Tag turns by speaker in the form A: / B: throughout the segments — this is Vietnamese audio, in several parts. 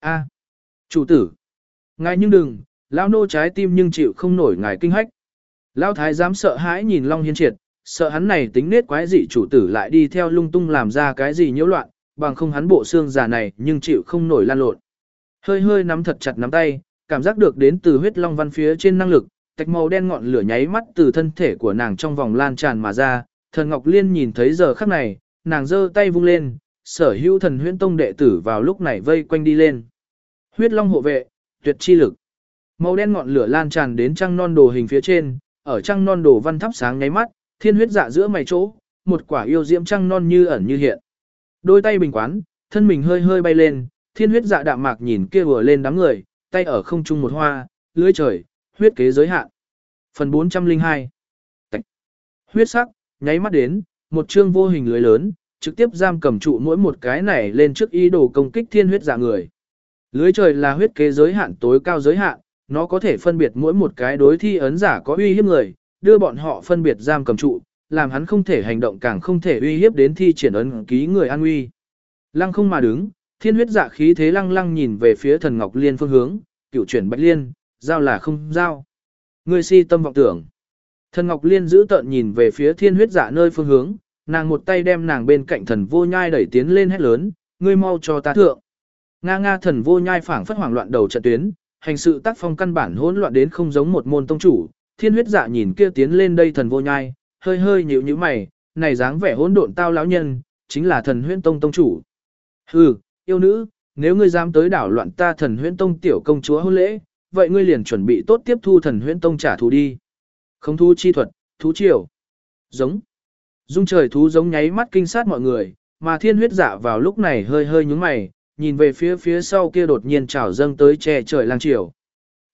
A: A, chủ tử. Ngài nhưng đừng, lão nô trái tim nhưng chịu không nổi ngài kinh hách. Lão thái dám sợ hãi nhìn Long Hiên triệt, sợ hắn này tính nết quái dị chủ tử lại đi theo lung tung làm ra cái gì nhiễu loạn, bằng không hắn bộ xương già này nhưng chịu không nổi lan lộn. Hơi hơi nắm thật chặt nắm tay, cảm giác được đến từ huyết long văn phía trên năng lực, tạch màu đen ngọn lửa nháy mắt từ thân thể của nàng trong vòng lan tràn mà ra, thần Ngọc Liên nhìn thấy giờ khắc này, nàng giơ tay vung lên, sở hữu thần huyễn tông đệ tử vào lúc này vây quanh đi lên. Huyết long hộ vệ, tuyệt chi lực. Màu đen ngọn lửa lan tràn đến trăng non đồ hình phía trên, ở trăng non đồ văn thắp sáng nháy mắt, thiên huyết dạ giữa mày chỗ, một quả yêu diễm trăng non như ẩn như hiện. Đôi tay bình quán, thân mình hơi hơi bay lên, thiên huyết dạ đạm mạc nhìn kia vừa lên đám người, tay ở không trung một hoa, lưới trời, huyết kế giới hạn. Phần 402 Tạch. Huyết sắc, nháy mắt đến, một chương vô hình lưới lớn, trực tiếp giam cầm trụ mỗi một cái này lên trước ý đồ công kích thiên huyết dạ người. Lưới trời là huyết kế giới hạn tối cao giới hạn, nó có thể phân biệt mỗi một cái đối thi ấn giả có uy hiếp người, đưa bọn họ phân biệt giam cầm trụ, làm hắn không thể hành động càng không thể uy hiếp đến thi triển ấn ký người an uy. Lăng không mà đứng, thiên huyết dạ khí thế lăng lăng nhìn về phía thần ngọc liên phương hướng, cựu chuyển bạch liên, giao là không giao. Người si tâm vọng tưởng. Thần ngọc liên giữ tợn nhìn về phía thiên huyết dạ nơi phương hướng, nàng một tay đem nàng bên cạnh thần vô nhai đẩy tiến lên hét lớn, ngươi mau cho ta thượng. Nga nga thần vô nhai phảng phất hoảng loạn đầu trận tuyến, hành sự tác phong căn bản hỗn loạn đến không giống một môn tông chủ, thiên huyết dạ nhìn kia tiến lên đây thần vô nhai, hơi hơi nhíu nhíu mày, này dáng vẻ hỗn độn tao lão nhân, chính là thần huyễn tông tông chủ. Hừ, yêu nữ, nếu ngươi dám tới đảo loạn ta thần huyễn tông tiểu công chúa hôn lễ, vậy ngươi liền chuẩn bị tốt tiếp thu thần huyễn tông trả thù đi. Không thu chi thuật, thú triều. Giống. Dung trời thú giống nháy mắt kinh sát mọi người, mà thiên huyết dạ vào lúc này hơi hơi nhúng mày, nhìn về phía phía sau kia đột nhiên trào dâng tới che trời lang chiều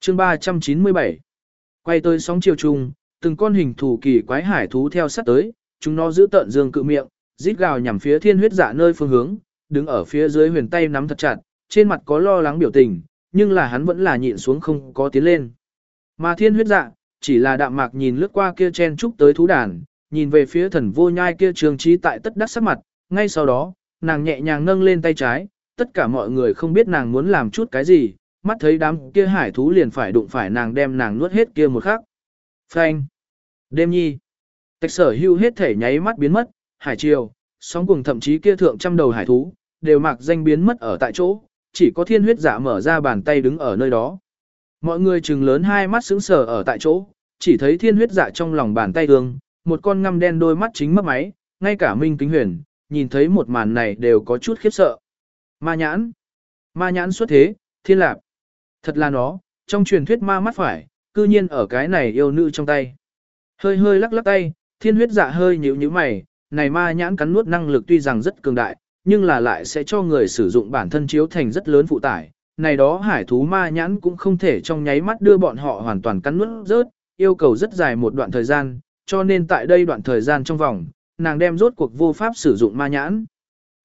A: Chương 397 Quay tới sóng chiều trung, từng con hình thù kỳ quái hải thú theo sát tới, chúng nó giữ tận dương cự miệng, rít gào nhằm phía thiên huyết dạ nơi phương hướng, đứng ở phía dưới huyền tay nắm thật chặt, trên mặt có lo lắng biểu tình, nhưng là hắn vẫn là nhịn xuống không có tiến lên. Mà thiên huyết dạ, chỉ là đạm mạc nhìn lướt qua kia chen trúc tới thú đàn, nhìn về phía thần vô nhai kia trường trí tại tất đắc sắc mặt, ngay sau đó, nàng nhẹ nhàng nâng lên tay trái, tất cả mọi người không biết nàng muốn làm chút cái gì, mắt thấy đám kia hải thú liền phải đụng phải nàng đem nàng nuốt hết kia một khắc. Phanh. Đêm nhi. Tạch sở hưu hết thể nháy mắt biến mất, hải triều, sóng cùng thậm chí kia thượng trăm đầu hải thú, đều mặc danh biến mất ở tại chỗ, chỉ có thiên huyết giả mở ra bàn tay đứng ở nơi đó. Mọi người trừng lớn hai mắt sững sờ ở tại chỗ, chỉ thấy thiên huyết dạ trong lòng bàn tay đường, một con ngăm đen đôi mắt chính mất máy, ngay cả Minh Kính Huyền, nhìn thấy một màn này đều có chút khiếp sợ. Ma nhãn, ma nhãn xuất thế, thiên lạp. Thật là nó, trong truyền thuyết ma mắt phải, cư nhiên ở cái này yêu nữ trong tay. Hơi hơi lắc lắc tay, thiên huyết dạ hơi nhíu nhíu mày, này ma nhãn cắn nuốt năng lực tuy rằng rất cường đại, nhưng là lại sẽ cho người sử dụng bản thân chiếu thành rất lớn phụ tải. Này đó hải thú ma nhãn cũng không thể trong nháy mắt đưa bọn họ hoàn toàn cắn nuốt rớt, yêu cầu rất dài một đoạn thời gian, cho nên tại đây đoạn thời gian trong vòng, nàng đem rốt cuộc vô pháp sử dụng ma nhãn.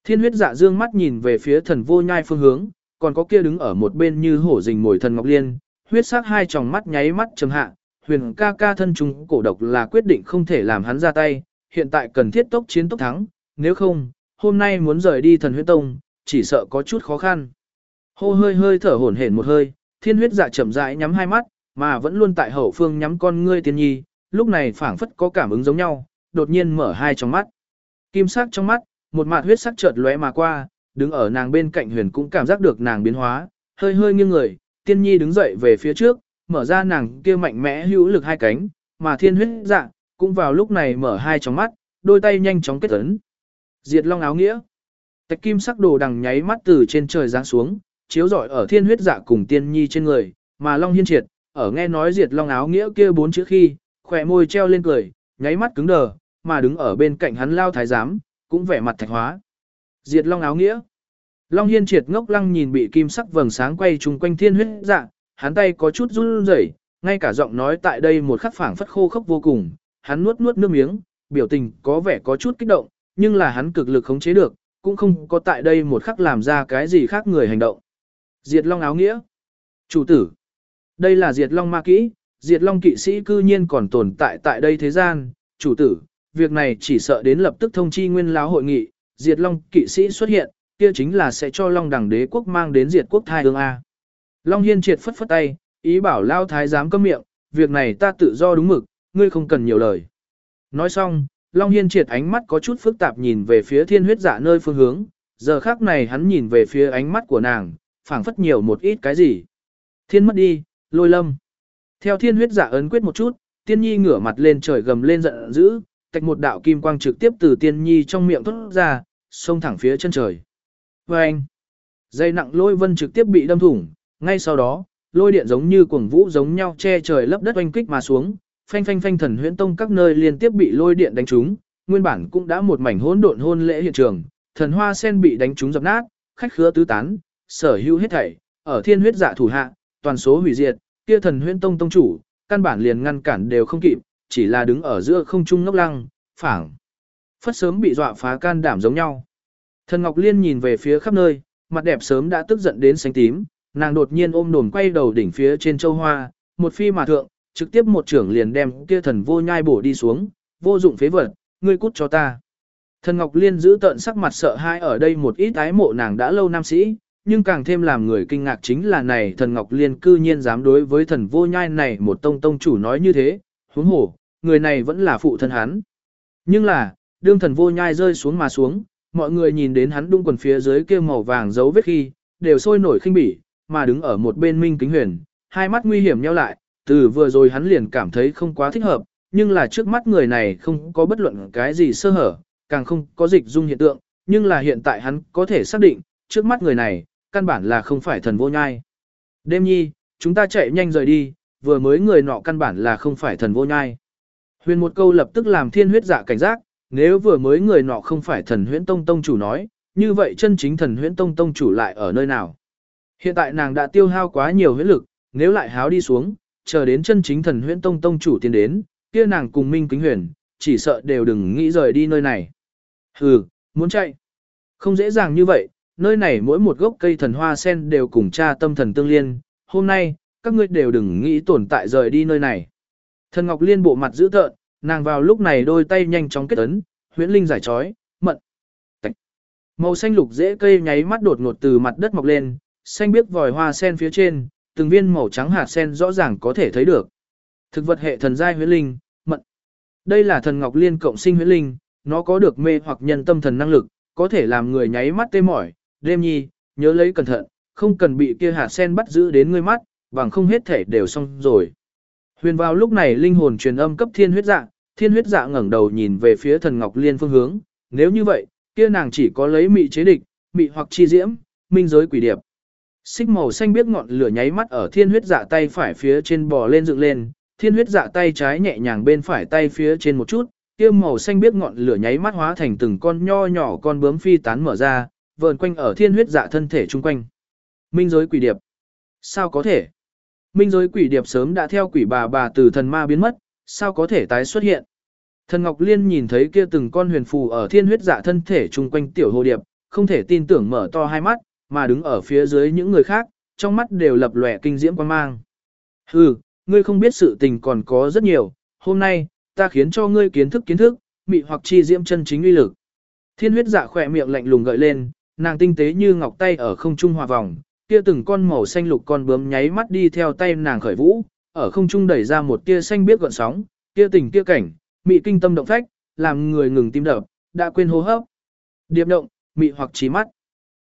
A: Thiên huyết dạ dương mắt nhìn về phía thần vô nhai phương hướng, còn có kia đứng ở một bên như hổ rình mồi thần ngọc liên, huyết sắc hai tròng mắt nháy mắt trầm hạ, huyền ca ca thân chúng cổ độc là quyết định không thể làm hắn ra tay, hiện tại cần thiết tốc chiến tốc thắng, nếu không, hôm nay muốn rời đi thần huyết tông, chỉ sợ có chút khó khăn. Hô hơi hơi thở hổn hển một hơi, thiên huyết dạ chậm rãi nhắm hai mắt, mà vẫn luôn tại hậu phương nhắm con ngươi tiên nhi, lúc này phảng phất có cảm ứng giống nhau, đột nhiên mở hai trong mắt. Kim sắc trong mắt, một mạt huyết sắc chợt lóe mà qua, đứng ở nàng bên cạnh huyền cũng cảm giác được nàng biến hóa, hơi hơi nghiêng người, tiên nhi đứng dậy về phía trước, mở ra nàng kia mạnh mẽ hữu lực hai cánh, mà thiên huyết dạ, cũng vào lúc này mở hai tròng mắt, đôi tay nhanh chóng kết ấn. Diệt long áo nghĩa. Tạch kim sắc đồ đằng nháy mắt từ trên trời giáng xuống, chiếu rọi ở thiên huyết dạ cùng tiên nhi trên người, mà long hiên triệt, ở nghe nói diệt long áo nghĩa kia bốn chữ khi, khỏe môi treo lên cười, nháy mắt cứng đờ, mà đứng ở bên cạnh hắn lao thái giám, cũng vẻ mặt thạch hóa. Diệt long áo nghĩa. Long hiên triệt ngốc lăng nhìn bị kim sắc vầng sáng quay chung quanh thiên huyết dạ, hắn tay có chút run rẩy, ngay cả giọng nói tại đây một khắc phảng phất khô khốc vô cùng, hắn nuốt nuốt nước miếng, biểu tình có vẻ có chút kích động, nhưng là hắn cực lực khống chế được, cũng không có tại đây một khắc làm ra cái gì khác người hành động. Diệt Long áo nghĩa. Chủ tử. Đây là Diệt Long ma kỹ, Diệt Long kỵ sĩ cư nhiên còn tồn tại tại đây thế gian, chủ tử, việc này chỉ sợ đến lập tức thông chi nguyên lão hội nghị, Diệt Long kỵ sĩ xuất hiện, kia chính là sẽ cho Long đẳng đế quốc mang đến diệt quốc thai ương A. Long Hiên triệt phất phất tay, ý bảo lao thái giám câm miệng, việc này ta tự do đúng mực, ngươi không cần nhiều lời. Nói xong, Long Hiên triệt ánh mắt có chút phức tạp nhìn về phía thiên huyết dạ nơi phương hướng, giờ khác này hắn nhìn về phía ánh mắt của nàng, phảng phất nhiều một ít cái gì. Thiên mất đi, lôi lâm. Theo thiên huyết giả ấn quyết một chút, tiên nhi ngửa mặt lên trời gầm lên giận dữ, tạch một đạo kim quang trực tiếp từ tiên nhi trong miệng thốt ra, xông thẳng phía chân trời. Và anh, dây nặng lôi vân trực tiếp bị đâm thủng, ngay sau đó, lôi điện giống như cuồng vũ giống nhau che trời lấp đất oanh kích mà xuống, phanh phanh phanh thần huyễn tông các nơi liên tiếp bị lôi điện đánh trúng, nguyên bản cũng đã một mảnh hỗn độn hôn lễ hiện trường, thần hoa sen bị đánh trúng dập nát, khách khứa tứ tán, sở hữu hết thảy, ở thiên huyết dạ thủ hạ, toàn số hủy diệt, kia thần huyễn tông tông chủ, căn bản liền ngăn cản đều không kịp, chỉ là đứng ở giữa không trung ngốc lăng, phảng. Phất sớm bị dọa phá can đảm giống nhau. Thần Ngọc Liên nhìn về phía khắp nơi, mặt đẹp sớm đã tức giận đến xanh tím, nàng đột nhiên ôm đồn quay đầu đỉnh phía trên châu hoa, một phi mà thượng, trực tiếp một trưởng liền đem kia thần vô nhai bổ đi xuống, vô dụng phế vật, ngươi cút cho ta. Thần Ngọc Liên giữ tận sắc mặt sợ hãi ở đây một ít ái mộ nàng đã lâu nam sĩ, nhưng càng thêm làm người kinh ngạc chính là này thần Ngọc Liên cư nhiên dám đối với thần vô nhai này một tông tông chủ nói như thế, huống hổ, người này vẫn là phụ thân hắn. Nhưng là, đương thần vô nhai rơi xuống mà xuống, mọi người nhìn đến hắn đung quần phía dưới kia màu vàng dấu vết khi, đều sôi nổi khinh bỉ, mà đứng ở một bên Minh Kính Huyền, hai mắt nguy hiểm nheo lại, từ vừa rồi hắn liền cảm thấy không quá thích hợp, nhưng là trước mắt người này không có bất luận cái gì sơ hở, càng không có dịch dung hiện tượng, nhưng là hiện tại hắn có thể xác định, trước mắt người này, căn bản là không phải thần vô nhai. Đêm nhi, chúng ta chạy nhanh rời đi, vừa mới người nọ căn bản là không phải thần vô nhai. Huyền một câu lập tức làm thiên huyết dạ cảnh giác, nếu vừa mới người nọ không phải thần huyễn tông tông chủ nói, như vậy chân chính thần huyễn tông tông chủ lại ở nơi nào? Hiện tại nàng đã tiêu hao quá nhiều huyết lực, nếu lại háo đi xuống, chờ đến chân chính thần huyễn tông tông chủ tiến đến, kia nàng cùng minh kính huyền, chỉ sợ đều đừng nghĩ rời đi nơi này. Hừ, muốn chạy. Không dễ dàng như vậy, nơi này mỗi một gốc cây thần hoa sen đều cùng cha tâm thần tương liên, hôm nay, các ngươi đều đừng nghĩ tồn tại rời đi nơi này. Thần Ngọc Liên bộ mặt dữ tợn, nàng vào lúc này đôi tay nhanh chóng kết ấn, huyễn linh giải trói, mận. Tạch. Màu xanh lục dễ cây nháy mắt đột ngột từ mặt đất mọc lên, xanh biếc vòi hoa sen phía trên, từng viên màu trắng hạt sen rõ ràng có thể thấy được. Thực vật hệ thần giai huyễn linh, mận. Đây là thần Ngọc Liên cộng sinh huyễn linh, nó có được mê hoặc nhân tâm thần năng lực, có thể làm người nháy mắt tê mỏi, đêm nhi, nhớ lấy cẩn thận, không cần bị kia hạt sen bắt giữ đến ngươi mắt, bằng không hết thể đều xong rồi. Huyền vào lúc này linh hồn truyền âm cấp thiên huyết dạ, thiên huyết dạ ngẩng đầu nhìn về phía thần ngọc liên phương hướng, nếu như vậy, kia nàng chỉ có lấy mị chế địch, mị hoặc chi diễm, minh giới quỷ điệp. Xích màu xanh biết ngọn lửa nháy mắt ở thiên huyết dạ tay phải phía trên bò lên dựng lên, thiên huyết dạ tay trái nhẹ nhàng bên phải tay phía trên một chút, kia màu xanh biết ngọn lửa nháy mắt hóa thành từng con nho nhỏ con bướm phi tán mở ra, vờn quanh ở thiên huyết dạ thân thể chung quanh. Minh giới quỷ điệp. Sao có thể? Minh giới quỷ điệp sớm đã theo quỷ bà bà từ thần ma biến mất, sao có thể tái xuất hiện? Thần Ngọc Liên nhìn thấy kia từng con huyền phù ở thiên huyết dạ thân thể chung quanh tiểu hồ điệp, không thể tin tưởng mở to hai mắt, mà đứng ở phía dưới những người khác, trong mắt đều lập lòe kinh diễm quan mang. Hừ, ngươi không biết sự tình còn có rất nhiều, hôm nay, ta khiến cho ngươi kiến thức kiến thức, mị hoặc chi diễm chân chính uy lực. Thiên huyết dạ khỏe miệng lạnh lùng gợi lên, nàng tinh tế như ngọc tay ở không trung hòa vòng, kia từng con màu xanh lục con bướm nháy mắt đi theo tay nàng khởi vũ, ở không trung đẩy ra một tia xanh biết gợn sóng, kia tình kia cảnh, mị kinh tâm động phách, làm người ngừng tim đập, đã quên hô hấp. Điệp động, mị hoặc trí mắt.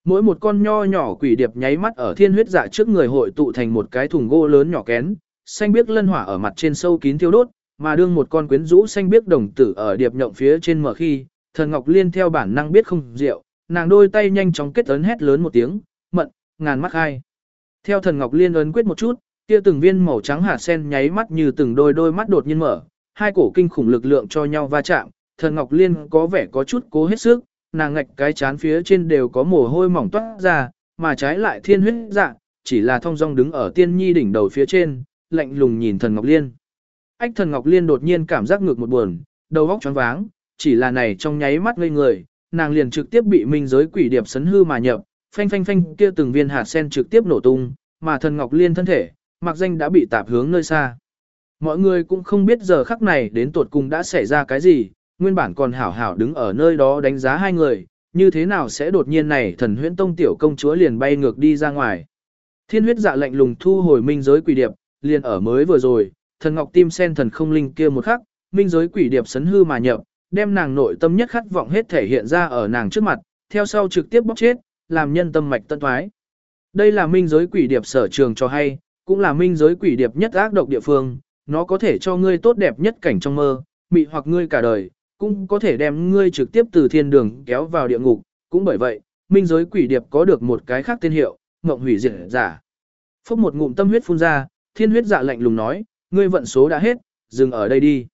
A: Mỗi một con nho nhỏ quỷ điệp nháy mắt ở thiên huyết dạ trước người hội tụ thành một cái thùng gỗ lớn nhỏ kén, xanh biếc lân hỏa ở mặt trên sâu kín thiêu đốt, mà đương một con quyến rũ xanh biếc đồng tử ở điệp nhộng phía trên mở khi, thần ngọc liên theo bản năng biết không rượu, nàng đôi tay nhanh chóng kết ấn hét lớn một tiếng, ngàn mắt hai. Theo thần ngọc liên ấn quyết một chút, kia từng viên màu trắng hạt sen nháy mắt như từng đôi đôi mắt đột nhiên mở, hai cổ kinh khủng lực lượng cho nhau va chạm, thần ngọc liên có vẻ có chút cố hết sức, nàng ngạch cái chán phía trên đều có mồ hôi mỏng toát ra, mà trái lại thiên huyết dạ, chỉ là thong dong đứng ở tiên nhi đỉnh đầu phía trên, lạnh lùng nhìn thần ngọc liên. Ách thần ngọc liên đột nhiên cảm giác ngược một buồn, đầu óc choáng váng, chỉ là này trong nháy mắt ngây người, nàng liền trực tiếp bị minh giới quỷ điệp sấn hư mà nhập, phanh phanh phanh kia từng viên hạt sen trực tiếp nổ tung, mà thần ngọc liên thân thể, mặc danh đã bị tạp hướng nơi xa. Mọi người cũng không biết giờ khắc này đến tuột cùng đã xảy ra cái gì, nguyên bản còn hảo hảo đứng ở nơi đó đánh giá hai người, như thế nào sẽ đột nhiên này thần huyễn tông tiểu công chúa liền bay ngược đi ra ngoài. Thiên huyết dạ lạnh lùng thu hồi minh giới quỷ điệp, liền ở mới vừa rồi, thần ngọc tim sen thần không linh kia một khắc, minh giới quỷ điệp sấn hư mà nhập, đem nàng nội tâm nhất khát vọng hết thể hiện ra ở nàng trước mặt, theo sau trực tiếp bóc chết, làm nhân tâm mạch tân thoái. Đây là minh giới quỷ điệp sở trường cho hay, cũng là minh giới quỷ điệp nhất ác độc địa phương, nó có thể cho ngươi tốt đẹp nhất cảnh trong mơ, mị hoặc ngươi cả đời, cũng có thể đem ngươi trực tiếp từ thiên đường kéo vào địa ngục, cũng bởi vậy, minh giới quỷ điệp có được một cái khác tên hiệu, ngộng hủy diệt giả. Phúc một ngụm tâm huyết phun ra, thiên huyết dạ lạnh lùng nói, ngươi vận số đã hết, dừng ở đây đi.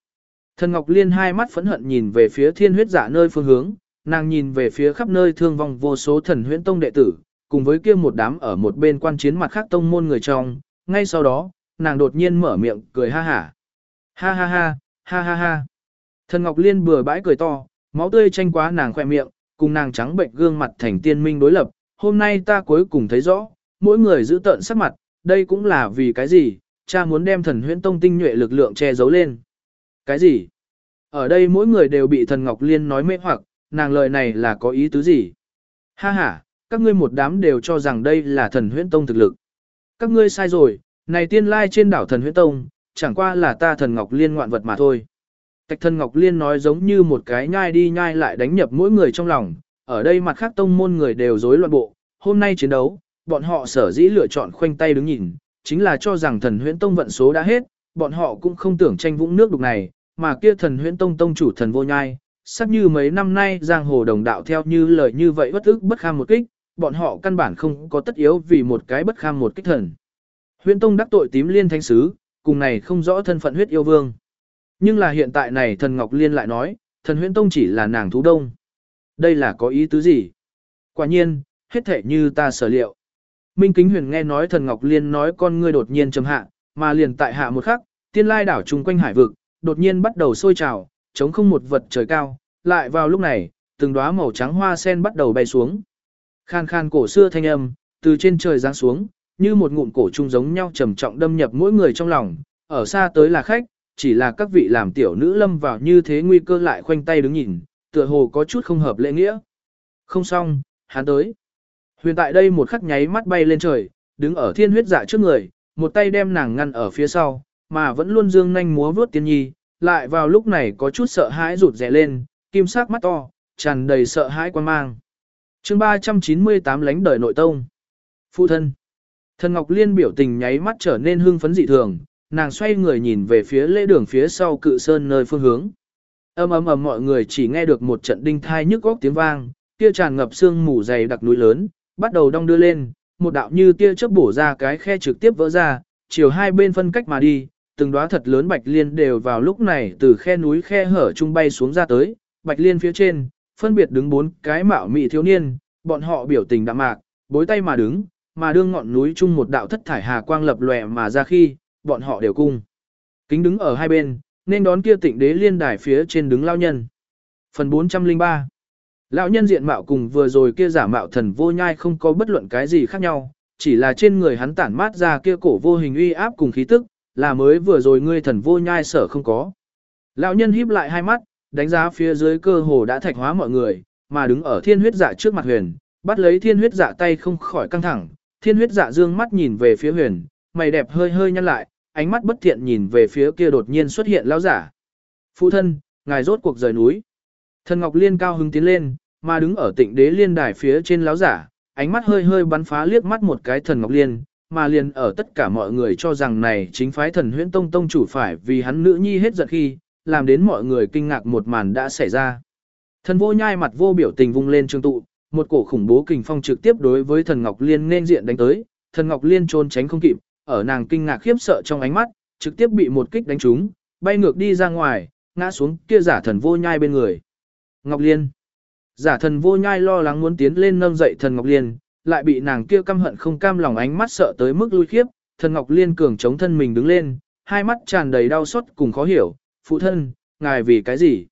A: Thần Ngọc Liên hai mắt phẫn hận nhìn về phía thiên huyết giả nơi phương hướng, nàng nhìn về phía khắp nơi thương vong vô số thần huyễn tông đệ tử, cùng với kia một đám ở một bên quan chiến mặt khác tông môn người trong, ngay sau đó, nàng đột nhiên mở miệng cười ha hả. Ha ha ha, ha ha ha. Thần Ngọc Liên bừa bãi cười to, máu tươi tranh quá nàng khoe miệng, cùng nàng trắng bệnh gương mặt thành tiên minh đối lập. Hôm nay ta cuối cùng thấy rõ, mỗi người giữ tợn sắc mặt, đây cũng là vì cái gì, cha muốn đem thần huyễn tông tinh nhuệ lực lượng che giấu lên. Cái gì? Ở đây mỗi người đều bị thần Ngọc Liên nói mê hoặc, nàng lời này là có ý tứ gì? Ha ha, các ngươi một đám đều cho rằng đây là thần huyễn tông thực lực. Các ngươi sai rồi, này tiên lai trên đảo thần huyễn tông, chẳng qua là ta thần Ngọc Liên ngoạn vật mà thôi. Tạch thần Ngọc Liên nói giống như một cái nhai đi nhai lại đánh nhập mỗi người trong lòng, ở đây mặt khác tông môn người đều rối loạn bộ, hôm nay chiến đấu, bọn họ sở dĩ lựa chọn khoanh tay đứng nhìn, chính là cho rằng thần huyễn tông vận số đã hết, bọn họ cũng không tưởng tranh vũng nước đục này, mà kia thần huyễn tông tông chủ thần vô nhai, sắc như mấy năm nay giang hồ đồng đạo theo như lời như vậy bất ức bất kham một kích, bọn họ căn bản không có tất yếu vì một cái bất kham một kích thần. Huyễn tông đắc tội tím liên thánh sứ, cùng này không rõ thân phận huyết yêu vương. Nhưng là hiện tại này thần Ngọc Liên lại nói, thần huyễn tông chỉ là nàng thú đông. Đây là có ý tứ gì? Quả nhiên, hết thể như ta sở liệu. Minh Kính Huyền nghe nói thần Ngọc Liên nói con ngươi đột nhiên trầm hạ, mà liền tại hạ một khắc, tiên lai đảo chung quanh hải vực, đột nhiên bắt đầu sôi trào, chống không một vật trời cao, lại vào lúc này, từng đóa màu trắng hoa sen bắt đầu bay xuống. Khan khan cổ xưa thanh âm, từ trên trời giáng xuống, như một ngụm cổ trung giống nhau trầm trọng đâm nhập mỗi người trong lòng, ở xa tới là khách, chỉ là các vị làm tiểu nữ lâm vào như thế nguy cơ lại khoanh tay đứng nhìn, tựa hồ có chút không hợp lễ nghĩa. Không xong, hắn tới. Huyền tại đây một khắc nháy mắt bay lên trời, đứng ở thiên huyết dạ trước người, một tay đem nàng ngăn ở phía sau, mà vẫn luôn dương nhanh múa vuốt tiên nhi, lại vào lúc này có chút sợ hãi rụt rè lên, kim sắc mắt to, tràn đầy sợ hãi quan mang. chương 398 lánh đời nội tông. Phụ thân. Thần Ngọc Liên biểu tình nháy mắt trở nên hưng phấn dị thường, nàng xoay người nhìn về phía lễ đường phía sau cự sơn nơi phương hướng. Âm ầm ầm mọi người chỉ nghe được một trận đinh thai nhức góc tiếng vang, kia tràn ngập sương mù dày đặc núi lớn, bắt đầu đong đưa lên, một đạo như tia chớp bổ ra cái khe trực tiếp vỡ ra, chiều hai bên phân cách mà đi, từng đóa thật lớn bạch liên đều vào lúc này từ khe núi khe hở trung bay xuống ra tới, bạch liên phía trên, phân biệt đứng bốn cái mạo mị thiếu niên, bọn họ biểu tình đạm mạc, bối tay mà đứng, mà đương ngọn núi chung một đạo thất thải hà quang lập lòe mà ra khi, bọn họ đều cung. Kính đứng ở hai bên, nên đón kia tịnh đế liên đài phía trên đứng lao nhân. Phần 403 Lão nhân diện mạo cùng vừa rồi kia giả mạo thần vô nhai không có bất luận cái gì khác nhau, chỉ là trên người hắn tản mát ra kia cổ vô hình uy áp cùng khí tức, là mới vừa rồi ngươi thần vô nhai sở không có. Lão nhân híp lại hai mắt, đánh giá phía dưới cơ hồ đã thạch hóa mọi người, mà đứng ở thiên huyết dạ trước mặt huyền, bắt lấy thiên huyết dạ tay không khỏi căng thẳng, thiên huyết dạ dương mắt nhìn về phía huyền, mày đẹp hơi hơi nhăn lại, ánh mắt bất thiện nhìn về phía kia đột nhiên xuất hiện lão giả. Phụ thân, ngài rốt cuộc rời núi. Thần Ngọc Liên cao hứng tiến lên, mà đứng ở tịnh đế liên đài phía trên lão giả, ánh mắt hơi hơi bắn phá liếc mắt một cái thần Ngọc Liên, mà liền ở tất cả mọi người cho rằng này chính phái thần huyễn tông tông chủ phải vì hắn nữ nhi hết giận khi, làm đến mọi người kinh ngạc một màn đã xảy ra. Thần vô nhai mặt vô biểu tình vung lên trương tụ, một cổ khủng bố kình phong trực tiếp đối với thần Ngọc Liên nên diện đánh tới, thần Ngọc Liên trốn tránh không kịp, ở nàng kinh ngạc khiếp sợ trong ánh mắt, trực tiếp bị một kích đánh trúng, bay ngược đi ra ngoài, ngã xuống kia giả thần vô nhai bên người. Ngọc Liên. Giả thần vô nhai lo lắng muốn tiến lên nâng dậy thần Ngọc Liên, lại bị nàng kia căm hận không cam lòng ánh mắt sợ tới mức lui khiếp, thần Ngọc Liên cường chống thân mình đứng lên, hai mắt tràn đầy đau xót cùng khó hiểu, phụ thân, ngài vì cái gì?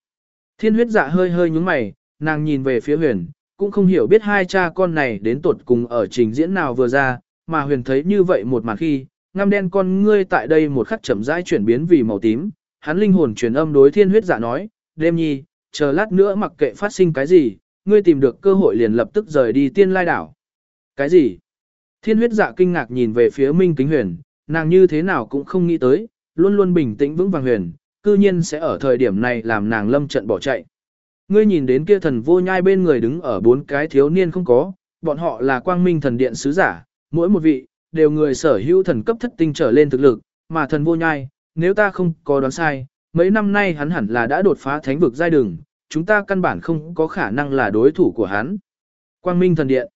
A: Thiên huyết dạ hơi hơi nhúng mày, nàng nhìn về phía huyền, cũng không hiểu biết hai cha con này đến tột cùng ở trình diễn nào vừa ra, mà huyền thấy như vậy một màn khi, ngăm đen con ngươi tại đây một khắc chậm rãi chuyển biến vì màu tím, hắn linh hồn truyền âm đối thiên huyết dạ nói, đêm nhi, chờ lát nữa mặc kệ phát sinh cái gì, ngươi tìm được cơ hội liền lập tức rời đi tiên lai đảo. Cái gì? Thiên huyết dạ kinh ngạc nhìn về phía Minh Kính Huyền, nàng như thế nào cũng không nghĩ tới, luôn luôn bình tĩnh vững vàng huyền, cư nhiên sẽ ở thời điểm này làm nàng lâm trận bỏ chạy. Ngươi nhìn đến kia thần vô nhai bên người đứng ở bốn cái thiếu niên không có, bọn họ là quang minh thần điện sứ giả, mỗi một vị, đều người sở hữu thần cấp thất tinh trở lên thực lực, mà thần vô nhai, nếu ta không có đoán sai, mấy năm nay hắn hẳn là đã đột phá thánh vực giai đường, chúng ta căn bản không có khả năng là đối thủ của hắn. Quang minh thần điện.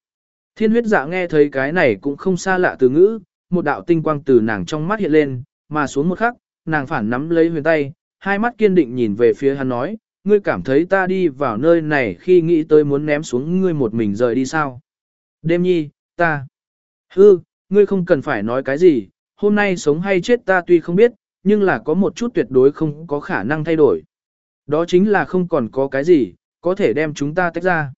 A: Thiên huyết dạ nghe thấy cái này cũng không xa lạ từ ngữ, một đạo tinh quang từ nàng trong mắt hiện lên, mà xuống một khắc, nàng phản nắm lấy huyền tay, hai mắt kiên định nhìn về phía hắn nói, ngươi cảm thấy ta đi vào nơi này khi nghĩ tới muốn ném xuống ngươi một mình rời đi sao? Đêm nhi, ta. Hư, ngươi không cần phải nói cái gì, hôm nay sống hay chết ta tuy không biết, nhưng là có một chút tuyệt đối không có khả năng thay đổi. Đó chính là không còn có cái gì, có thể đem chúng ta tách ra.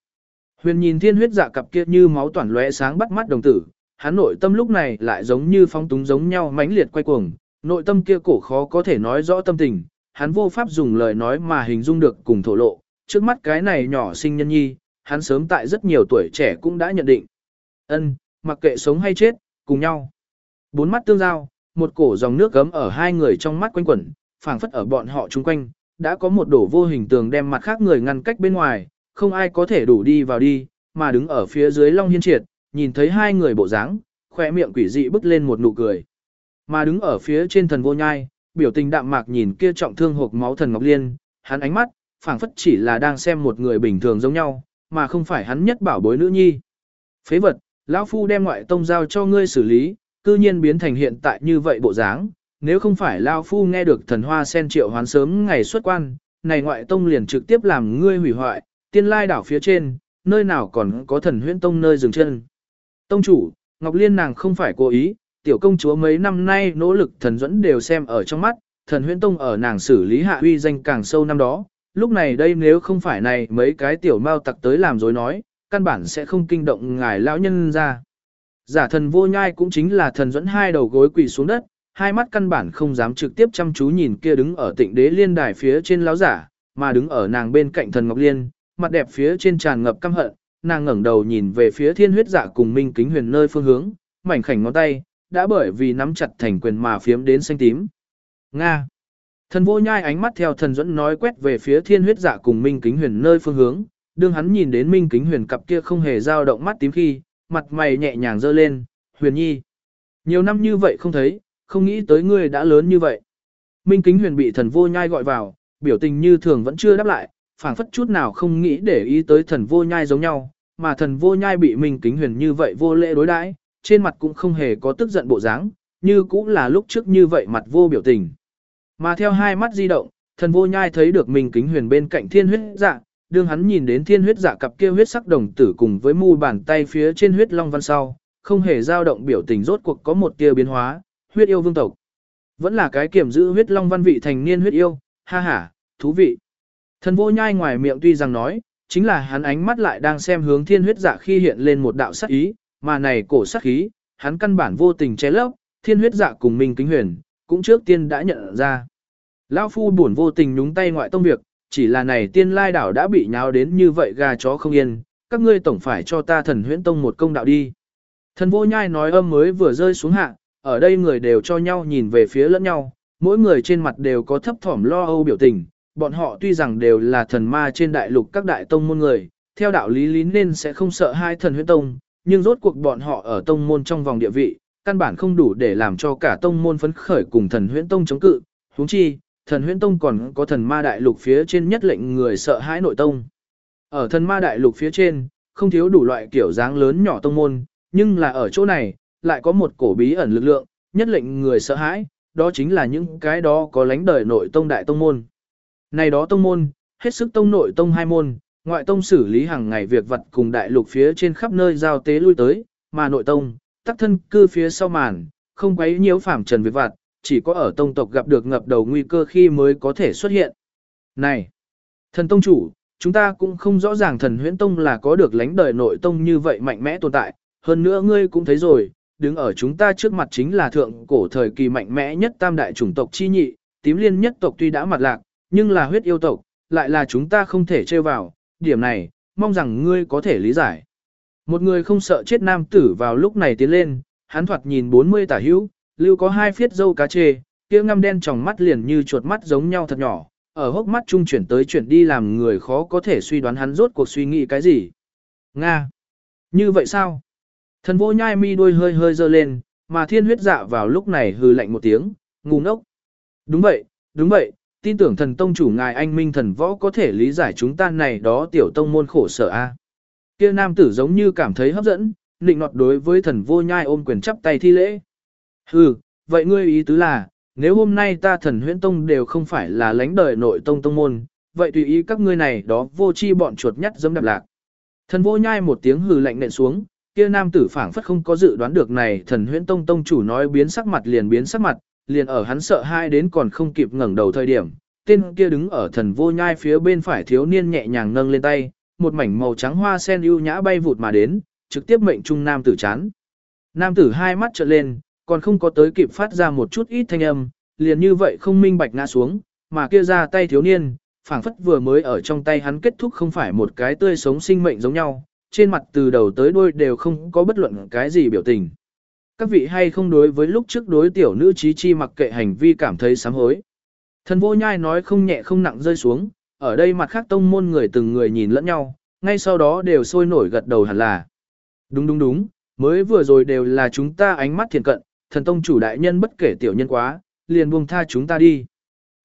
A: Huyền nhìn thiên huyết dạ cặp kia như máu toàn lóe sáng bắt mắt đồng tử, hắn nội tâm lúc này lại giống như phong túng giống nhau mãnh liệt quay cuồng, nội tâm kia cổ khó có thể nói rõ tâm tình, hắn vô pháp dùng lời nói mà hình dung được cùng thổ lộ, trước mắt cái này nhỏ sinh nhân nhi, hắn sớm tại rất nhiều tuổi trẻ cũng đã nhận định. Ân, mặc kệ sống hay chết, cùng nhau. Bốn mắt tương giao, một cổ dòng nước gấm ở hai người trong mắt quanh quẩn, phảng phất ở bọn họ chung quanh, đã có một đổ vô hình tường đem mặt khác người ngăn cách bên ngoài, không ai có thể đủ đi vào đi, mà đứng ở phía dưới Long Hiên Triệt, nhìn thấy hai người bộ dáng, khỏe miệng quỷ dị bứt lên một nụ cười. Mà đứng ở phía trên thần vô nhai, biểu tình đạm mạc nhìn kia trọng thương hộp máu thần Ngọc Liên, hắn ánh mắt, phảng phất chỉ là đang xem một người bình thường giống nhau, mà không phải hắn nhất bảo bối nữ nhi. Phế vật, lão phu đem ngoại tông giao cho ngươi xử lý, cư nhiên biến thành hiện tại như vậy bộ dáng, nếu không phải lão phu nghe được thần hoa sen triệu hoán sớm ngày xuất quan, này ngoại tông liền trực tiếp làm ngươi hủy hoại, tiên lai đảo phía trên, nơi nào còn có thần huyễn tông nơi dừng chân. Tông chủ, Ngọc Liên nàng không phải cố ý, tiểu công chúa mấy năm nay nỗ lực thần dẫn đều xem ở trong mắt, thần huyễn tông ở nàng xử lý hạ uy danh càng sâu năm đó, lúc này đây nếu không phải này mấy cái tiểu mao tặc tới làm dối nói, căn bản sẽ không kinh động ngài lão nhân ra. Giả thần vô nhai cũng chính là thần dẫn hai đầu gối quỳ xuống đất, hai mắt căn bản không dám trực tiếp chăm chú nhìn kia đứng ở tịnh đế liên đài phía trên lão giả, mà đứng ở nàng bên cạnh thần Ngọc Liên, mặt đẹp phía trên tràn ngập căm hận, nàng ngẩng đầu nhìn về phía thiên huyết dạ cùng minh kính huyền nơi phương hướng, mảnh khảnh ngón tay, đã bởi vì nắm chặt thành quyền mà phiếm đến xanh tím. Nga. Thần vô nhai ánh mắt theo thần dẫn nói quét về phía thiên huyết dạ cùng minh kính huyền nơi phương hướng, đương hắn nhìn đến minh kính huyền cặp kia không hề dao động mắt tím khi, mặt mày nhẹ nhàng giơ lên, huyền nhi. Nhiều năm như vậy không thấy, không nghĩ tới ngươi đã lớn như vậy. Minh kính huyền bị thần vô nhai gọi vào, biểu tình như thường vẫn chưa đáp lại, phảng phất chút nào không nghĩ để ý tới thần vô nhai giống nhau, mà thần vô nhai bị minh kính huyền như vậy vô lễ đối đãi, trên mặt cũng không hề có tức giận bộ dáng, như cũng là lúc trước như vậy mặt vô biểu tình. Mà theo hai mắt di động, thần vô nhai thấy được minh kính huyền bên cạnh thiên huyết dạ, đương hắn nhìn đến thiên huyết dạ cặp kia huyết sắc đồng tử cùng với mu bàn tay phía trên huyết long văn sau, không hề dao động biểu tình rốt cuộc có một tia biến hóa, huyết yêu vương tộc. Vẫn là cái kiểm giữ huyết long văn vị thành niên huyết yêu, ha ha, thú vị. Thần vô nhai ngoài miệng tuy rằng nói, chính là hắn ánh mắt lại đang xem hướng thiên huyết dạ khi hiện lên một đạo sắc ý, mà này cổ sắc khí, hắn căn bản vô tình che lấp, thiên huyết dạ cùng mình kính huyền, cũng trước tiên đã nhận ra. Lão phu buồn vô tình nhúng tay ngoại tông việc, chỉ là này tiên lai đảo đã bị nháo đến như vậy gà chó không yên, các ngươi tổng phải cho ta thần huyễn tông một công đạo đi. Thần vô nhai nói âm mới vừa rơi xuống hạ, ở đây người đều cho nhau nhìn về phía lẫn nhau, mỗi người trên mặt đều có thấp thỏm lo âu biểu tình, bọn họ tuy rằng đều là thần ma trên đại lục các đại tông môn người, theo đạo lý lý nên sẽ không sợ hai thần huyễn tông, nhưng rốt cuộc bọn họ ở tông môn trong vòng địa vị, căn bản không đủ để làm cho cả tông môn phấn khởi cùng thần huyễn tông chống cự, huống chi, thần huyễn tông còn có thần ma đại lục phía trên nhất lệnh người sợ hãi nội tông. Ở thần ma đại lục phía trên, không thiếu đủ loại kiểu dáng lớn nhỏ tông môn, nhưng là ở chỗ này, lại có một cổ bí ẩn lực lượng, nhất lệnh người sợ hãi, đó chính là những cái đó có lánh đời nội tông đại tông môn. Này đó tông môn, hết sức tông nội tông hai môn, ngoại tông xử lý hàng ngày việc vật cùng đại lục phía trên khắp nơi giao tế lui tới, mà nội tông, tắc thân cư phía sau màn, không quấy nhiễu phạm trần việc vật, chỉ có ở tông tộc gặp được ngập đầu nguy cơ khi mới có thể xuất hiện. Này, thần tông chủ, chúng ta cũng không rõ ràng thần huyễn tông là có được lãnh đời nội tông như vậy mạnh mẽ tồn tại, hơn nữa ngươi cũng thấy rồi, đứng ở chúng ta trước mặt chính là thượng cổ thời kỳ mạnh mẽ nhất tam đại chủng tộc chi nhị, tím liên nhất tộc tuy đã mặt lạc, nhưng là huyết yêu tộc, lại là chúng ta không thể trêu vào, điểm này, mong rằng ngươi có thể lý giải. Một người không sợ chết nam tử vào lúc này tiến lên, hắn thoạt nhìn 40 tả hữu, lưu có hai phiết dâu cá chê, kia ngăm đen trong mắt liền như chuột mắt giống nhau thật nhỏ, ở hốc mắt trung chuyển tới chuyển đi làm người khó có thể suy đoán hắn rốt cuộc suy nghĩ cái gì. Nga! Như vậy sao? Thần vô nhai mi đuôi hơi hơi dơ lên, mà thiên huyết dạ vào lúc này hừ lạnh một tiếng, ngu ngốc. Đúng vậy, đúng vậy, tin tưởng thần tông chủ ngài anh minh thần võ có thể lý giải chúng ta này đó tiểu tông môn khổ sở a. Kia nam tử giống như cảm thấy hấp dẫn, định nọt đối với thần vô nhai ôm quyền chắp tay thi lễ. Hừ, vậy ngươi ý tứ là, nếu hôm nay ta thần huyễn tông đều không phải là lãnh đời nội tông tông môn, vậy tùy ý các ngươi này đó vô chi bọn chuột nhắt dẫm đạp lạc. Thần vô nhai một tiếng hừ lạnh nện xuống, kia nam tử phảng phất không có dự đoán được này thần huyễn tông tông chủ nói biến sắc mặt liền biến sắc mặt, liền ở hắn sợ hai đến còn không kịp ngẩng đầu thời điểm, tên kia đứng ở thần vô nhai phía bên phải thiếu niên nhẹ nhàng nâng lên tay, một mảnh màu trắng hoa sen ưu nhã bay vụt mà đến, trực tiếp mệnh trung nam tử chán. Nam tử hai mắt trợn lên, còn không có tới kịp phát ra một chút ít thanh âm, liền như vậy không minh bạch ngã xuống, mà kia ra tay thiếu niên, phảng phất vừa mới ở trong tay hắn kết thúc không phải một cái tươi sống sinh mệnh giống nhau, trên mặt từ đầu tới đuôi đều không có bất luận cái gì biểu tình. Các vị hay không đối với lúc trước đối tiểu nữ trí chi mặc kệ hành vi cảm thấy sám hối. Thần vô nhai nói không nhẹ không nặng rơi xuống, ở đây mặt khác tông môn người từng người nhìn lẫn nhau, ngay sau đó đều sôi nổi gật đầu hẳn là. Đúng đúng đúng, mới vừa rồi đều là chúng ta ánh mắt thiền cận, thần tông chủ đại nhân bất kể tiểu nhân quá, liền buông tha chúng ta đi.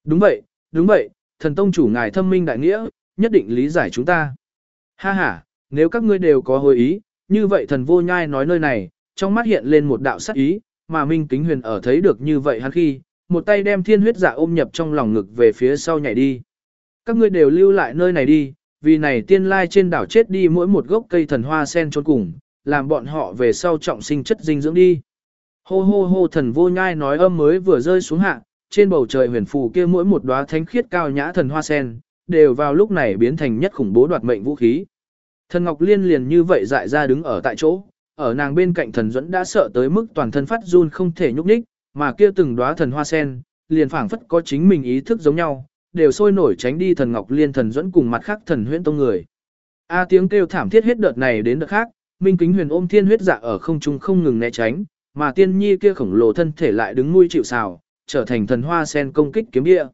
A: Đúng vậy, đúng vậy, thần tông chủ ngài thâm minh đại nghĩa, nhất định lý giải chúng ta. Ha ha, nếu các ngươi đều có hồi ý, như vậy thần vô nhai nói nơi này, trong mắt hiện lên một đạo sắc ý, mà Minh Kính Huyền ở thấy được như vậy hắn khi, một tay đem thiên huyết dạ ôm nhập trong lòng ngực về phía sau nhảy đi. Các ngươi đều lưu lại nơi này đi, vì này tiên lai trên đảo chết đi mỗi một gốc cây thần hoa sen trốn cùng, làm bọn họ về sau trọng sinh chất dinh dưỡng đi. Hô hô hô thần vô nhai nói âm mới vừa rơi xuống hạ, trên bầu trời huyền phù kia mỗi một đóa thánh khiết cao nhã thần hoa sen, đều vào lúc này biến thành nhất khủng bố đoạt mệnh vũ khí. Thần Ngọc Liên liền như vậy dại ra đứng ở tại chỗ, ở nàng bên cạnh thần duẫn đã sợ tới mức toàn thân phát run không thể nhúc nhích, mà kia từng đóa thần hoa sen, liền phảng phất có chính mình ý thức giống nhau, đều sôi nổi tránh đi thần Ngọc Liên thần duẫn cùng mặt khác thần huyễn tông người. A tiếng kêu thảm thiết hết đợt này đến đợt khác, Minh Kính Huyền ôm Thiên huyết dạ ở không trung không ngừng né tránh, mà Tiên Nhi kia khổng lồ thân thể lại đứng nuôi chịu sào, trở thành thần hoa sen công kích kiếm địa.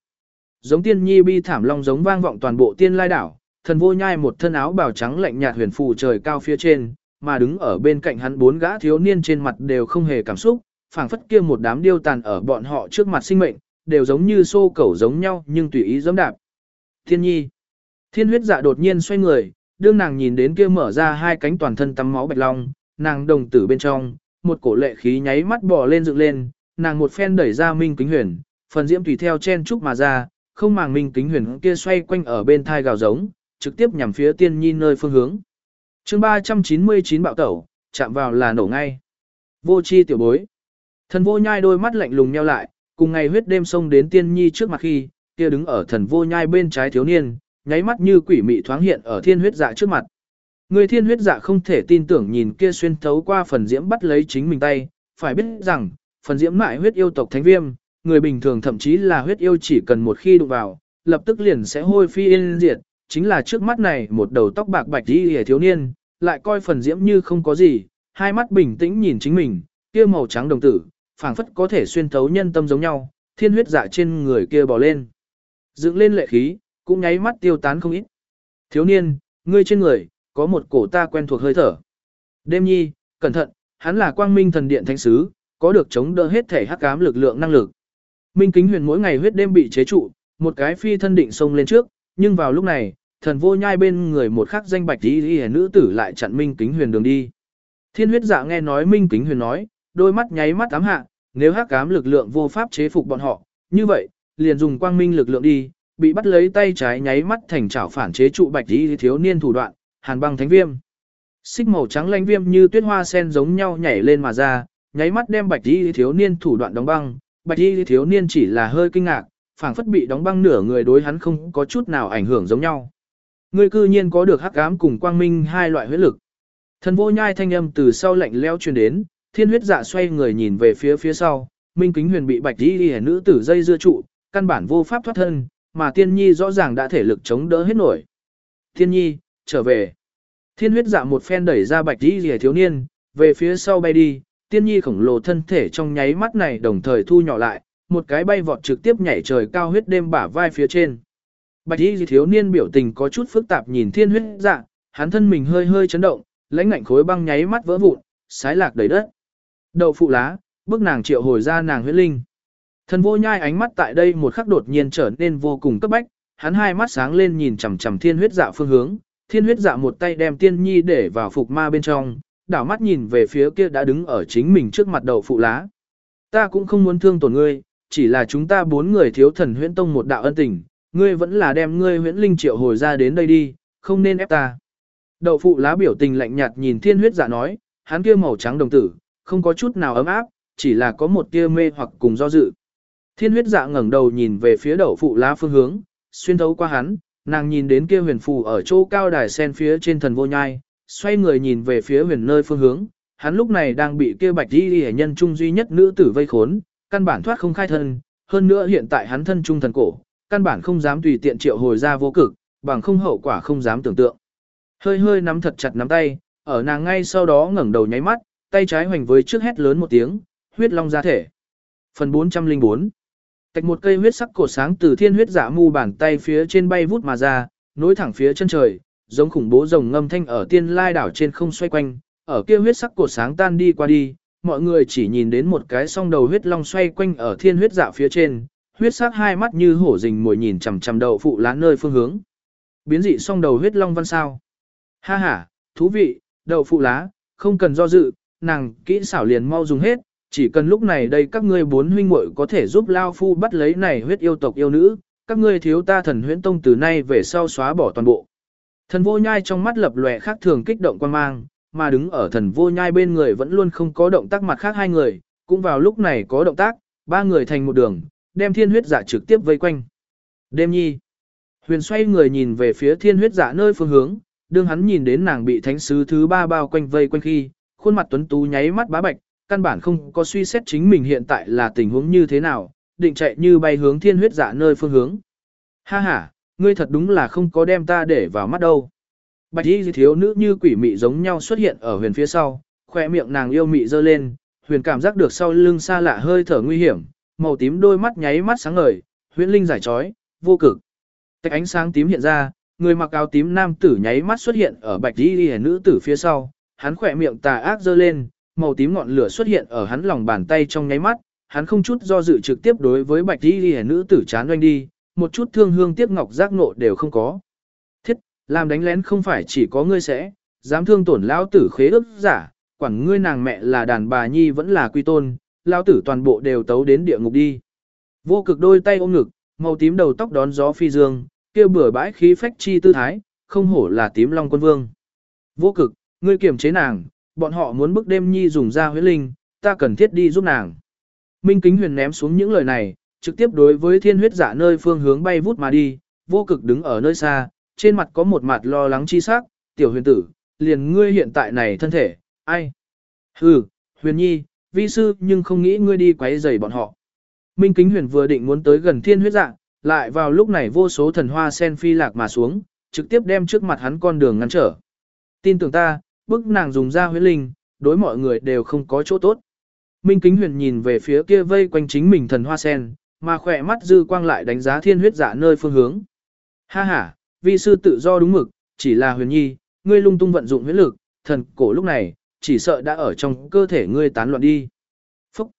A: Giống Tiên Nhi bi thảm long giống vang vọng toàn bộ Tiên Lai đảo, thần vô nhai một thân áo bào trắng lạnh nhạt huyền phù trời cao phía trên, mà đứng ở bên cạnh hắn bốn gã thiếu niên trên mặt đều không hề cảm xúc, phảng phất kia một đám điêu tàn ở bọn họ trước mặt sinh mệnh, đều giống như xô cẩu giống nhau nhưng tùy ý giẫm đạp. Thiên nhi. Thiên huyết dạ đột nhiên xoay người, đương nàng nhìn đến kia mở ra hai cánh toàn thân tắm máu bạch long, nàng đồng tử bên trong, một cổ lệ khí nháy mắt bò lên dựng lên, nàng một phen đẩy ra minh kính huyền, phần diễm tùy theo chen trúc mà ra, không màng minh kính huyền kia xoay quanh ở bên thai gào giống, trực tiếp nhằm phía tiên nhi nơi phương hướng chương 399 bạo tẩu, chạm vào là nổ ngay. Vô chi tiểu bối. Thần vô nhai đôi mắt lạnh lùng nheo lại, cùng ngày huyết đêm xông đến tiên nhi trước mặt khi, kia đứng ở thần vô nhai bên trái thiếu niên, nháy mắt như quỷ mị thoáng hiện ở thiên huyết dạ trước mặt. Người thiên huyết dạ không thể tin tưởng nhìn kia xuyên thấu qua phần diễm bắt lấy chính mình tay, phải biết rằng, phần diễm mại huyết yêu tộc thánh viêm, người bình thường thậm chí là huyết yêu chỉ cần một khi đụng vào, lập tức liền sẽ hôi phi yên diệt, chính là trước mắt này một đầu tóc bạc bạch đi hề thiếu niên, lại coi phần diễm như không có gì, hai mắt bình tĩnh nhìn chính mình, kia màu trắng đồng tử, phảng phất có thể xuyên thấu nhân tâm giống nhau, thiên huyết dạ trên người kia bò lên. Dựng lên lệ khí, cũng nháy mắt tiêu tán không ít. Thiếu niên, ngươi trên người, có một cổ ta quen thuộc hơi thở. Đêm nhi, cẩn thận, hắn là quang minh thần điện thánh sứ, có được chống đỡ hết thể hắc ám lực lượng năng lực. Minh kính huyền mỗi ngày huyết đêm bị chế trụ, một cái phi thân định xông lên trước, nhưng vào lúc này, thần vô nhai bên người một khắc danh bạch y y nữ tử lại chặn Minh Kính Huyền đường đi. Thiên huyết dạ nghe nói Minh Kính Huyền nói, đôi mắt nháy mắt ám hạ, nếu hắc ám lực lượng vô pháp chế phục bọn họ, như vậy, liền dùng quang minh lực lượng đi, bị bắt lấy tay trái nháy mắt thành chảo phản chế trụ bạch y thiếu niên thủ đoạn, hàn băng thánh viêm. Xích màu trắng lanh viêm như tuyết hoa sen giống nhau nhảy lên mà ra, nháy mắt đem bạch y thiếu niên thủ đoạn đóng băng, bạch y thiếu niên chỉ là hơi kinh ngạc, phảng phất bị đóng băng nửa người đối hắn không có chút nào ảnh hưởng giống nhau. Ngươi cư nhiên có được hắc ám cùng quang minh hai loại huyết lực. Thần vô nhai thanh âm từ sau lạnh leo truyền đến, thiên huyết dạ xoay người nhìn về phía phía sau, minh kính huyền bị bạch đi đi nữ tử dây dưa trụ, căn bản vô pháp thoát thân, mà tiên nhi rõ ràng đã thể lực chống đỡ hết nổi. Tiên nhi, trở về. Thiên huyết dạ một phen đẩy ra bạch đi đi thiếu niên, về phía sau bay đi, tiên nhi khổng lồ thân thể trong nháy mắt này đồng thời thu nhỏ lại, một cái bay vọt trực tiếp nhảy trời cao huyết đêm bả vai phía trên. Bạch y thiếu niên biểu tình có chút phức tạp nhìn thiên huyết dạ, hắn thân mình hơi hơi chấn động, lãnh ngạnh khối băng nháy mắt vỡ vụn, sái lạc đầy đất. Đậu phụ lá, bước nàng triệu hồi ra nàng huyết linh. Thần vô nhai ánh mắt tại đây một khắc đột nhiên trở nên vô cùng cấp bách, hắn hai mắt sáng lên nhìn chằm chằm thiên huyết dạ phương hướng, thiên huyết dạ một tay đem tiên nhi để vào phục ma bên trong, đảo mắt nhìn về phía kia đã đứng ở chính mình trước mặt đậu phụ lá. Ta cũng không muốn thương tổn ngươi, chỉ là chúng ta bốn người thiếu thần huyễn tông một đạo ân tình, ngươi vẫn là đem ngươi huyễn linh triệu hồi ra đến đây đi, không nên ép ta. Đậu phụ lá biểu tình lạnh nhạt nhìn thiên huyết dạ nói, hắn kia màu trắng đồng tử, không có chút nào ấm áp, chỉ là có một tia mê hoặc cùng do dự. Thiên huyết dạ ngẩng đầu nhìn về phía đậu phụ lá phương hướng, xuyên thấu qua hắn, nàng nhìn đến kia huyền phù ở chỗ cao đài sen phía trên thần vô nhai, xoay người nhìn về phía huyền nơi phương hướng, hắn lúc này đang bị kia bạch y hệ nhân trung duy nhất nữ tử vây khốn, căn bản thoát không khai thân, hơn nữa hiện tại hắn thân trung thần cổ, căn bản không dám tùy tiện triệu hồi ra vô cực, bằng không hậu quả không dám tưởng tượng. Hơi hơi nắm thật chặt nắm tay, ở nàng ngay sau đó ngẩng đầu nháy mắt, tay trái hoành với trước hét lớn một tiếng, huyết long ra thể. Phần 404 Tạch một cây huyết sắc cổ sáng từ thiên huyết giả mu bàn tay phía trên bay vút mà ra, nối thẳng phía chân trời, giống khủng bố rồng ngâm thanh ở tiên lai đảo trên không xoay quanh, ở kia huyết sắc cổ sáng tan đi qua đi, mọi người chỉ nhìn đến một cái song đầu huyết long xoay quanh ở thiên huyết dạ phía trên, huyết sắc hai mắt như hổ rình mồi nhìn chằm chằm đậu phụ lá nơi phương hướng. Biến dị song đầu huyết long văn sao? Ha ha, thú vị, đậu phụ lá, không cần do dự, nàng kỹ xảo liền mau dùng hết, chỉ cần lúc này đây các ngươi bốn huynh muội có thể giúp Lao Phu bắt lấy này huyết yêu tộc yêu nữ, các ngươi thiếu ta thần huyễn tông từ nay về sau xóa bỏ toàn bộ. Thần vô nhai trong mắt lập lòe khác thường kích động quan mang, mà đứng ở thần vô nhai bên người vẫn luôn không có động tác mặt khác hai người, cũng vào lúc này có động tác, ba người thành một đường, đem thiên huyết giả trực tiếp vây quanh. Đêm nhi, huyền xoay người nhìn về phía thiên huyết giả nơi phương hướng, đương hắn nhìn đến nàng bị thánh sứ thứ ba bao quanh vây quanh khi, khuôn mặt tuấn tú nháy mắt bá bạch, căn bản không có suy xét chính mình hiện tại là tình huống như thế nào, định chạy như bay hướng thiên huyết giả nơi phương hướng. Ha ha, ngươi thật đúng là không có đem ta để vào mắt đâu. Bạch y thiếu nữ như quỷ mị giống nhau xuất hiện ở huyền phía sau, khoe miệng nàng yêu mị dơ lên, huyền cảm giác được sau lưng xa lạ hơi thở nguy hiểm, màu tím đôi mắt nháy mắt sáng ngời, huyễn linh giải trói, vô cực. Tạch ánh sáng tím hiện ra, người mặc áo tím nam tử nháy mắt xuất hiện ở bạch y nữ tử phía sau, hắn khỏe miệng tà ác dơ lên, màu tím ngọn lửa xuất hiện ở hắn lòng bàn tay trong nháy mắt, hắn không chút do dự trực tiếp đối với bạch y nữ tử chán doanh đi, một chút thương hương tiếc ngọc giác nộ đều không có. Thiết, làm đánh lén không phải chỉ có ngươi sẽ, dám thương tổn lão tử khế ước giả, quản ngươi nàng mẹ là đàn bà nhi vẫn là quy tôn, lão tử toàn bộ đều tấu đến địa ngục đi. Vô cực đôi tay ôm ngực, màu tím đầu tóc đón gió phi dương, kêu bửa bãi khí phách chi tư thái, không hổ là tím long quân vương. Vô cực, ngươi kiềm chế nàng, bọn họ muốn bức đêm nhi dùng ra huyết linh, ta cần thiết đi giúp nàng. Minh kính huyền ném xuống những lời này, trực tiếp đối với thiên huyết giả nơi phương hướng bay vút mà đi, vô cực đứng ở nơi xa, trên mặt có một mặt lo lắng chi sắc, tiểu huyền tử, liền ngươi hiện tại này thân thể, ai? Hừ, huyền nhi, vi sư nhưng không nghĩ ngươi đi quấy rầy bọn họ. Minh kính huyền vừa định muốn tới gần thiên huyết Dạng, lại vào lúc này vô số thần hoa sen phi lạc mà xuống, trực tiếp đem trước mặt hắn con đường ngăn trở. Tin tưởng ta, bức nàng dùng ra huyết linh, đối mọi người đều không có chỗ tốt. Minh kính huyền nhìn về phía kia vây quanh chính mình thần hoa sen, mà khỏe mắt dư quang lại đánh giá thiên huyết dạ nơi phương hướng. Ha ha, vi sư tự do đúng mực, chỉ là huyền nhi, ngươi lung tung vận dụng huyết lực, thần cổ lúc này, chỉ sợ đã ở trong cơ thể ngươi tán loạn đi. Phúc!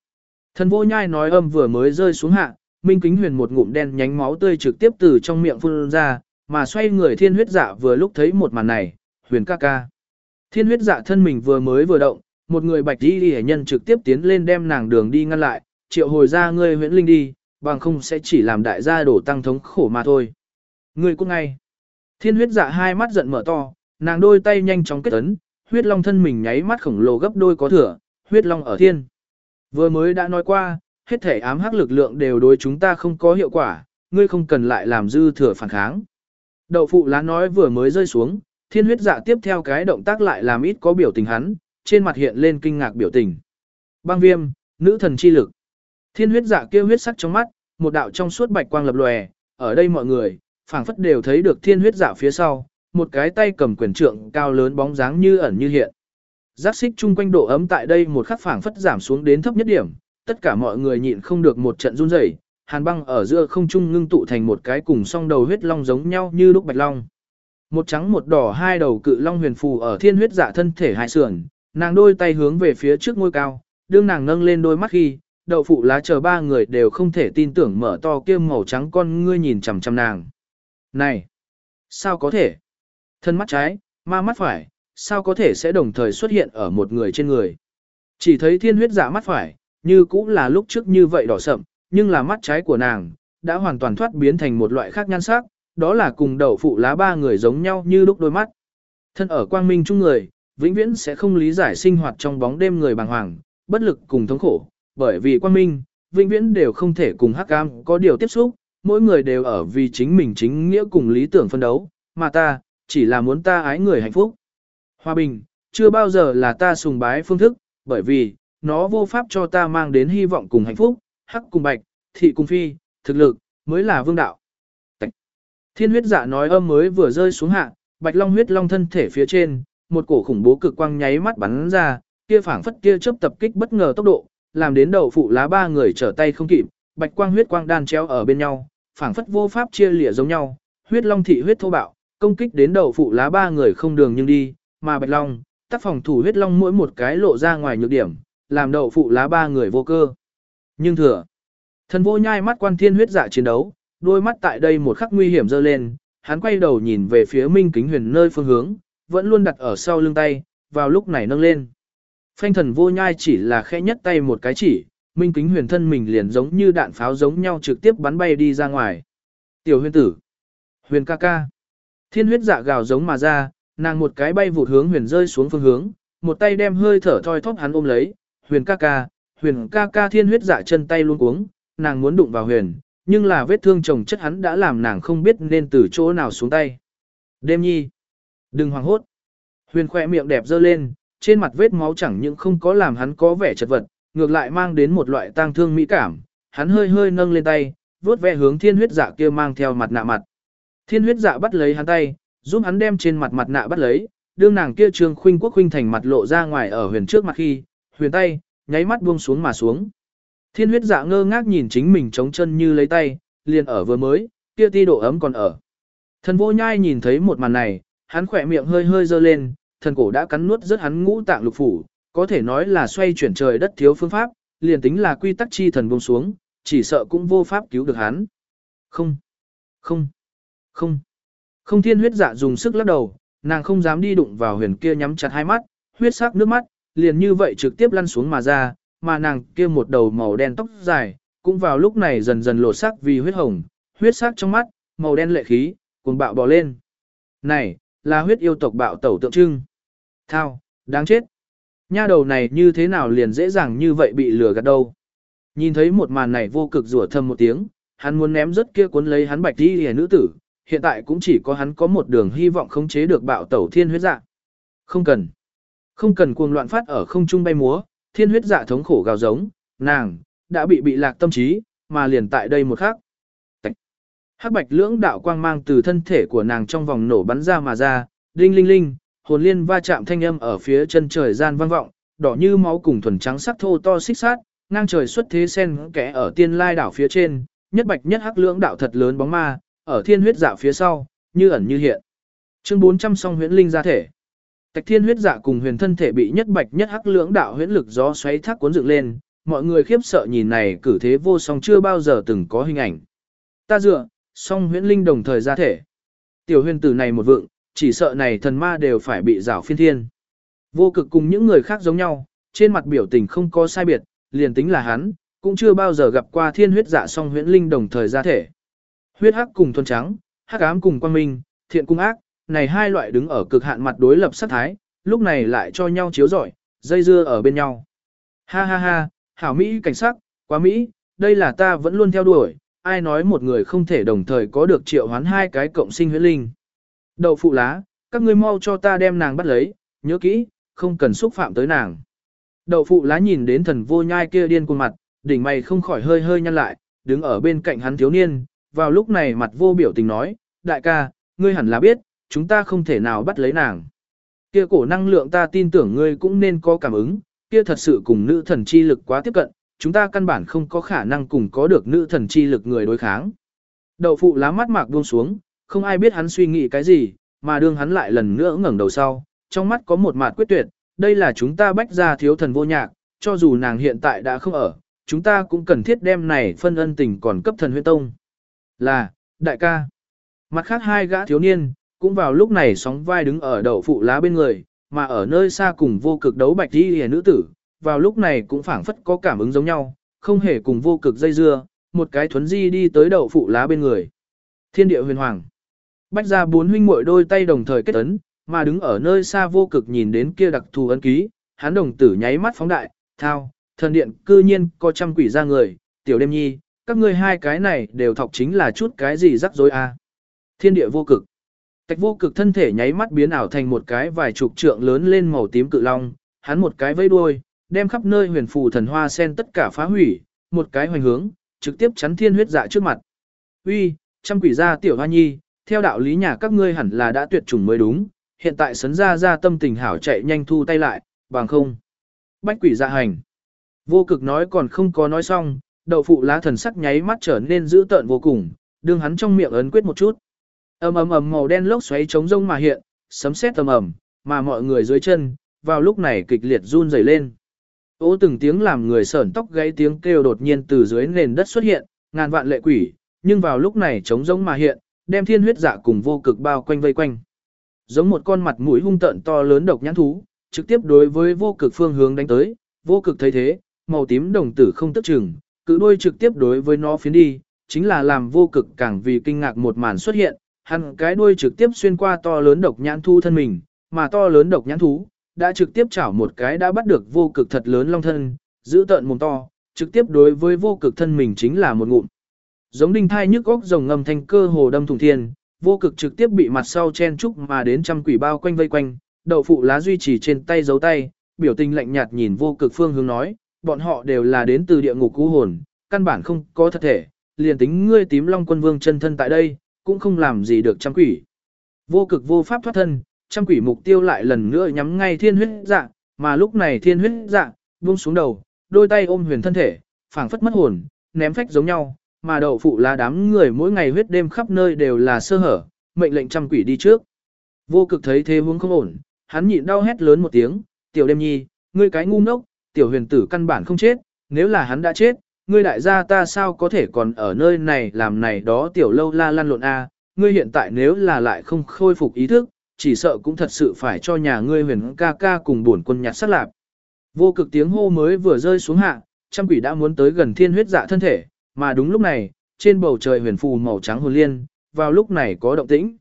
A: Thần vô nhai nói âm vừa mới rơi xuống hạ, minh kính huyền một ngụm đen nhánh máu tươi trực tiếp từ trong miệng phun ra, mà xoay người thiên huyết dạ vừa lúc thấy một màn này, huyền ca ca. Thiên huyết dạ thân mình vừa mới vừa động, một người bạch đi đi nhân trực tiếp tiến lên đem nàng đường đi ngăn lại, triệu hồi ra ngươi huyễn linh đi, bằng không sẽ chỉ làm đại gia đổ tăng thống khổ mà thôi. Ngươi cũng ngay. Thiên huyết dạ hai mắt giận mở to, nàng đôi tay nhanh chóng kết ấn, huyết long thân mình nháy mắt khổng lồ gấp đôi có thừa, huyết long ở thiên. Vừa mới đã nói qua, hết thể ám hắc lực lượng đều đối chúng ta không có hiệu quả, ngươi không cần lại làm dư thừa phản kháng. Đậu phụ lá nói vừa mới rơi xuống, thiên huyết dạ tiếp theo cái động tác lại làm ít có biểu tình hắn, trên mặt hiện lên kinh ngạc biểu tình. Băng viêm, nữ thần chi lực. Thiên huyết dạ kêu huyết sắc trong mắt, một đạo trong suốt bạch quang lập lòe, ở đây mọi người, phảng phất đều thấy được thiên huyết dạ phía sau, một cái tay cầm quyền trượng cao lớn bóng dáng như ẩn như hiện. Giác xích chung quanh độ ấm tại đây một khắc phảng phất giảm xuống đến thấp nhất điểm, tất cả mọi người nhịn không được một trận run rẩy, hàn băng ở giữa không trung ngưng tụ thành một cái cùng song đầu huyết long giống nhau như lúc bạch long. Một trắng một đỏ hai đầu cự long huyền phù ở thiên huyết dạ thân thể hai sườn, nàng đôi tay hướng về phía trước ngôi cao, đương nàng nâng lên đôi mắt khi, đậu phụ lá chờ ba người đều không thể tin tưởng mở to kia màu trắng con ngươi nhìn chằm chằm nàng. Này! Sao có thể? Thân mắt trái, ma mắt phải, sao có thể sẽ đồng thời xuất hiện ở một người trên người? Chỉ thấy thiên huyết dạ mắt phải, như cũng là lúc trước như vậy đỏ sậm, nhưng là mắt trái của nàng, đã hoàn toàn thoát biến thành một loại khác nhan sắc, đó là cùng đầu phụ lá ba người giống nhau như lúc đôi mắt. Thân ở quang minh chung người, vĩnh viễn sẽ không lý giải sinh hoạt trong bóng đêm người bàng hoàng, bất lực cùng thống khổ, bởi vì quang minh, vĩnh viễn đều không thể cùng hắc cam có điều tiếp xúc, mỗi người đều ở vì chính mình chính nghĩa cùng lý tưởng phân đấu, mà ta, chỉ là muốn ta ái người hạnh phúc. Hòa bình, chưa bao giờ là ta sùng bái phương thức, bởi vì, nó vô pháp cho ta mang đến hy vọng cùng hạnh phúc, hắc cùng bạch, thị cùng phi, thực lực, mới là vương đạo. Thiên huyết giả nói âm mới vừa rơi xuống hạ, bạch long huyết long thân thể phía trên, một cổ khủng bố cực quang nháy mắt bắn ra, kia phảng phất kia chớp tập kích bất ngờ tốc độ, làm đến đầu phụ lá ba người trở tay không kịp, bạch quang huyết quang đan treo ở bên nhau, phảng phất vô pháp chia lìa giống nhau, huyết long thị huyết thô bạo, công kích đến đầu phụ lá ba người không đường nhưng đi, mà bạch long, tác phòng thủ huyết long mỗi một cái lộ ra ngoài nhược điểm, làm đầu phụ lá ba người vô cơ. Nhưng thừa, thần vô nhai mắt quan thiên huyết dạ chiến đấu, đôi mắt tại đây một khắc nguy hiểm dơ lên, hắn quay đầu nhìn về phía Minh Kính Huyền nơi phương hướng, vẫn luôn đặt ở sau lưng tay, vào lúc này nâng lên. Phanh thần vô nhai chỉ là khẽ nhất tay một cái chỉ, Minh Kính Huyền thân mình liền giống như đạn pháo giống nhau trực tiếp bắn bay đi ra ngoài. Tiểu huyền tử, huyền ca ca, thiên huyết dạ gào giống mà ra, nàng một cái bay vụt hướng huyền rơi xuống phương hướng, một tay đem hơi thở thoi thóp hắn ôm lấy, huyền ca ca, huyền ca ca thiên huyết dạ chân tay luôn cuống, nàng muốn đụng vào huyền, nhưng là vết thương chồng chất hắn đã làm nàng không biết nên từ chỗ nào xuống tay. Đêm nhi, đừng hoảng hốt. Huyền khoe miệng đẹp dơ lên, trên mặt vết máu chẳng những không có làm hắn có vẻ chật vật, ngược lại mang đến một loại tang thương mỹ cảm. Hắn hơi hơi nâng lên tay, vuốt ve hướng thiên huyết dạ kia mang theo mặt nạ mặt. Thiên huyết dạ bắt lấy hắn tay, giúp hắn đem trên mặt mặt nạ bắt lấy, đương nàng kia trương khuynh quốc khuynh thành mặt lộ ra ngoài ở huyền trước mặt khi, huyền tay, nháy mắt buông xuống mà xuống. Thiên huyết dạ ngơ ngác nhìn chính mình chống chân như lấy tay, liền ở vừa mới, kia ti độ ấm còn ở. Thần vô nhai nhìn thấy một màn này, hắn khỏe miệng hơi hơi dơ lên, thần cổ đã cắn nuốt rất hắn ngũ tạng lục phủ, có thể nói là xoay chuyển trời đất thiếu phương pháp, liền tính là quy tắc chi thần buông xuống, chỉ sợ cũng vô pháp cứu được hắn. Không, không, không, không thiên huyết dạ dùng sức lắc đầu, nàng không dám đi đụng vào huyền kia nhắm chặt hai mắt, huyết sắc nước mắt, liền như vậy trực tiếp lăn xuống mà ra, mà nàng kia một đầu màu đen tóc dài, cũng vào lúc này dần dần lột sắc vì huyết hồng, huyết sắc trong mắt, màu đen lệ khí, cuồng bạo bò lên. Này, là huyết yêu tộc bạo tẩu tượng trưng. Thao, đáng chết. Nha đầu này như thế nào liền dễ dàng như vậy bị lừa gạt đâu. Nhìn thấy một màn này vô cực rủa thầm một tiếng, hắn muốn ném rất kia cuốn lấy hắn bạch đi hề nữ tử, hiện tại cũng chỉ có hắn có một đường hy vọng khống chế được bạo tẩu thiên huyết dạ. Không cần. Không cần cuồng loạn phát ở không trung bay múa, thiên huyết dạ thống khổ gào giống, nàng, đã bị bị lạc tâm trí, mà liền tại đây một khắc. Hắc bạch lưỡng đạo quang mang từ thân thể của nàng trong vòng nổ bắn ra mà ra, đinh linh linh, hồn liên va chạm thanh âm ở phía chân trời gian vang vọng, đỏ như máu cùng thuần trắng sắc thô to xích sát, ngang trời xuất thế sen kẽ ở tiên lai đảo phía trên, nhất bạch nhất hắc lưỡng đạo thật lớn bóng ma, ở thiên huyết dạ phía sau, như ẩn như hiện. Chương 400 song huyễn linh ra thể. Tạch thiên huyết dạ cùng huyền thân thể bị nhất bạch nhất hắc lưỡng đạo huyễn lực gió xoáy thác cuốn dựng lên, mọi người khiếp sợ nhìn này cử thế vô song chưa bao giờ từng có hình ảnh. Ta dựa, song huyễn linh đồng thời ra thể. Tiểu huyền tử này một vượng, chỉ sợ này thần ma đều phải bị rảo phiên thiên. Vô cực cùng những người khác giống nhau, trên mặt biểu tình không có sai biệt, liền tính là hắn, cũng chưa bao giờ gặp qua thiên huyết dạ song huyễn linh đồng thời ra thể. Huyết hắc cùng thuần trắng, hắc ám cùng quang minh, thiện cùng ác, này hai loại đứng ở cực hạn mặt đối lập sát thái, lúc này lại cho nhau chiếu rọi, dây dưa ở bên nhau. Ha ha ha, hảo Mỹ cảnh sắc, quá Mỹ, đây là ta vẫn luôn theo đuổi, ai nói một người không thể đồng thời có được triệu hoán hai cái cộng sinh huyết linh. Đậu phụ lá, các ngươi mau cho ta đem nàng bắt lấy, nhớ kỹ, không cần xúc phạm tới nàng. Đậu phụ lá nhìn đến thần vô nhai kia điên cuồng mặt, đỉnh mày không khỏi hơi hơi nhăn lại, đứng ở bên cạnh hắn thiếu niên, vào lúc này mặt vô biểu tình nói, đại ca, ngươi hẳn là biết, chúng ta không thể nào bắt lấy nàng. Kia cổ năng lượng ta tin tưởng ngươi cũng nên có cảm ứng, kia thật sự cùng nữ thần chi lực quá tiếp cận, chúng ta căn bản không có khả năng cùng có được nữ thần chi lực người đối kháng. Đậu phụ lá mắt mạc buông xuống, không ai biết hắn suy nghĩ cái gì, mà đương hắn lại lần nữa ngẩng đầu sau, trong mắt có một mạt quyết tuyệt, đây là chúng ta bách ra thiếu thần vô nhạc, cho dù nàng hiện tại đã không ở, chúng ta cũng cần thiết đem này phân ân tình còn cấp thần huyên tông. Là, đại ca. Mặt khác hai gã thiếu niên, cũng vào lúc này sóng vai đứng ở đậu phụ lá bên người, mà ở nơi xa cùng vô cực đấu bạch đi hề nữ tử, vào lúc này cũng phảng phất có cảm ứng giống nhau, không hề cùng vô cực dây dưa, một cái thuấn di đi tới đậu phụ lá bên người. Thiên địa huyền hoàng. Bách ra bốn huynh muội đôi tay đồng thời kết ấn, mà đứng ở nơi xa vô cực nhìn đến kia đặc thù ấn ký, hắn đồng tử nháy mắt phóng đại, thao, thần điện cư nhiên có trăm quỷ ra người, tiểu đêm nhi, các ngươi hai cái này đều thọc chính là chút cái gì rắc rối a Thiên địa vô cực. Tạch vô cực thân thể nháy mắt biến ảo thành một cái vài chục trượng lớn lên màu tím cự long, hắn một cái vây đuôi, đem khắp nơi huyền phù thần hoa sen tất cả phá hủy, một cái hoành hướng, trực tiếp chắn thiên huyết dạ trước mặt. Uy, trăm quỷ gia tiểu hoa nhi, theo đạo lý nhà các ngươi hẳn là đã tuyệt chủng mới đúng, hiện tại sấn ra ra tâm tình hảo chạy nhanh thu tay lại, bằng không. Bách quỷ dạ hành. Vô cực nói còn không có nói xong, đậu phụ lá thần sắc nháy mắt trở nên dữ tợn vô cùng, đương hắn trong miệng ấn quyết một chút. ầm ầm ầm màu đen lốc xoáy chống rông mà hiện, sấm sét ầm ầm, mà mọi người dưới chân, vào lúc này kịch liệt run rẩy lên. Ô từng tiếng làm người sởn tóc gáy tiếng kêu đột nhiên từ dưới nền đất xuất hiện, ngàn vạn lệ quỷ, nhưng vào lúc này chống rông mà hiện, đem thiên huyết dạ cùng vô cực bao quanh vây quanh. Giống một con mặt mũi hung tợn to lớn độc nhãn thú, trực tiếp đối với vô cực phương hướng đánh tới, vô cực thấy thế, màu tím đồng tử không tức chừng, cự đuôi trực tiếp đối với nó phiến đi, chính là làm vô cực càng vì kinh ngạc một màn xuất hiện, hắn cái đuôi trực tiếp xuyên qua to lớn độc nhãn thú thân mình, mà to lớn độc nhãn thú đã trực tiếp chảo một cái đã bắt được vô cực thật lớn long thân, giữ tợn mồm to, trực tiếp đối với vô cực thân mình chính là một ngụm. Giống đinh thai nhức góc rồng ngầm thanh cơ hồ đâm thủng thiên, vô cực trực tiếp bị mặt sau chen trúc mà đến trăm quỷ bao quanh vây quanh, đậu phụ lá duy trì trên tay giấu tay, biểu tình lạnh nhạt nhìn vô cực phương hướng nói, bọn họ đều là đến từ địa ngục cú hồn, căn bản không có thật thể, liền tính ngươi tím long quân vương chân thân tại đây, cũng không làm gì được trăm quỷ. Vô cực vô pháp thoát thân, trăm quỷ mục tiêu lại lần nữa nhắm ngay thiên huyết dạ, mà lúc này thiên huyết dạ, buông xuống đầu, đôi tay ôm huyền thân thể, phảng phất mất hồn, ném phách giống nhau, mà đậu phụ là đám người mỗi ngày huyết đêm khắp nơi đều là sơ hở, mệnh lệnh trăm quỷ đi trước. Vô cực thấy thế hướng không ổn, hắn nhịn đau hét lớn một tiếng, tiểu đêm nhi, ngươi cái ngu ngốc, tiểu huyền tử căn bản không chết, nếu là hắn đã chết, ngươi đại gia ta sao có thể còn ở nơi này làm này đó tiểu lâu la lăn lộn a, ngươi hiện tại nếu là lại không khôi phục ý thức, chỉ sợ cũng thật sự phải cho nhà ngươi huyền ca ca cùng buồn quân nhặt sát lạp. Vô cực tiếng hô mới vừa rơi xuống hạ, trăm quỷ đã muốn tới gần thiên huyết dạ thân thể, mà đúng lúc này, trên bầu trời huyền phù màu trắng hồn liên, vào lúc này có động tĩnh.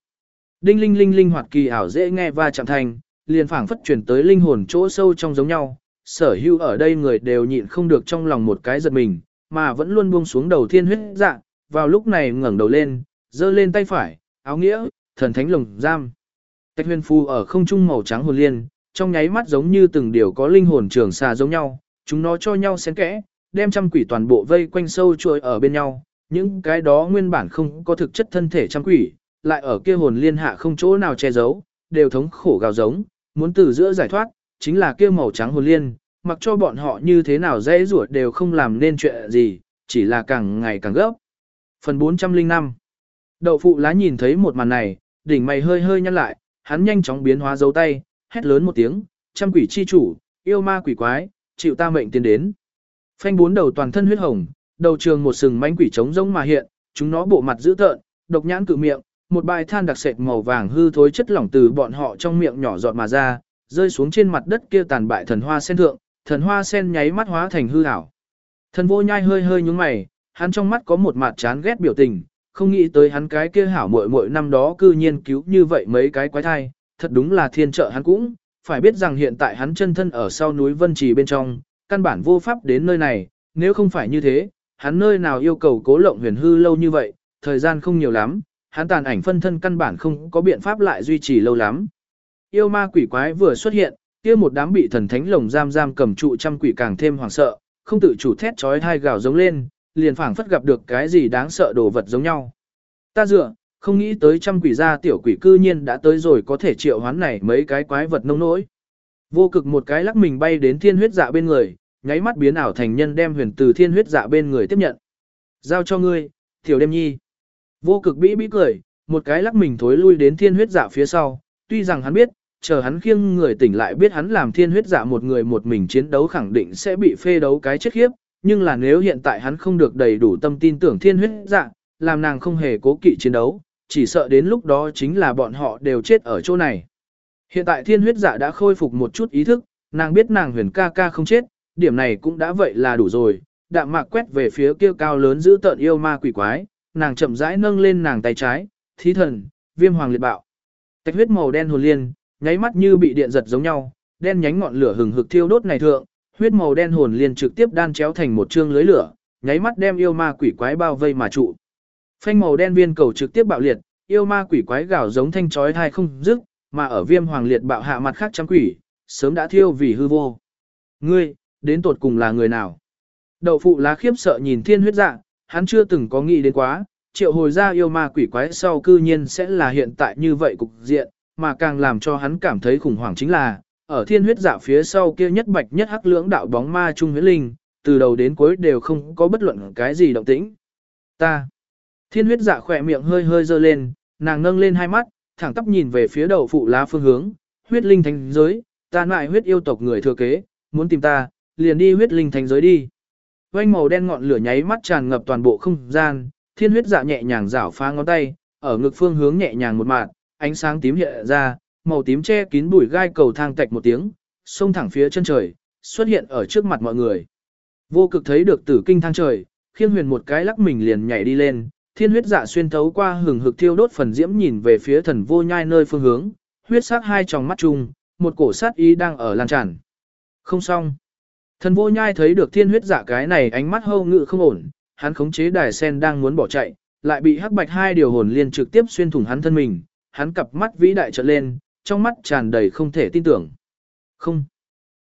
A: Đinh linh linh linh hoạt kỳ ảo dễ nghe và chạm thành, liền phảng phất truyền tới linh hồn chỗ sâu trong giống nhau, sở hữu ở đây người đều nhịn không được trong lòng một cái giật mình, mà vẫn luôn buông xuống đầu thiên huyết dạ, vào lúc này ngẩng đầu lên, giơ lên tay phải, áo nghĩa, thần thánh lồng giam. Tạch huyền phù ở không trung màu trắng hồn liên, trong nháy mắt giống như từng điều có linh hồn trường xà giống nhau, chúng nó cho nhau xen kẽ, đem trăm quỷ toàn bộ vây quanh sâu chuỗi ở bên nhau, những cái đó nguyên bản không có thực chất thân thể trăm quỷ, lại ở kia hồn liên hạ không chỗ nào che giấu, đều thống khổ gào giống, muốn từ giữa giải thoát, chính là kia màu trắng hồn liên, mặc cho bọn họ như thế nào dễ ruột đều không làm nên chuyện gì, chỉ là càng ngày càng gấp. Phần 405 Đậu phụ lá nhìn thấy một màn này, đỉnh mày hơi hơi nhăn lại, hắn nhanh chóng biến hóa dấu tay, hét lớn một tiếng, trăm quỷ chi chủ, yêu ma quỷ quái, chịu ta mệnh tiến đến. Phanh bốn đầu toàn thân huyết hồng, đầu trường một sừng manh quỷ trống rỗng mà hiện, chúng nó bộ mặt dữ tợn, độc nhãn cự miệng, một bài than đặc sệt màu vàng hư thối chất lỏng từ bọn họ trong miệng nhỏ giọt mà ra, rơi xuống trên mặt đất kia tàn bại thần hoa sen thượng, thần hoa sen nháy mắt hóa thành hư ảo. Thần vô nhai hơi hơi nhúng mày, hắn trong mắt có một mặt chán ghét biểu tình, không nghĩ tới hắn cái kia hảo muội muội năm đó cư nhiên cứu như vậy mấy cái quái thai, thật đúng là thiên trợ hắn cũng, phải biết rằng hiện tại hắn chân thân ở sau núi Vân Trì bên trong, căn bản vô pháp đến nơi này, nếu không phải như thế, hắn nơi nào yêu cầu cố lộng huyền hư lâu như vậy, thời gian không nhiều lắm, hắn tàn ảnh phân thân căn bản không có biện pháp lại duy trì lâu lắm. Yêu ma quỷ quái vừa xuất hiện, kia một đám bị thần thánh lồng giam giam cầm trụ trăm quỷ càng thêm hoảng sợ, không tự chủ thét chói hai gào giống lên, liền phảng phất gặp được cái gì đáng sợ đồ vật giống nhau. Ta dựa, Không nghĩ tới trăm quỷ gia tiểu quỷ cư nhiên đã tới rồi có thể triệu hoán này mấy cái quái vật nông nỗi. Vô cực một cái lắc mình bay đến thiên huyết dạ bên người, nháy mắt biến ảo thành nhân đem huyền từ thiên huyết dạ bên người tiếp nhận. Giao cho ngươi, tiểu đêm nhi. Vô cực bĩ bĩ cười, một cái lắc mình thối lui đến thiên huyết dạ phía sau, tuy rằng hắn biết, chờ hắn khiêng người tỉnh lại biết hắn làm thiên huyết dạ một người một mình chiến đấu khẳng định sẽ bị phê đấu cái chết khiếp, nhưng là nếu hiện tại hắn không được đầy đủ tâm tin tưởng thiên huyết dạ, làm nàng không hề cố kỵ chiến đấu, chỉ sợ đến lúc đó chính là bọn họ đều chết ở chỗ này. Hiện tại thiên huyết dạ đã khôi phục một chút ý thức, nàng biết nàng huyền ca ca không chết, điểm này cũng đã vậy là đủ rồi, đạm mạc quét về phía kia cao lớn giữ tợn yêu ma quỷ quái, nàng chậm rãi nâng lên nàng tay trái, thí thần, viêm hoàng liệt bạo. Tạch huyết màu đen hồn liên, nháy mắt như bị điện giật giống nhau, đen nhánh ngọn lửa hừng hực thiêu đốt này thượng, huyết màu đen hồn liền trực tiếp đan chéo thành một chương lưới lửa, nháy mắt đem yêu ma quỷ quái bao vây mà trụ. Phanh màu đen viên cầu trực tiếp bạo liệt, yêu ma quỷ quái gào giống thanh chói thai không dứt, mà ở viêm hoàng liệt bạo hạ mặt khác trăm quỷ, sớm đã thiêu vì hư vô. Ngươi, đến tột cùng là người nào? Đậu phụ lá khiếp sợ nhìn thiên huyết dạ, hắn chưa từng có nghĩ đến quá, triệu hồi ra yêu ma quỷ quái sau cư nhiên sẽ là hiện tại như vậy cục diện, mà càng làm cho hắn cảm thấy khủng hoảng chính là, ở thiên huyết dạ phía sau kia nhất bạch nhất hắc lưỡng đạo bóng ma trung huyết linh, từ đầu đến cuối đều không có bất luận cái gì động tĩnh. Ta. Thiên huyết dạ khỏe miệng hơi hơi dơ lên, nàng nâng lên hai mắt, thẳng tắp nhìn về phía đầu phụ lá phương hướng, huyết linh thánh giới, ta lại huyết yêu tộc người thừa kế, muốn tìm ta, liền đi huyết linh thánh giới đi. Vành màu đen ngọn lửa nháy mắt tràn ngập toàn bộ không gian, thiên huyết dạ nhẹ nhàng rảo phá ngón tay, ở ngực phương hướng nhẹ nhàng một mạt, ánh sáng tím hiện ra, màu tím che kín bụi gai cầu thang tạch một tiếng, xông thẳng phía chân trời, xuất hiện ở trước mặt mọi người. Vô cực thấy được tử kinh thang trời, khiên huyền một cái lắc mình liền nhảy đi lên, thiên huyết dạ xuyên thấu qua hừng hực thiêu đốt phần diễm nhìn về phía thần vô nhai nơi phương hướng, huyết sắc hai tròng mắt chung, một cổ sát ý đang ở lan tràn. Không xong. Thần vô nhai thấy được thiên huyết dạ cái này ánh mắt hâu ngự không ổn, hắn khống chế đài sen đang muốn bỏ chạy, lại bị hắc bạch hai điều hồn liên trực tiếp xuyên thủng hắn thân mình, hắn cặp mắt vĩ đại trợn lên, trong mắt tràn đầy không thể tin tưởng. Không.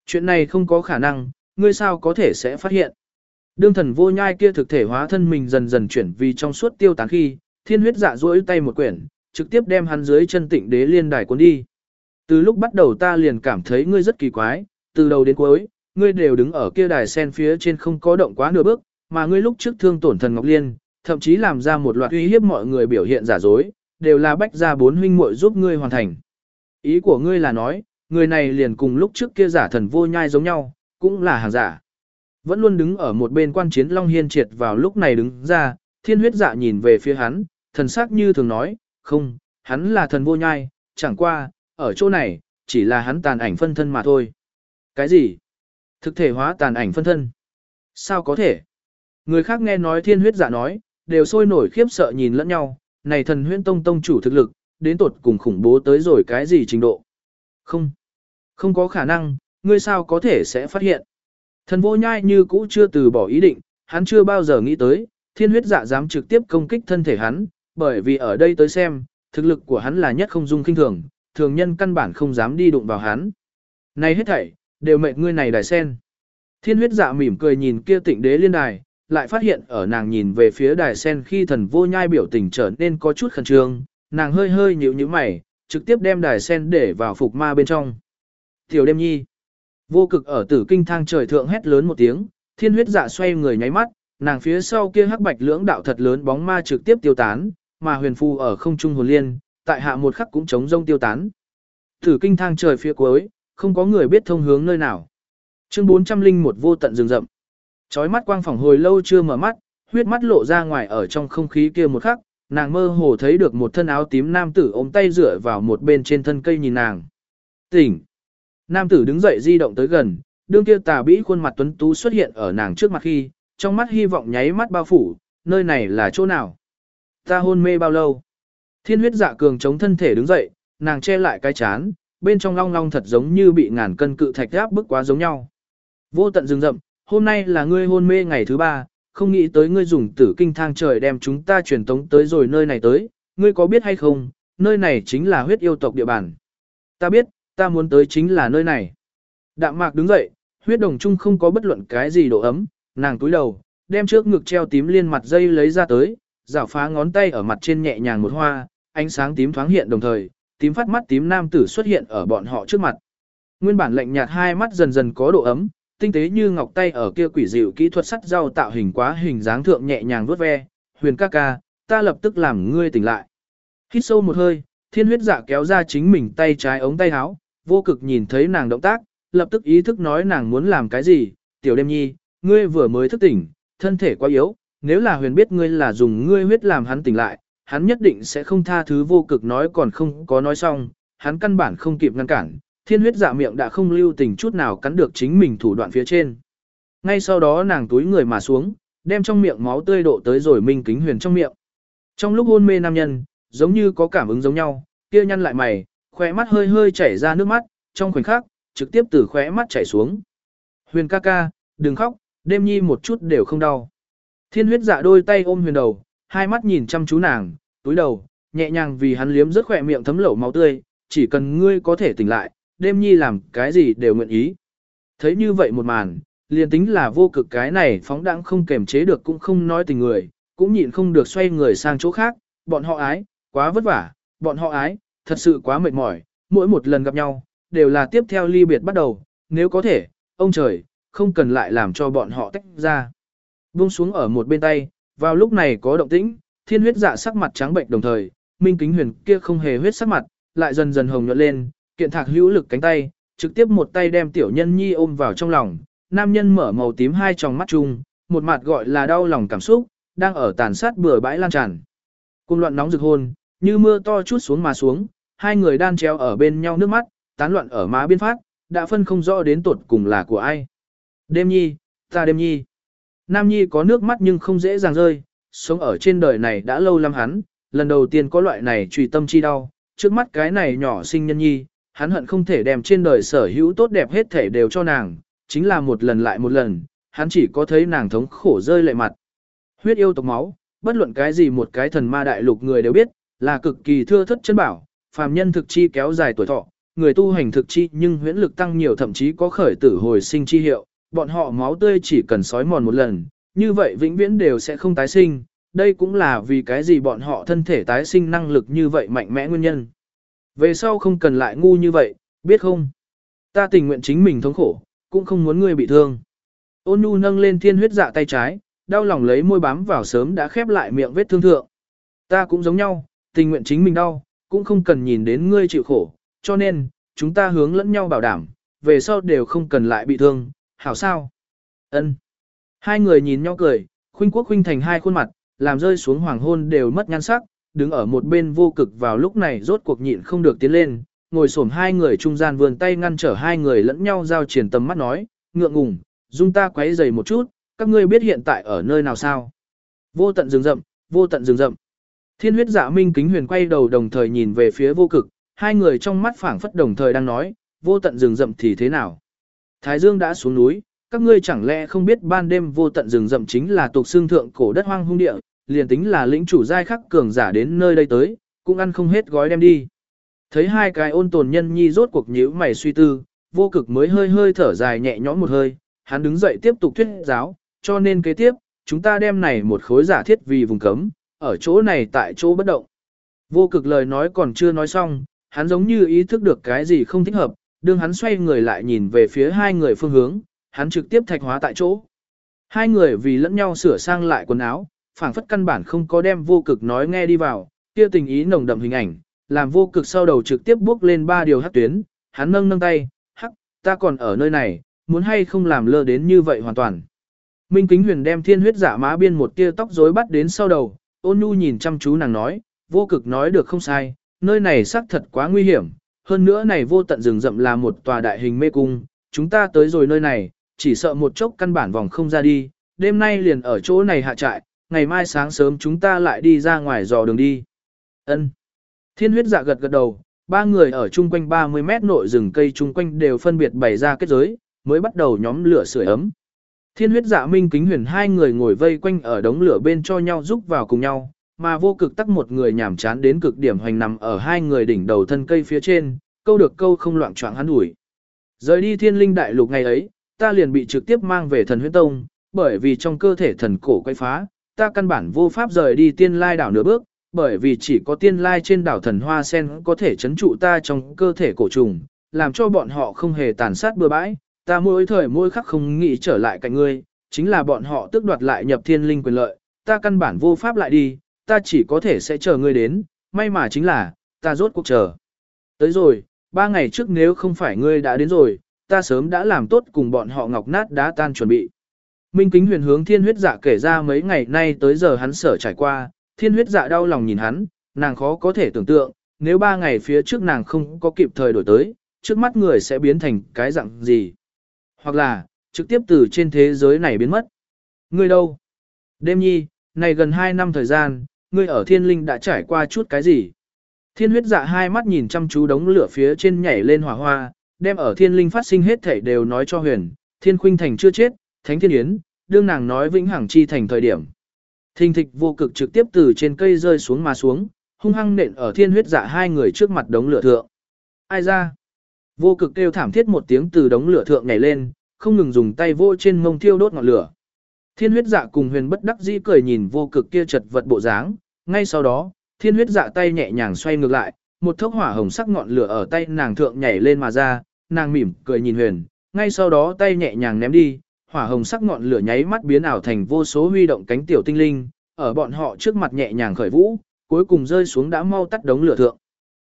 A: Chuyện này không có khả năng, ngươi sao có thể sẽ phát hiện. Đương thần vô nhai kia thực thể hóa thân mình dần dần chuyển vì trong suốt tiêu tán khi, thiên huyết dạ duỗi tay một quyển, trực tiếp đem hắn dưới chân tịnh đế liên đài cuốn đi. Từ lúc bắt đầu ta liền cảm thấy ngươi rất kỳ quái, từ đầu đến cuối, ngươi đều đứng ở kia đài sen phía trên không có động quá nửa bước, mà ngươi lúc trước thương tổn thần Ngọc Liên, thậm chí làm ra một loạt uy hiếp mọi người biểu hiện giả dối, đều là bách gia bốn huynh muội giúp ngươi hoàn thành. Ý của ngươi là nói, người này liền cùng lúc trước kia giả thần vô nhai giống nhau, cũng là hàng giả. Vẫn luôn đứng ở một bên quan chiến Long Hiên triệt vào lúc này đứng ra, thiên huyết dạ nhìn về phía hắn, thần sắc như thường nói, không, hắn là thần vô nhai, chẳng qua, ở chỗ này, chỉ là hắn tàn ảnh phân thân mà thôi. Cái gì? Thực thể hóa tàn ảnh phân thân? Sao có thể? Người khác nghe nói thiên huyết dạ nói, đều sôi nổi khiếp sợ nhìn lẫn nhau, này thần huyễn tông tông chủ thực lực, đến tột cùng khủng bố tới rồi cái gì trình độ. Không, không có khả năng, ngươi sao có thể sẽ phát hiện. Thần vô nhai như cũ chưa từ bỏ ý định, hắn chưa bao giờ nghĩ tới, thiên huyết dạ dám trực tiếp công kích thân thể hắn, bởi vì ở đây tới xem, thực lực của hắn là nhất không dung kinh thường, thường nhân căn bản không dám đi đụng vào hắn. Này hết thảy, đều mệnh ngươi này đài sen. Thiên huyết dạ mỉm cười nhìn kia tịnh đế liên đài, lại phát hiện ở nàng nhìn về phía đài sen khi thần vô nhai biểu tình trở nên có chút khẩn trương, nàng hơi hơi nhíu nhíu mày, trực tiếp đem đài sen để vào phục ma bên trong. Tiểu đêm nhi, vô cực ở tử kinh thang trời thượng hét lớn một tiếng, thiên huyết dạ xoay người nháy mắt, nàng phía sau kia hắc bạch lưỡng đạo thật lớn bóng ma trực tiếp tiêu tán, mà huyền phu ở không trung hồn liên, tại hạ một khắc cũng chống rông tiêu tán. Tử kinh thang trời phía cuối, không có người biết thông hướng nơi nào. Chương 401 vô tận rừng rậm. Chói mắt quang phòng hồi lâu chưa mở mắt, huyết mắt lộ ra ngoài ở trong không khí kia một khắc, nàng mơ hồ thấy được một thân áo tím nam tử ôm tay rửa vào một bên trên thân cây nhìn nàng. Tỉnh! Nam tử đứng dậy di động tới gần, đương kia tà bĩ khuôn mặt tuấn tú xuất hiện ở nàng trước mặt khi, trong mắt hy vọng nháy mắt bao phủ, nơi này là chỗ nào? Ta hôn mê bao lâu? Thiên huyết dạ cường chống thân thể đứng dậy, nàng che lại cái chán, bên trong long long thật giống như bị ngàn cân cự thạch áp bức quá giống nhau. Vô tận rừng rậm, hôm nay là ngươi hôn mê ngày thứ ba, không nghĩ tới ngươi dùng tử kinh thang trời đem chúng ta truyền tống tới rồi nơi này tới, ngươi có biết hay không, nơi này chính là huyết yêu tộc địa bàn. Ta biết, ta muốn tới chính là nơi này. Đạm mạc đứng dậy, huyết đồng chung không có bất luận cái gì độ ấm, nàng túi đầu, đem trước ngực treo tím liên mặt dây lấy ra tới, rảo phá ngón tay ở mặt trên nhẹ nhàng một hoa, ánh sáng tím thoáng hiện đồng thời, tím phát mắt tím nam tử xuất hiện ở bọn họ trước mặt. Nguyên bản lạnh nhạt hai mắt dần dần có độ ấm, tinh tế như ngọc tay ở kia quỷ dịu kỹ thuật sắt rau tạo hình quá hình dáng thượng nhẹ nhàng vuốt ve, huyền ca ca, ta lập tức làm ngươi tỉnh lại. Hít sâu một hơi, thiên huyết dạ kéo ra chính mình tay trái ống tay áo, vô cực nhìn thấy nàng động tác, lập tức ý thức nói nàng muốn làm cái gì, tiểu đêm nhi, ngươi vừa mới thức tỉnh, thân thể quá yếu, nếu là huyền biết ngươi là dùng ngươi huyết làm hắn tỉnh lại, hắn nhất định sẽ không tha thứ vô cực nói còn không có nói xong, hắn căn bản không kịp ngăn cản, thiên huyết dạ miệng đã không lưu tình chút nào cắn được chính mình thủ đoạn phía trên. Ngay sau đó nàng túi người mà xuống, đem trong miệng máu tươi độ tới rồi minh kính huyền trong miệng. Trong lúc hôn mê nam nhân, giống như có cảm ứng giống nhau, kia nhăn lại mày, khóe mắt hơi hơi chảy ra nước mắt, trong khoảnh khắc, trực tiếp từ khóe mắt chảy xuống. Huyền ca ca, đừng khóc, đêm nhi một chút đều không đau. Thiên huyết dạ đôi tay ôm huyền đầu, hai mắt nhìn chăm chú nàng, túi đầu, nhẹ nhàng vì hắn liếm rất khỏe miệng thấm lẩu máu tươi, chỉ cần ngươi có thể tỉnh lại, đêm nhi làm cái gì đều nguyện ý. Thấy như vậy một màn, liền tính là vô cực cái này phóng đãng không kềm chế được cũng không nói tình người, cũng nhịn không được xoay người sang chỗ khác, bọn họ ái, quá vất vả, bọn họ ái, thật sự quá mệt mỏi, mỗi một lần gặp nhau, đều là tiếp theo ly biệt bắt đầu, nếu có thể, ông trời, không cần lại làm cho bọn họ tách ra. Buông xuống ở một bên tay, vào lúc này có động tĩnh, thiên huyết dạ sắc mặt trắng bệnh đồng thời, minh kính huyền kia không hề huyết sắc mặt, lại dần dần hồng nhuận lên, kiện thạc hữu lực cánh tay, trực tiếp một tay đem tiểu nhân nhi ôm vào trong lòng, nam nhân mở màu tím hai tròng mắt chung, một mặt gọi là đau lòng cảm xúc, đang ở tàn sát bừa bãi lan tràn. Cùng loạn nóng rực hôn, như mưa to chút xuống mà xuống, hai người đan treo ở bên nhau nước mắt, tán loạn ở má biên phát, đã phân không rõ đến tột cùng là của ai. Đêm nhi, ta đêm nhi. Nam nhi có nước mắt nhưng không dễ dàng rơi, sống ở trên đời này đã lâu lắm hắn, lần đầu tiên có loại này trùy tâm chi đau, trước mắt cái này nhỏ sinh nhân nhi, hắn hận không thể đem trên đời sở hữu tốt đẹp hết thể đều cho nàng, chính là một lần lại một lần, hắn chỉ có thấy nàng thống khổ rơi lệ mặt. Huyết yêu tộc máu, bất luận cái gì một cái thần ma đại lục người đều biết, là cực kỳ thưa thất chân bảo, phàm nhân thực chi kéo dài tuổi thọ, người tu hành thực chi nhưng huyễn lực tăng nhiều thậm chí có khởi tử hồi sinh chi hiệu, bọn họ máu tươi chỉ cần sói mòn một lần, như vậy vĩnh viễn đều sẽ không tái sinh, đây cũng là vì cái gì bọn họ thân thể tái sinh năng lực như vậy mạnh mẽ nguyên nhân. Về sau không cần lại ngu như vậy, biết không? Ta tình nguyện chính mình thống khổ, cũng không muốn ngươi bị thương. Ôn nhu nâng lên thiên huyết dạ tay trái, đau lòng lấy môi bám vào sớm đã khép lại miệng vết thương thượng. Ta cũng giống nhau, tình nguyện chính mình đau, cũng không cần nhìn đến ngươi chịu khổ, cho nên, chúng ta hướng lẫn nhau bảo đảm, về sau đều không cần lại bị thương, hảo sao? Ân. Hai người nhìn nhau cười, khuynh quốc khuynh thành hai khuôn mặt, làm rơi xuống hoàng hôn đều mất nhan sắc, đứng ở một bên vô cực vào lúc này rốt cuộc nhịn không được tiến lên, ngồi xổm hai người trung gian vườn tay ngăn trở hai người lẫn nhau giao triển tầm mắt nói, ngượng ngùng, dung ta quấy dày một chút, các ngươi biết hiện tại ở nơi nào sao? Vô tận rừng rậm, vô tận rừng rậm. Thiên huyết dạ minh kính huyền quay đầu đồng thời nhìn về phía vô cực, hai người trong mắt phảng phất đồng thời đang nói, vô tận rừng rậm thì thế nào? Thái Dương đã xuống núi, các ngươi chẳng lẽ không biết ban đêm vô tận rừng rậm chính là tục xương thượng cổ đất hoang hung địa, liền tính là lĩnh chủ giai khắc cường giả đến nơi đây tới, cũng ăn không hết gói đem đi. Thấy hai cái ôn tồn nhân nhi rốt cuộc nhíu mày suy tư, vô cực mới hơi hơi thở dài nhẹ nhõm một hơi, hắn đứng dậy tiếp tục thuyết giáo, cho nên kế tiếp, chúng ta đem này một khối giả thiết vì vùng cấm, ở chỗ này tại chỗ bất động. Vô cực lời nói còn chưa nói xong, hắn giống như ý thức được cái gì không thích hợp, đương hắn xoay người lại nhìn về phía hai người phương hướng, hắn trực tiếp thạch hóa tại chỗ. Hai người vì lẫn nhau sửa sang lại quần áo, phảng phất căn bản không có đem vô cực nói nghe đi vào, kia tình ý nồng đậm hình ảnh, làm vô cực sau đầu trực tiếp bước lên ba điều hắc tuyến, hắn nâng nâng tay, hắc, ta còn ở nơi này, muốn hay không làm lơ đến như vậy hoàn toàn. Minh Kính Huyền đem thiên huyết giả má biên một tia tóc rối bắt đến sau đầu, ôn nhu nhìn chăm chú nàng nói, vô cực nói được không sai, nơi này xác thật quá nguy hiểm, hơn nữa này vô tận rừng rậm là một tòa đại hình mê cung, chúng ta tới rồi nơi này, chỉ sợ một chốc căn bản vòng không ra đi, đêm nay liền ở chỗ này hạ trại, ngày mai sáng sớm chúng ta lại đi ra ngoài dò đường đi. Ân. Thiên huyết dạ gật gật đầu, ba người ở chung quanh 30 mét nội rừng cây chung quanh đều phân biệt bày ra kết giới, mới bắt đầu nhóm lửa sưởi ấm. Thiên huyết dạ minh kính huyền hai người ngồi vây quanh ở đống lửa bên cho nhau giúp vào cùng nhau, mà vô cực tắc một người nhảm chán đến cực điểm hoành nằm ở hai người đỉnh đầu thân cây phía trên, câu được câu không loạn choạng hắn ủi. Rời đi thiên linh đại lục ngày ấy, ta liền bị trực tiếp mang về thần huyết tông, bởi vì trong cơ thể thần cổ quay phá, ta căn bản vô pháp rời đi tiên lai đảo nửa bước, bởi vì chỉ có tiên lai trên đảo thần hoa sen có thể chấn trụ ta trong cơ thể cổ trùng, làm cho bọn họ không hề tàn sát bừa bãi, ta mỗi thời mỗi khắc không nghĩ trở lại cạnh ngươi, chính là bọn họ tước đoạt lại nhập thiên linh quyền lợi, ta căn bản vô pháp lại đi, ta chỉ có thể sẽ chờ ngươi đến, may mà chính là, ta rốt cuộc chờ. Tới rồi, ba ngày trước nếu không phải ngươi đã đến rồi, ta sớm đã làm tốt cùng bọn họ ngọc nát đã tan chuẩn bị. Minh kính huyền hướng thiên huyết dạ kể ra mấy ngày nay tới giờ hắn sở trải qua, thiên huyết dạ đau lòng nhìn hắn, nàng khó có thể tưởng tượng, nếu ba ngày phía trước nàng không có kịp thời đổi tới, trước mắt người sẽ biến thành cái dạng gì. Hoặc là, trực tiếp từ trên thế giới này biến mất. Ngươi đâu? Đêm nhi, này gần 2 năm thời gian, ngươi ở thiên linh đã trải qua chút cái gì? Thiên huyết dạ hai mắt nhìn chăm chú đống lửa phía trên nhảy lên hỏa hoa, đem ở thiên linh phát sinh hết thảy đều nói cho huyền, thiên khuynh thành chưa chết, thánh thiên yến, đương nàng nói vĩnh hằng chi thành thời điểm. Thình thịch vô cực trực tiếp từ trên cây rơi xuống mà xuống, hung hăng nện ở thiên huyết dạ hai người trước mặt đống lửa thượng. Ai ra? Vô cực kêu thảm thiết một tiếng từ đống lửa thượng nhảy lên, không ngừng dùng tay vô trên mông thiêu đốt ngọn lửa. Thiên huyết dạ cùng huyền bất đắc dĩ cười nhìn vô cực kia chật vật bộ dáng, ngay sau đó, thiên huyết dạ tay nhẹ nhàng xoay ngược lại, một thốc hỏa hồng sắc ngọn lửa ở tay nàng thượng nhảy lên mà ra, nàng mỉm cười nhìn huyền, ngay sau đó tay nhẹ nhàng ném đi, hỏa hồng sắc ngọn lửa nháy mắt biến ảo thành vô số huy động cánh tiểu tinh linh, ở bọn họ trước mặt nhẹ nhàng khởi vũ, cuối cùng rơi xuống đã mau tắt đống lửa thượng.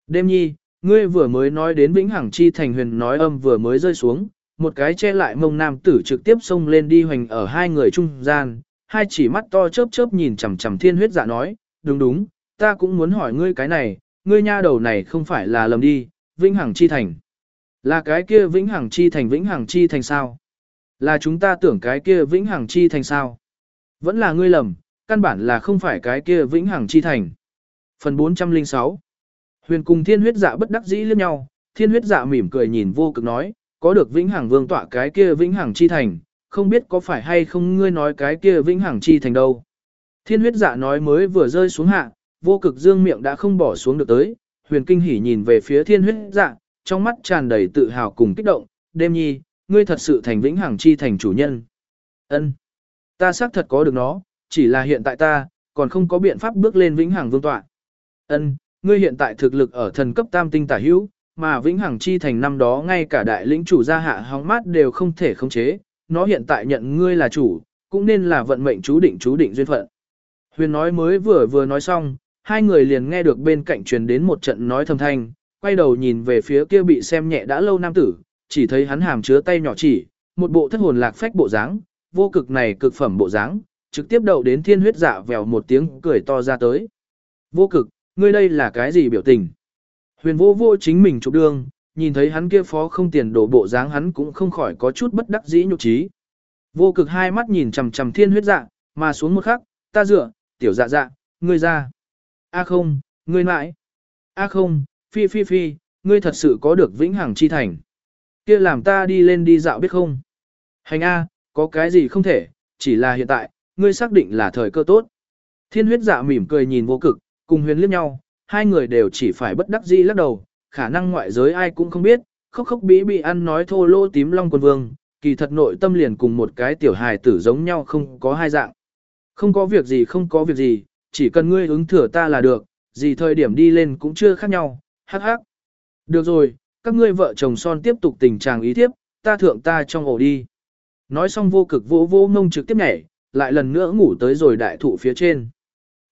A: Đêm nhi, ngươi vừa mới nói đến vĩnh hằng chi thành huyền nói âm vừa mới rơi xuống, một cái che lại mông nam tử trực tiếp xông lên đi hoành ở hai người trung gian, hai chỉ mắt to chớp chớp nhìn chằm chằm thiên huyết dạ nói, đúng đúng, ta cũng muốn hỏi ngươi cái này, ngươi nha đầu này không phải là lầm đi, vĩnh hằng chi thành. Là cái kia vĩnh hằng chi thành vĩnh hằng chi thành sao? Là chúng ta tưởng cái kia vĩnh hằng chi thành sao? Vẫn là ngươi lầm, căn bản là không phải cái kia vĩnh hằng chi thành. Phần 406 Huyền cùng thiên huyết dạ bất đắc dĩ liếc nhau, thiên huyết dạ mỉm cười nhìn vô cực nói, có được vĩnh hằng vương tọa cái kia vĩnh hằng chi thành, không biết có phải hay không ngươi nói cái kia vĩnh hằng chi thành đâu. Thiên huyết dạ nói mới vừa rơi xuống hạ, vô cực dương miệng đã không bỏ xuống được tới, huyền kinh hỉ nhìn về phía thiên huyết dạ, trong mắt tràn đầy tự hào cùng kích động, đêm nhi, ngươi thật sự thành vĩnh hằng chi thành chủ nhân. Ân, Ta xác thật có được nó, chỉ là hiện tại ta, còn không có biện pháp bước lên vĩnh hằng vương tọa. Ân, ngươi hiện tại thực lực ở thần cấp tam tinh tả hữu, mà vĩnh hằng chi thành năm đó ngay cả đại lĩnh chủ gia hạ hóng mát đều không thể khống chế, nó hiện tại nhận ngươi là chủ, cũng nên là vận mệnh chú định chú định duyên phận. Huyền nói mới vừa vừa nói xong, hai người liền nghe được bên cạnh truyền đến một trận nói thầm thanh, quay đầu nhìn về phía kia bị xem nhẹ đã lâu nam tử, chỉ thấy hắn hàm chứa tay nhỏ chỉ, một bộ thất hồn lạc phách bộ dáng, vô cực này cực phẩm bộ dáng, trực tiếp đầu đến thiên huyết dạ vèo một tiếng cười to ra tới. Vô cực, ngươi đây là cái gì biểu tình? Huyền vô vô chính mình chụp đường nhìn thấy hắn kia phó không tiền đổ bộ dáng hắn cũng không khỏi có chút bất đắc dĩ nhục trí. Vô cực hai mắt nhìn chằm chằm thiên huyết dạ, mà xuống một khắc, ta dựa, tiểu dạ dạ, ngươi ra. A không, ngươi mãi. A không, phi phi phi, ngươi thật sự có được vĩnh hằng chi thành. Kia làm ta đi lên đi dạo biết không? Hành A, có cái gì không thể, chỉ là hiện tại, ngươi xác định là thời cơ tốt. Thiên huyết dạ mỉm cười nhìn vô cực, cùng huyền liếc nhau, hai người đều chỉ phải bất đắc dĩ lắc đầu, khả năng ngoại giới ai cũng không biết, khóc khóc bí bị ăn nói thô lô tím long quân vương, kỳ thật nội tâm liền cùng một cái tiểu hài tử giống nhau không có hai dạng. Không có việc gì không có việc gì, chỉ cần ngươi ứng thừa ta là được, gì thời điểm đi lên cũng chưa khác nhau, hắc hắc. Được rồi, các ngươi vợ chồng son tiếp tục tình trạng ý tiếp, ta thượng ta trong ổ đi. Nói xong vô cực vô vô ngông trực tiếp nhảy, lại lần nữa ngủ tới rồi đại thụ phía trên.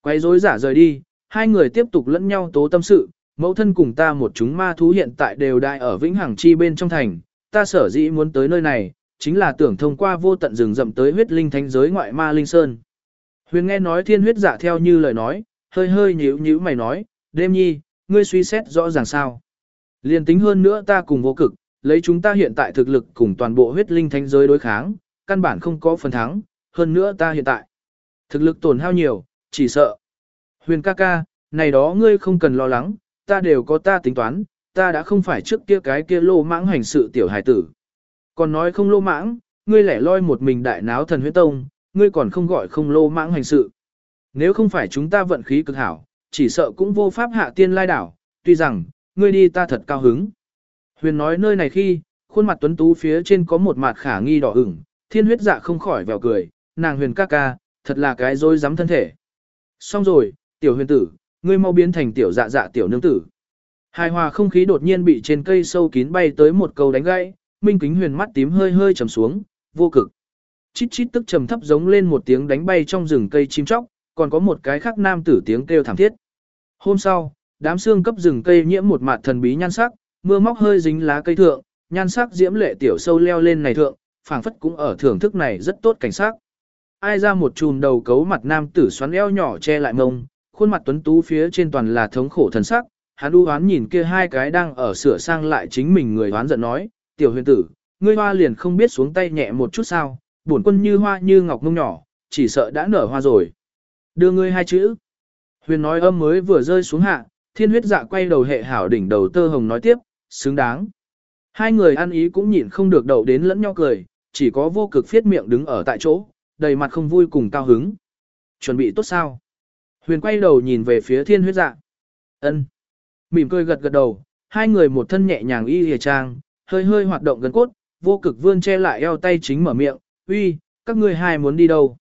A: Quay rối giả rời đi, hai người tiếp tục lẫn nhau tố tâm sự, mẫu thân cùng ta một chúng ma thú hiện tại đều đại ở Vĩnh Hằng Chi bên trong thành, ta sở dĩ muốn tới nơi này, chính là tưởng thông qua vô tận rừng rậm tới huyết linh thánh giới ngoại ma linh sơn. Huyền nghe nói thiên huyết giả theo như lời nói, hơi hơi nhíu nhíu mày nói, đêm nhi, ngươi suy xét rõ ràng sao. Liên tính hơn nữa ta cùng vô cực, lấy chúng ta hiện tại thực lực cùng toàn bộ huyết linh thánh giới đối kháng, căn bản không có phần thắng, hơn nữa ta hiện tại. Thực lực tổn hao nhiều, chỉ sợ. Huyền ca ca, này đó ngươi không cần lo lắng, ta đều có ta tính toán, ta đã không phải trước kia cái kia lô mãng hành sự tiểu hài tử. Còn nói không lô mãng, ngươi lẻ loi một mình đại náo thần huyết tông, ngươi còn không gọi không lô mãng hành sự. Nếu không phải chúng ta vận khí cực hảo, chỉ sợ cũng vô pháp hạ tiên lai đảo, tuy rằng, ngươi đi ta thật cao hứng. Huyền nói nơi này khi, khuôn mặt tuấn tú phía trên có một mặt khả nghi đỏ ửng, thiên huyết dạ không khỏi vèo cười, nàng huyền ca ca, thật là cái dối dám thân thể. Xong rồi, tiểu huyền tử, ngươi mau biến thành tiểu dạ dạ tiểu nương tử. Hài hòa không khí đột nhiên bị trên cây sâu kín bay tới một câu đánh gãy, minh kính huyền mắt tím hơi hơi trầm xuống, vô cực. Chít chít tức trầm thấp giống lên một tiếng đánh bay trong rừng cây chim chóc, còn có một cái khác nam tử tiếng kêu thảm thiết. Hôm sau, đám xương cấp rừng cây nhiễm một mặt thần bí nhan sắc, mưa móc hơi dính lá cây thượng, nhan sắc diễm lệ tiểu sâu leo lên này thượng, phảng phất cũng ở thưởng thức này rất tốt cảnh sắc. Ai ra một chùm đầu cấu mặt nam tử xoắn eo nhỏ che lại mông, khuôn mặt tuấn tú phía trên toàn là thống khổ thần sắc, hắn u hoán nhìn kia hai cái đang ở sửa sang lại chính mình người hoán giận nói, tiểu huyền tử, ngươi hoa liền không biết xuống tay nhẹ một chút sao, bổn quân như hoa như ngọc mông nhỏ, chỉ sợ đã nở hoa rồi. Đưa ngươi hai chữ. Huyền nói âm mới vừa rơi xuống hạ, thiên huyết dạ quay đầu hệ hảo đỉnh đầu tơ hồng nói tiếp, xứng đáng. Hai người ăn ý cũng nhịn không được đậu đến lẫn nhau cười, chỉ có vô cực phiết miệng đứng ở tại chỗ, đầy mặt không vui cùng cao hứng. Chuẩn bị tốt sao? Huyền quay đầu nhìn về phía thiên huyết dạ. ân Mỉm cười gật gật đầu, hai người một thân nhẹ nhàng y hề trang, hơi hơi hoạt động gần cốt, vô cực vươn che lại eo tay chính mở miệng, uy, các ngươi hai muốn đi đâu?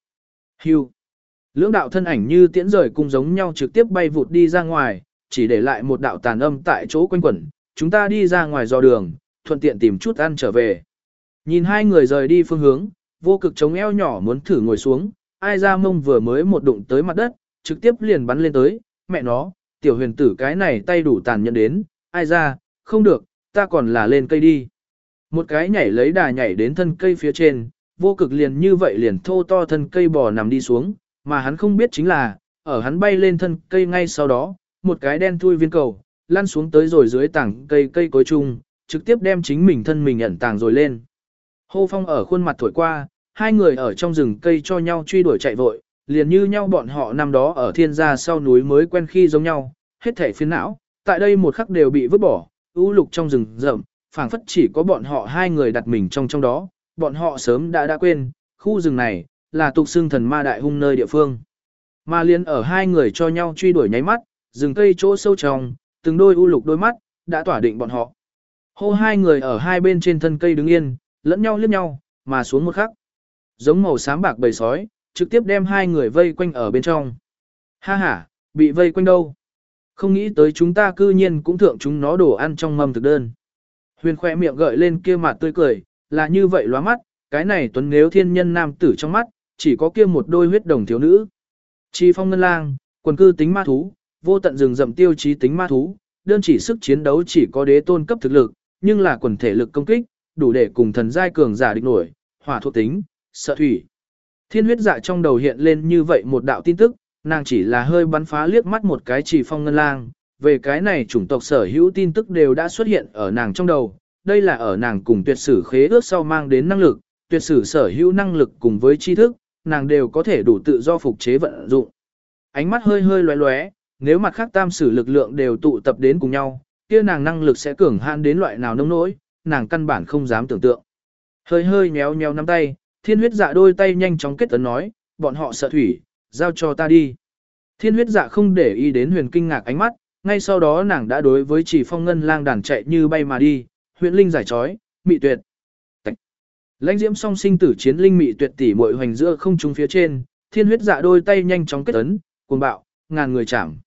A: Hưu. Lưỡng đạo thân ảnh như tiễn rời cùng giống nhau trực tiếp bay vụt đi ra ngoài, chỉ để lại một đạo tàn âm tại chỗ quanh quẩn, chúng ta đi ra ngoài dò đường, thuận tiện tìm chút ăn trở về. Nhìn hai người rời đi phương hướng, vô cực chống eo nhỏ muốn thử ngồi xuống, ai ra mông vừa mới một đụng tới mặt đất, trực tiếp liền bắn lên tới, mẹ nó, tiểu huyền tử cái này tay đủ tàn nhẫn đến, ai ra, không được, ta còn là lên cây đi. Một cái nhảy lấy đà nhảy đến thân cây phía trên, vô cực liền như vậy liền thô to thân cây bò nằm đi xuống, mà hắn không biết chính là, ở hắn bay lên thân cây ngay sau đó, một cái đen thui viên cầu, lăn xuống tới rồi dưới tảng cây cây cối chung, trực tiếp đem chính mình thân mình ẩn tàng rồi lên. Hô phong ở khuôn mặt thổi qua, hai người ở trong rừng cây cho nhau truy đuổi chạy vội, liền như nhau bọn họ năm đó ở thiên gia sau núi mới quen khi giống nhau, hết thể phiền não, tại đây một khắc đều bị vứt bỏ, ưu lục trong rừng rậm, phảng phất chỉ có bọn họ hai người đặt mình trong trong đó, bọn họ sớm đã đã quên, khu rừng này, là tục xương thần ma đại hung nơi địa phương. Mà liên ở hai người cho nhau truy đuổi nháy mắt, rừng cây chỗ sâu trong, từng đôi u lục đôi mắt, đã tỏa định bọn họ. Hô hai người ở hai bên trên thân cây đứng yên, lẫn nhau liếc nhau, mà xuống một khắc. Giống màu xám bạc bầy sói, trực tiếp đem hai người vây quanh ở bên trong. Ha ha, bị vây quanh đâu? Không nghĩ tới chúng ta cư nhiên cũng thượng chúng nó đồ ăn trong mâm thực đơn. Huyền khoe miệng gợi lên kia mặt tươi cười, là như vậy lóa mắt, cái này tuấn nếu thiên nhân nam tử trong mắt, chỉ có kia một đôi huyết đồng thiếu nữ. Chi phong ngân lang, quần cư tính ma thú, vô tận rừng rậm tiêu chí tính ma thú, đơn chỉ sức chiến đấu chỉ có đế tôn cấp thực lực, nhưng là quần thể lực công kích, đủ để cùng thần giai cường giả địch nổi, hỏa thuộc tính, sợ thủy. Thiên huyết dạ trong đầu hiện lên như vậy một đạo tin tức, nàng chỉ là hơi bắn phá liếc mắt một cái chỉ phong ngân lang, về cái này chủng tộc sở hữu tin tức đều đã xuất hiện ở nàng trong đầu, đây là ở nàng cùng tuyệt sử khế ước sau mang đến năng lực, tuyệt sử sở hữu năng lực cùng với tri thức, nàng đều có thể đủ tự do phục chế vận dụng. Ánh mắt hơi hơi lóe lóe, nếu mặt khác tam sử lực lượng đều tụ tập đến cùng nhau, kia nàng năng lực sẽ cường hạn đến loại nào nông nỗi, nàng căn bản không dám tưởng tượng. Hơi hơi nhéo nhéo nắm tay, thiên huyết dạ đôi tay nhanh chóng kết tấn nói, bọn họ sợ thủy, giao cho ta đi. Thiên huyết dạ không để ý đến huyền kinh ngạc ánh mắt, ngay sau đó nàng đã đối với chỉ phong ngân lang đàn chạy như bay mà đi, huyện linh giải trói, mị tuyệt. Lãnh diễm song sinh tử chiến linh mị tuyệt tỷ muội hoành giữa không trung phía trên, thiên huyết dạ đôi tay nhanh chóng kết ấn, cuồng bạo, ngàn người chạm.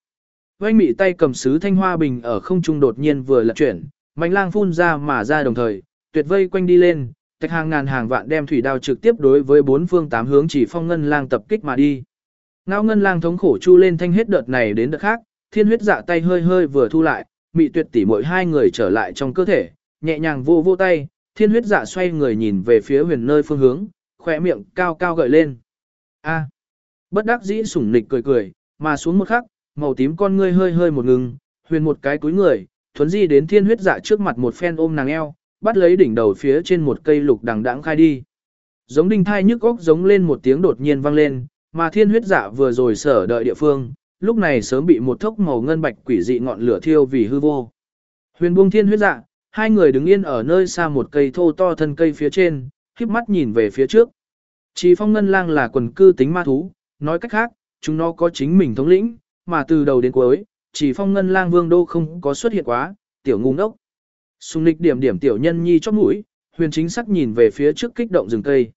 A: Oanh mị tay cầm sứ thanh hoa bình ở không trung đột nhiên vừa lật chuyển, mạnh lang phun ra mà ra đồng thời, tuyệt vây quanh đi lên, tạch hàng ngàn hàng vạn đem thủy đao trực tiếp đối với bốn phương tám hướng chỉ phong ngân lang tập kích mà đi. Ngao ngân lang thống khổ chu lên thanh hết đợt này đến đợt khác, thiên huyết dạ tay hơi hơi vừa thu lại, mị tuyệt tỷ mỗi hai người trở lại trong cơ thể, nhẹ nhàng vô vô tay, thiên huyết dạ xoay người nhìn về phía huyền nơi phương hướng, khỏe miệng cao cao gợi lên. A. Bất đắc dĩ sủng nịch cười cười, mà xuống một khắc, màu tím con ngươi hơi hơi một ngừng, huyền một cái cúi người, thuấn di đến thiên huyết dạ trước mặt một phen ôm nàng eo, bắt lấy đỉnh đầu phía trên một cây lục đằng đãng khai đi. Giống đinh thai nhức góc giống lên một tiếng đột nhiên vang lên, mà thiên huyết dạ vừa rồi sở đợi địa phương, lúc này sớm bị một thốc màu ngân bạch quỷ dị ngọn lửa thiêu vì hư vô. Huyền buông thiên huyết dạ, hai người đứng yên ở nơi xa một cây thô to thân cây phía trên, khiếp mắt nhìn về phía trước. Chỉ phong ngân lang là quần cư tính ma thú, nói cách khác, chúng nó có chính mình thống lĩnh, mà từ đầu đến cuối, chỉ phong ngân lang vương đô không có xuất hiện quá, tiểu ngu ngốc. Xung lịch điểm điểm tiểu nhân nhi chóp mũi, huyền chính sắc nhìn về phía trước kích động rừng cây.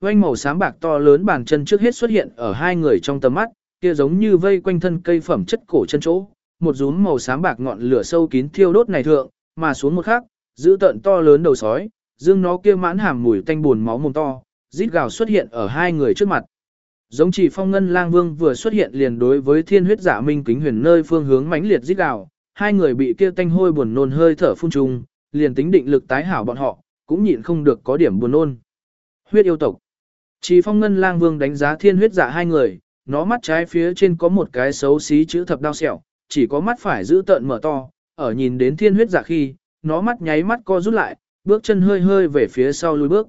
A: quanh màu xám bạc to lớn bàn chân trước hết xuất hiện ở hai người trong tầm mắt, kia giống như vây quanh thân cây phẩm chất cổ chân chỗ, một rúm màu xám bạc ngọn lửa sâu kín thiêu đốt này thượng, mà xuống một khắc, giữ tận to lớn đầu sói, dương nó kia mãn hàm mùi tanh buồn máu mồm to, rít gào xuất hiện ở hai người trước mặt. Giống chỉ phong ngân lang vương vừa xuất hiện liền đối với thiên huyết giả minh kính huyền nơi phương hướng mãnh liệt giết gào, hai người bị kia tanh hôi buồn nôn hơi thở phun trùng, liền tính định lực tái hảo bọn họ, cũng nhịn không được có điểm buồn nôn. Huyết yêu tộc. Chỉ phong ngân lang vương đánh giá thiên huyết giả hai người, nó mắt trái phía trên có một cái xấu xí chữ thập đao sẹo, chỉ có mắt phải giữ tợn mở to, ở nhìn đến thiên huyết giả khi, nó mắt nháy mắt co rút lại, bước chân hơi hơi về phía sau lùi bước.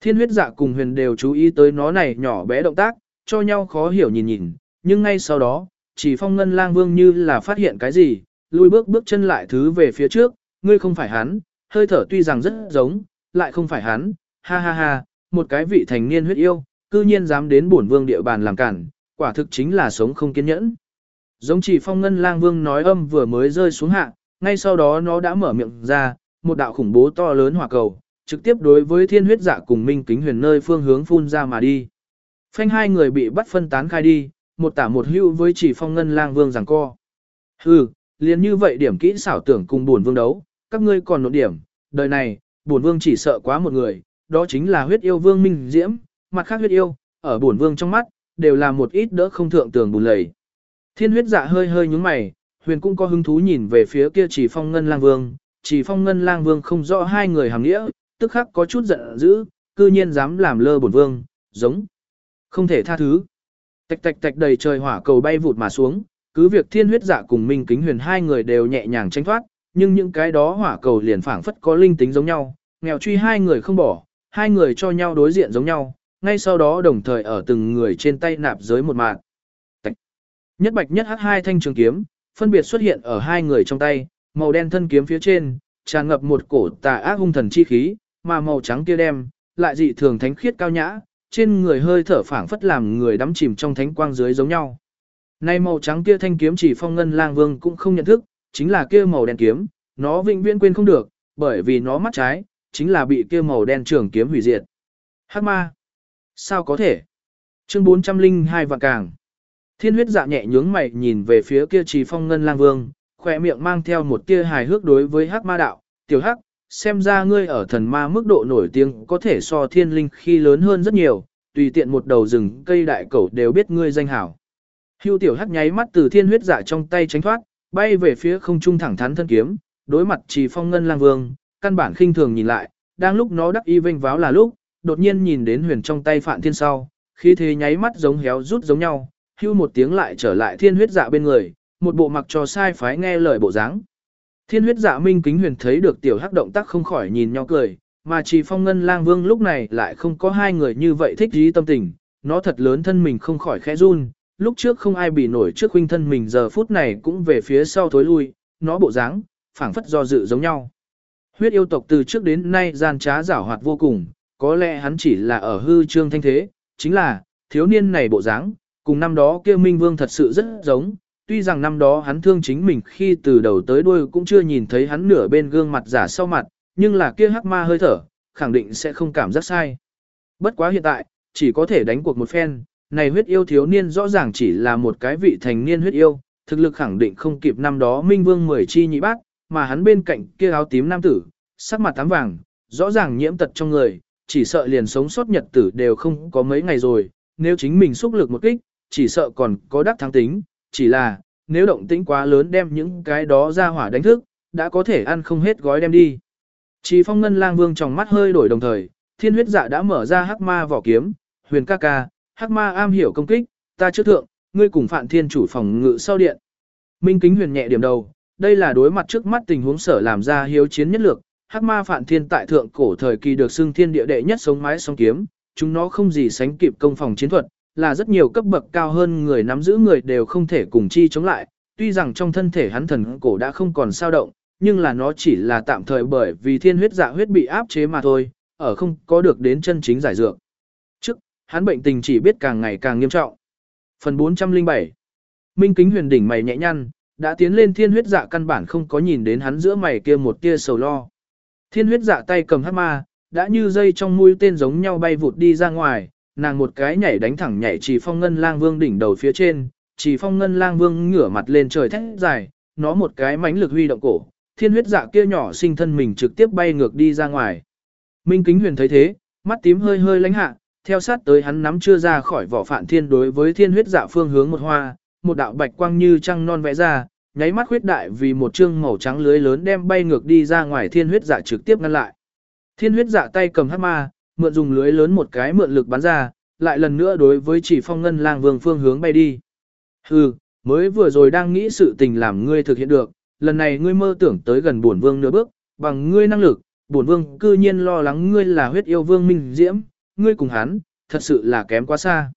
A: Thiên huyết dạ cùng huyền đều chú ý tới nó này nhỏ bé động tác, cho nhau khó hiểu nhìn nhìn, nhưng ngay sau đó, chỉ phong ngân lang vương như là phát hiện cái gì, lùi bước bước chân lại thứ về phía trước, ngươi không phải hắn, hơi thở tuy rằng rất giống, lại không phải hắn, ha ha ha, một cái vị thành niên huyết yêu, cư nhiên dám đến bổn vương địa bàn làm cản, quả thực chính là sống không kiên nhẫn. Giống chỉ phong ngân lang vương nói âm vừa mới rơi xuống hạ, ngay sau đó nó đã mở miệng ra, một đạo khủng bố to lớn hỏa cầu, trực tiếp đối với thiên huyết dạ cùng minh kính huyền nơi phương hướng phun ra mà đi. Phanh hai người bị bắt phân tán khai đi, một tả một hưu với chỉ phong ngân lang vương giằng co. Hừ, liền như vậy điểm kỹ xảo tưởng cùng buồn vương đấu, các ngươi còn nộn điểm, đời này, buồn vương chỉ sợ quá một người, đó chính là huyết yêu vương minh diễm, mặt khác huyết yêu, ở buồn vương trong mắt, đều là một ít đỡ không thượng tường bùn lầy. Thiên huyết dạ hơi hơi nhúng mày, huyền cũng có hứng thú nhìn về phía kia chỉ phong ngân lang vương, chỉ phong ngân lang vương không rõ hai người hàng nghĩa, tức khắc có chút giận dữ, cư nhiên dám làm lơ bổn vương, giống. Không thể tha thứ. Tạch tạch tạch đầy trời hỏa cầu bay vụt mà xuống, cứ việc thiên huyết dạ cùng minh kính huyền hai người đều nhẹ nhàng tranh thoát, nhưng những cái đó hỏa cầu liền phảng phất có linh tính giống nhau, nghèo truy hai người không bỏ, hai người cho nhau đối diện giống nhau, ngay sau đó đồng thời ở từng người trên tay nạp giới một mạng. Nhất bạch nhất hắc hai thanh trường kiếm, phân biệt xuất hiện ở hai người trong tay, màu đen thân kiếm phía trên, tràn ngập một cổ tà ác hung thần chi khí, mà màu trắng kia đem, lại dị thường thánh khiết cao nhã, trên người hơi thở phảng phất làm người đắm chìm trong thánh quang dưới giống nhau. Nay màu trắng kia thanh kiếm chỉ phong ngân lang vương cũng không nhận thức, chính là kia màu đen kiếm, nó vĩnh viễn quên không được, bởi vì nó mắt trái, chính là bị kia màu đen trường kiếm hủy diệt. Hắc ma. Sao có thể? Chương 402 vạn càng. Thiên huyết dạ nhẹ nhướng mày nhìn về phía kia trì phong ngân lang vương, khỏe miệng mang theo một tia hài hước đối với hắc ma đạo, tiểu hắc, xem ra ngươi ở thần ma mức độ nổi tiếng có thể so thiên linh khi lớn hơn rất nhiều, tùy tiện một đầu rừng cây đại cẩu đều biết ngươi danh hảo. Hưu tiểu hắc nháy mắt từ thiên huyết giả trong tay tránh thoát, bay về phía không trung thẳng thắn thân kiếm, đối mặt trì phong ngân lang vương, căn bản khinh thường nhìn lại, đang lúc nó đắc y vinh váo là lúc, đột nhiên nhìn đến huyền trong tay phạn thiên sau, khi thế nháy mắt giống héo rút giống nhau, hưu một tiếng lại trở lại thiên huyết dạ bên người, một bộ mặc cho sai phái nghe lời bộ dáng. Thiên huyết dạ minh kính huyền thấy được tiểu hắc động tác không khỏi nhìn nhau cười, mà chỉ phong ngân lang vương lúc này lại không có hai người như vậy thích dí tâm tình, nó thật lớn thân mình không khỏi khẽ run, lúc trước không ai bị nổi trước huynh thân mình giờ phút này cũng về phía sau thối lui, nó bộ dáng, phảng phất do dự giống nhau. Huyết yêu tộc từ trước đến nay gian trá giảo hoạt vô cùng, có lẽ hắn chỉ là ở hư trương thanh thế, chính là, thiếu niên này bộ dáng, cùng năm đó kia Minh Vương thật sự rất giống, tuy rằng năm đó hắn thương chính mình khi từ đầu tới đuôi cũng chưa nhìn thấy hắn nửa bên gương mặt giả sau mặt, nhưng là kia hắc ma hơi thở, khẳng định sẽ không cảm giác sai. Bất quá hiện tại, chỉ có thể đánh cuộc một phen, này huyết yêu thiếu niên rõ ràng chỉ là một cái vị thành niên huyết yêu, thực lực khẳng định không kịp năm đó Minh Vương mười chi nhị bác, mà hắn bên cạnh kia áo tím nam tử, sắc mặt tám vàng, rõ ràng nhiễm tật trong người, chỉ sợ liền sống sót nhật tử đều không có mấy ngày rồi, nếu chính mình xúc lực một kích, chỉ sợ còn có đắc thắng tính, chỉ là, nếu động tĩnh quá lớn đem những cái đó ra hỏa đánh thức, đã có thể ăn không hết gói đem đi. Chỉ phong ngân lang vương trong mắt hơi đổi đồng thời, thiên huyết dạ đã mở ra hắc ma vỏ kiếm, huyền ca ca, hắc ma am hiểu công kích, ta trước thượng, ngươi cùng phạn thiên chủ phòng ngự sau điện. Minh kính huyền nhẹ điểm đầu, đây là đối mặt trước mắt tình huống sở làm ra hiếu chiến nhất lược, hắc ma phạn thiên tại thượng cổ thời kỳ được xưng thiên địa đệ nhất sống mái song kiếm, chúng nó không gì sánh kịp công phòng chiến thuật, là rất nhiều cấp bậc cao hơn người nắm giữ người đều không thể cùng chi chống lại, tuy rằng trong thân thể hắn thần cổ đã không còn sao động, nhưng là nó chỉ là tạm thời bởi vì thiên huyết dạ huyết bị áp chế mà thôi, ở không có được đến chân chính giải dược. Trước, hắn bệnh tình chỉ biết càng ngày càng nghiêm trọng. Phần 407 Minh kính huyền đỉnh mày nhẹ nhăn, đã tiến lên thiên huyết dạ căn bản không có nhìn đến hắn giữa mày kia một tia sầu lo. Thiên huyết dạ tay cầm hát ma, đã như dây trong mũi tên giống nhau bay vụt đi ra ngoài, nàng một cái nhảy đánh thẳng nhảy chỉ phong ngân lang vương đỉnh đầu phía trên, chỉ phong ngân lang vương ngửa mặt lên trời thét dài, nó một cái mãnh lực huy động cổ, thiên huyết dạ kia nhỏ sinh thân mình trực tiếp bay ngược đi ra ngoài. Minh Kính Huyền thấy thế, mắt tím hơi hơi lánh hạ, theo sát tới hắn nắm chưa ra khỏi vỏ phản thiên đối với thiên huyết dạ phương hướng một hoa, một đạo bạch quang như trăng non vẽ ra, nháy mắt huyết đại vì một chương màu trắng lưới lớn đem bay ngược đi ra ngoài thiên huyết dạ trực tiếp ngăn lại. Thiên huyết dạ tay cầm hắc ma, mượn dùng lưới lớn một cái mượn lực bắn ra, lại lần nữa đối với chỉ phong ngân lang vương phương hướng bay đi. Hừ, mới vừa rồi đang nghĩ sự tình làm ngươi thực hiện được, lần này ngươi mơ tưởng tới gần bổn vương nửa bước, bằng ngươi năng lực, bổn vương cư nhiên lo lắng ngươi là huyết yêu vương minh diễm, ngươi cùng hắn, thật sự là kém quá xa.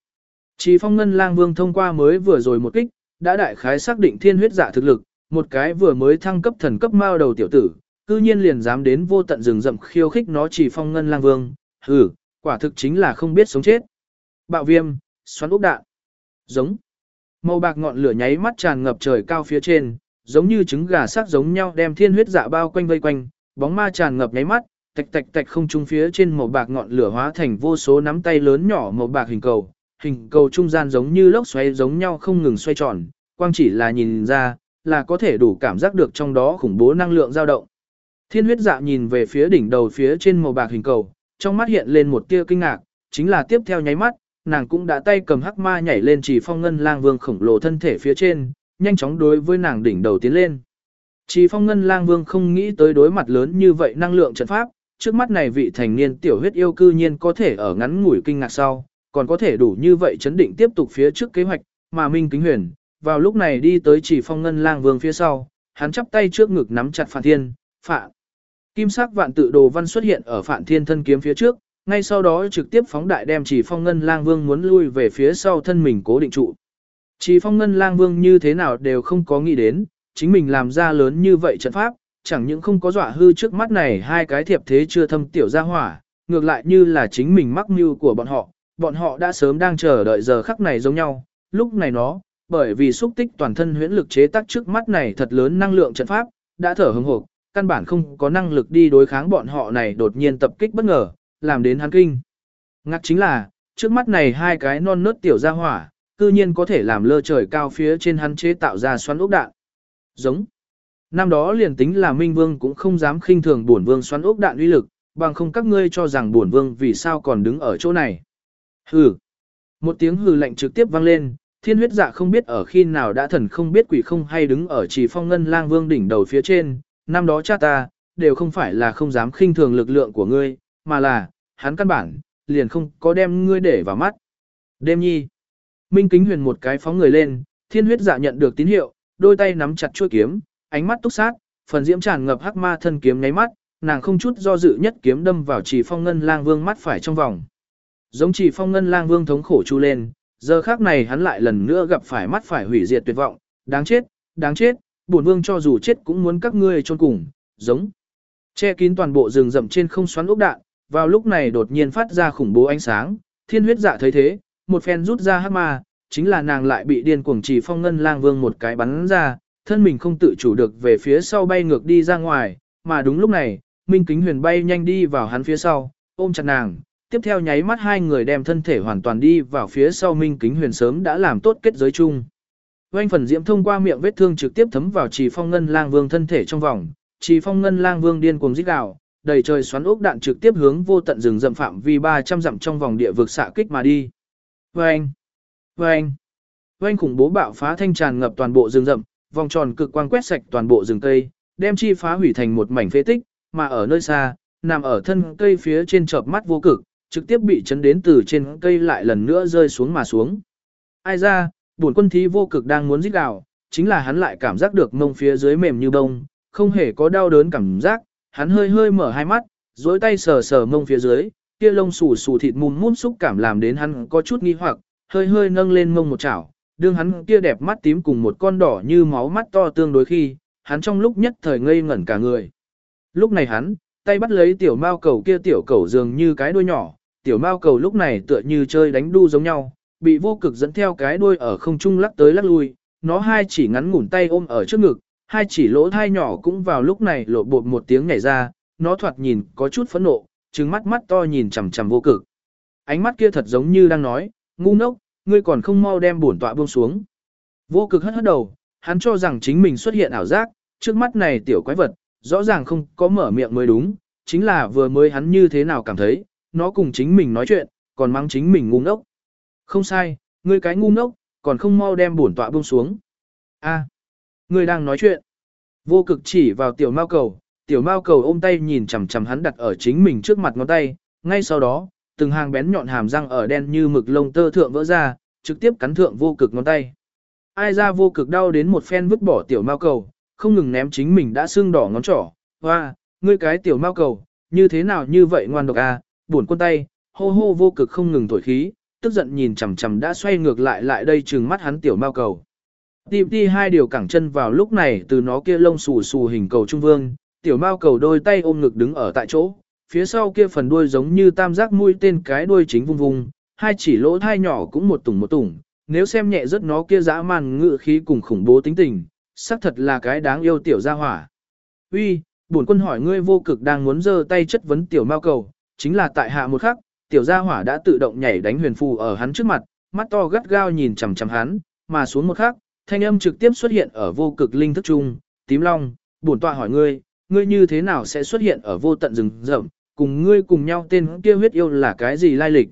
A: Chỉ phong ngân lang vương thông qua mới vừa rồi một kích, đã đại khái xác định thiên huyết giả thực lực, một cái vừa mới thăng cấp thần cấp mao đầu tiểu tử, cư nhiên liền dám đến vô tận rừng rậm khiêu khích nó chỉ phong ngân lang vương, hừ, quả thực chính là không biết sống chết. Bạo viêm, xoắn ốc đạn, giống. Màu bạc ngọn lửa nháy mắt tràn ngập trời cao phía trên, giống như trứng gà sắc giống nhau đem thiên huyết dạ bao quanh vây quanh, bóng ma tràn ngập nháy mắt, tạch tạch tạch không trung phía trên màu bạc ngọn lửa hóa thành vô số nắm tay lớn nhỏ màu bạc hình cầu, hình cầu trung gian giống như lốc xoáy giống nhau không ngừng xoay tròn, quang chỉ là nhìn ra, là có thể đủ cảm giác được trong đó khủng bố năng lượng dao động. Thiên huyết dạ nhìn về phía đỉnh đầu phía trên màu bạc hình cầu, trong mắt hiện lên một tia kinh ngạc, chính là tiếp theo nháy mắt, nàng cũng đã tay cầm hắc ma nhảy lên chỉ phong ngân lang vương khổng lồ thân thể phía trên, nhanh chóng đối với nàng đỉnh đầu tiến lên. Chỉ phong ngân lang vương không nghĩ tới đối mặt lớn như vậy năng lượng trận pháp, trước mắt này vị thành niên tiểu huyết yêu cư nhiên có thể ở ngắn ngủi kinh ngạc sau, còn có thể đủ như vậy chấn định tiếp tục phía trước kế hoạch, mà Minh Kính Huyền, vào lúc này đi tới chỉ phong ngân lang vương phía sau, hắn chắp tay trước ngực nắm chặt phản Thiên, Phạn. Kim sắc vạn tự đồ văn xuất hiện ở Phạn Thiên thân kiếm phía trước, ngay sau đó trực tiếp phóng đại đem chỉ phong ngân lang vương muốn lui về phía sau thân mình cố định trụ. Chỉ phong ngân lang vương như thế nào đều không có nghĩ đến, chính mình làm ra lớn như vậy trận pháp, chẳng những không có dọa hư trước mắt này hai cái thiệp thế chưa thâm tiểu ra hỏa, ngược lại như là chính mình mắc mưu của bọn họ, bọn họ đã sớm đang chờ đợi giờ khắc này giống nhau, lúc này nó, bởi vì xúc tích toàn thân huyễn lực chế tác trước mắt này thật lớn năng lượng trận pháp, đã thở hừng hộp, căn bản không có năng lực đi đối kháng bọn họ này đột nhiên tập kích bất ngờ, làm đến hắn kinh. Ngạc chính là, trước mắt này hai cái non nớt tiểu ra hỏa, cư nhiên có thể làm lơ trời cao phía trên hắn chế tạo ra xoắn ốc đạn. Giống. Năm đó liền tính là Minh Vương cũng không dám khinh thường bổn vương xoắn ốc đạn uy lực, bằng không các ngươi cho rằng bổn vương vì sao còn đứng ở chỗ này. Hừ. Một tiếng hừ lạnh trực tiếp vang lên, thiên huyết dạ không biết ở khi nào đã thần không biết quỷ không hay đứng ở chỉ phong ngân lang vương đỉnh đầu phía trên, năm đó cha ta, đều không phải là không dám khinh thường lực lượng của ngươi, mà là, hắn căn bản, liền không có đem ngươi để vào mắt. Đêm nhi. Minh kính huyền một cái phóng người lên, thiên huyết dạ nhận được tín hiệu, đôi tay nắm chặt chuôi kiếm, ánh mắt túc sát, phần diễm tràn ngập hắc ma thân kiếm nháy mắt, nàng không chút do dự nhất kiếm đâm vào chỉ phong ngân lang vương mắt phải trong vòng. Giống chỉ phong ngân lang vương thống khổ chu lên, giờ khác này hắn lại lần nữa gặp phải mắt phải hủy diệt tuyệt vọng, đáng chết, đáng chết, bổn vương cho dù chết cũng muốn các ngươi chôn cùng, giống. Che kín toàn bộ rừng rậm trên không xoắn ốc đạn, vào lúc này đột nhiên phát ra khủng bố ánh sáng, thiên huyết dạ thấy thế, một phen rút ra hắc ma, chính là nàng lại bị điên cuồng chỉ phong ngân lang vương một cái bắn ra, thân mình không tự chủ được về phía sau bay ngược đi ra ngoài, mà đúng lúc này, Minh Kính Huyền bay nhanh đi vào hắn phía sau, ôm chặt nàng, tiếp theo nháy mắt hai người đem thân thể hoàn toàn đi vào phía sau Minh Kính Huyền sớm đã làm tốt kết giới chung. Oanh phần diễm thông qua miệng vết thương trực tiếp thấm vào Trì Phong Ngân Lang Vương thân thể trong vòng, Trì Phong Ngân Lang Vương điên cuồng rít gào, đầy trời xoắn ốc đạn trực tiếp hướng vô tận rừng rậm phạm vi 300 dặm trong vòng địa vực xạ kích mà đi. Oanh! Oanh! Oanh khủng bố bạo phá thanh tràn ngập toàn bộ rừng rậm, vòng tròn cực quang quét sạch toàn bộ rừng cây, đem chi phá hủy thành một mảnh phế tích, mà ở nơi xa, nằm ở thân cây phía trên chợp mắt vô cực, trực tiếp bị chấn đến từ trên cây lại lần nữa rơi xuống mà xuống. Ai ra, buồn quân thí vô cực đang muốn giết gào, chính là hắn lại cảm giác được mông phía dưới mềm như bông, không hề có đau đớn cảm giác, hắn hơi hơi mở hai mắt, duỗi tay sờ sờ mông phía dưới, kia lông xù xù thịt mùm mút xúc cảm làm đến hắn có chút nghi hoặc, hơi hơi nâng lên mông một chảo, đương hắn kia đẹp mắt tím cùng một con đỏ như máu mắt to tương đối khi, hắn trong lúc nhất thời ngây ngẩn cả người. Lúc này hắn, tay bắt lấy tiểu mao cầu kia tiểu cầu dường như cái đuôi nhỏ, tiểu mao cầu lúc này tựa như chơi đánh đu giống nhau, bị vô cực dẫn theo cái đuôi ở không trung lắc tới lắc lui, nó hai chỉ ngắn ngủn tay ôm ở trước ngực, hai chỉ lỗ thai nhỏ cũng vào lúc này lộ bột một tiếng nhảy ra, nó thoạt nhìn có chút phẫn nộ, trừng mắt mắt to nhìn chằm chằm vô cực. Ánh mắt kia thật giống như đang nói, ngu ngốc, ngươi còn không mau đem bổn tọa buông xuống. Vô cực hất hất đầu, hắn cho rằng chính mình xuất hiện ảo giác, trước mắt này tiểu quái vật, rõ ràng không có mở miệng mới đúng, chính là vừa mới hắn như thế nào cảm thấy, nó cùng chính mình nói chuyện, còn mang chính mình ngu ngốc. Không sai, ngươi cái ngu ngốc, còn không mau đem bổn tọa buông xuống. A, ngươi đang nói chuyện. Vô cực chỉ vào tiểu mao cầu, tiểu mao cầu ôm tay nhìn chằm chằm hắn đặt ở chính mình trước mặt ngón tay, ngay sau đó, từng hàng bén nhọn hàm răng ở đen như mực lông tơ thượng vỡ ra, trực tiếp cắn thượng vô cực ngón tay. Ai ra vô cực đau đến một phen vứt bỏ tiểu mao cầu, không ngừng ném chính mình đã sưng đỏ ngón trỏ. Hoa, ngươi cái tiểu mao cầu, như thế nào như vậy ngoan độc à, buồn quân tay, hô hô vô cực không ngừng thổi khí, tức giận nhìn chằm chằm đã xoay ngược lại lại đây trừng mắt hắn tiểu mao cầu. Tìm đi hai điều cẳng chân vào lúc này từ nó kia lông xù xù hình cầu trung vương, tiểu mao cầu đôi tay ôm ngực đứng ở tại chỗ, phía sau kia phần đuôi giống như tam giác mũi tên cái đuôi chính vung vung, hai chỉ lỗ thai nhỏ cũng một tủng một tủng, nếu xem nhẹ rất nó kia dã man ngự khí cùng khủng bố tính tình, xác thật là cái đáng yêu tiểu gia hỏa. Uy, bổn quân hỏi ngươi vô cực đang muốn giơ tay chất vấn tiểu mao cầu, chính là tại hạ một khắc, tiểu gia hỏa đã tự động nhảy đánh huyền phù ở hắn trước mặt, mắt to gắt gao nhìn chằm chằm hắn, mà xuống một khắc, thanh âm trực tiếp xuất hiện ở vô cực linh thức trung, tím long, bổn tọa hỏi ngươi, ngươi như thế nào sẽ xuất hiện ở vô tận rừng rậm, cùng ngươi cùng nhau tên kia huyết yêu là cái gì lai lịch.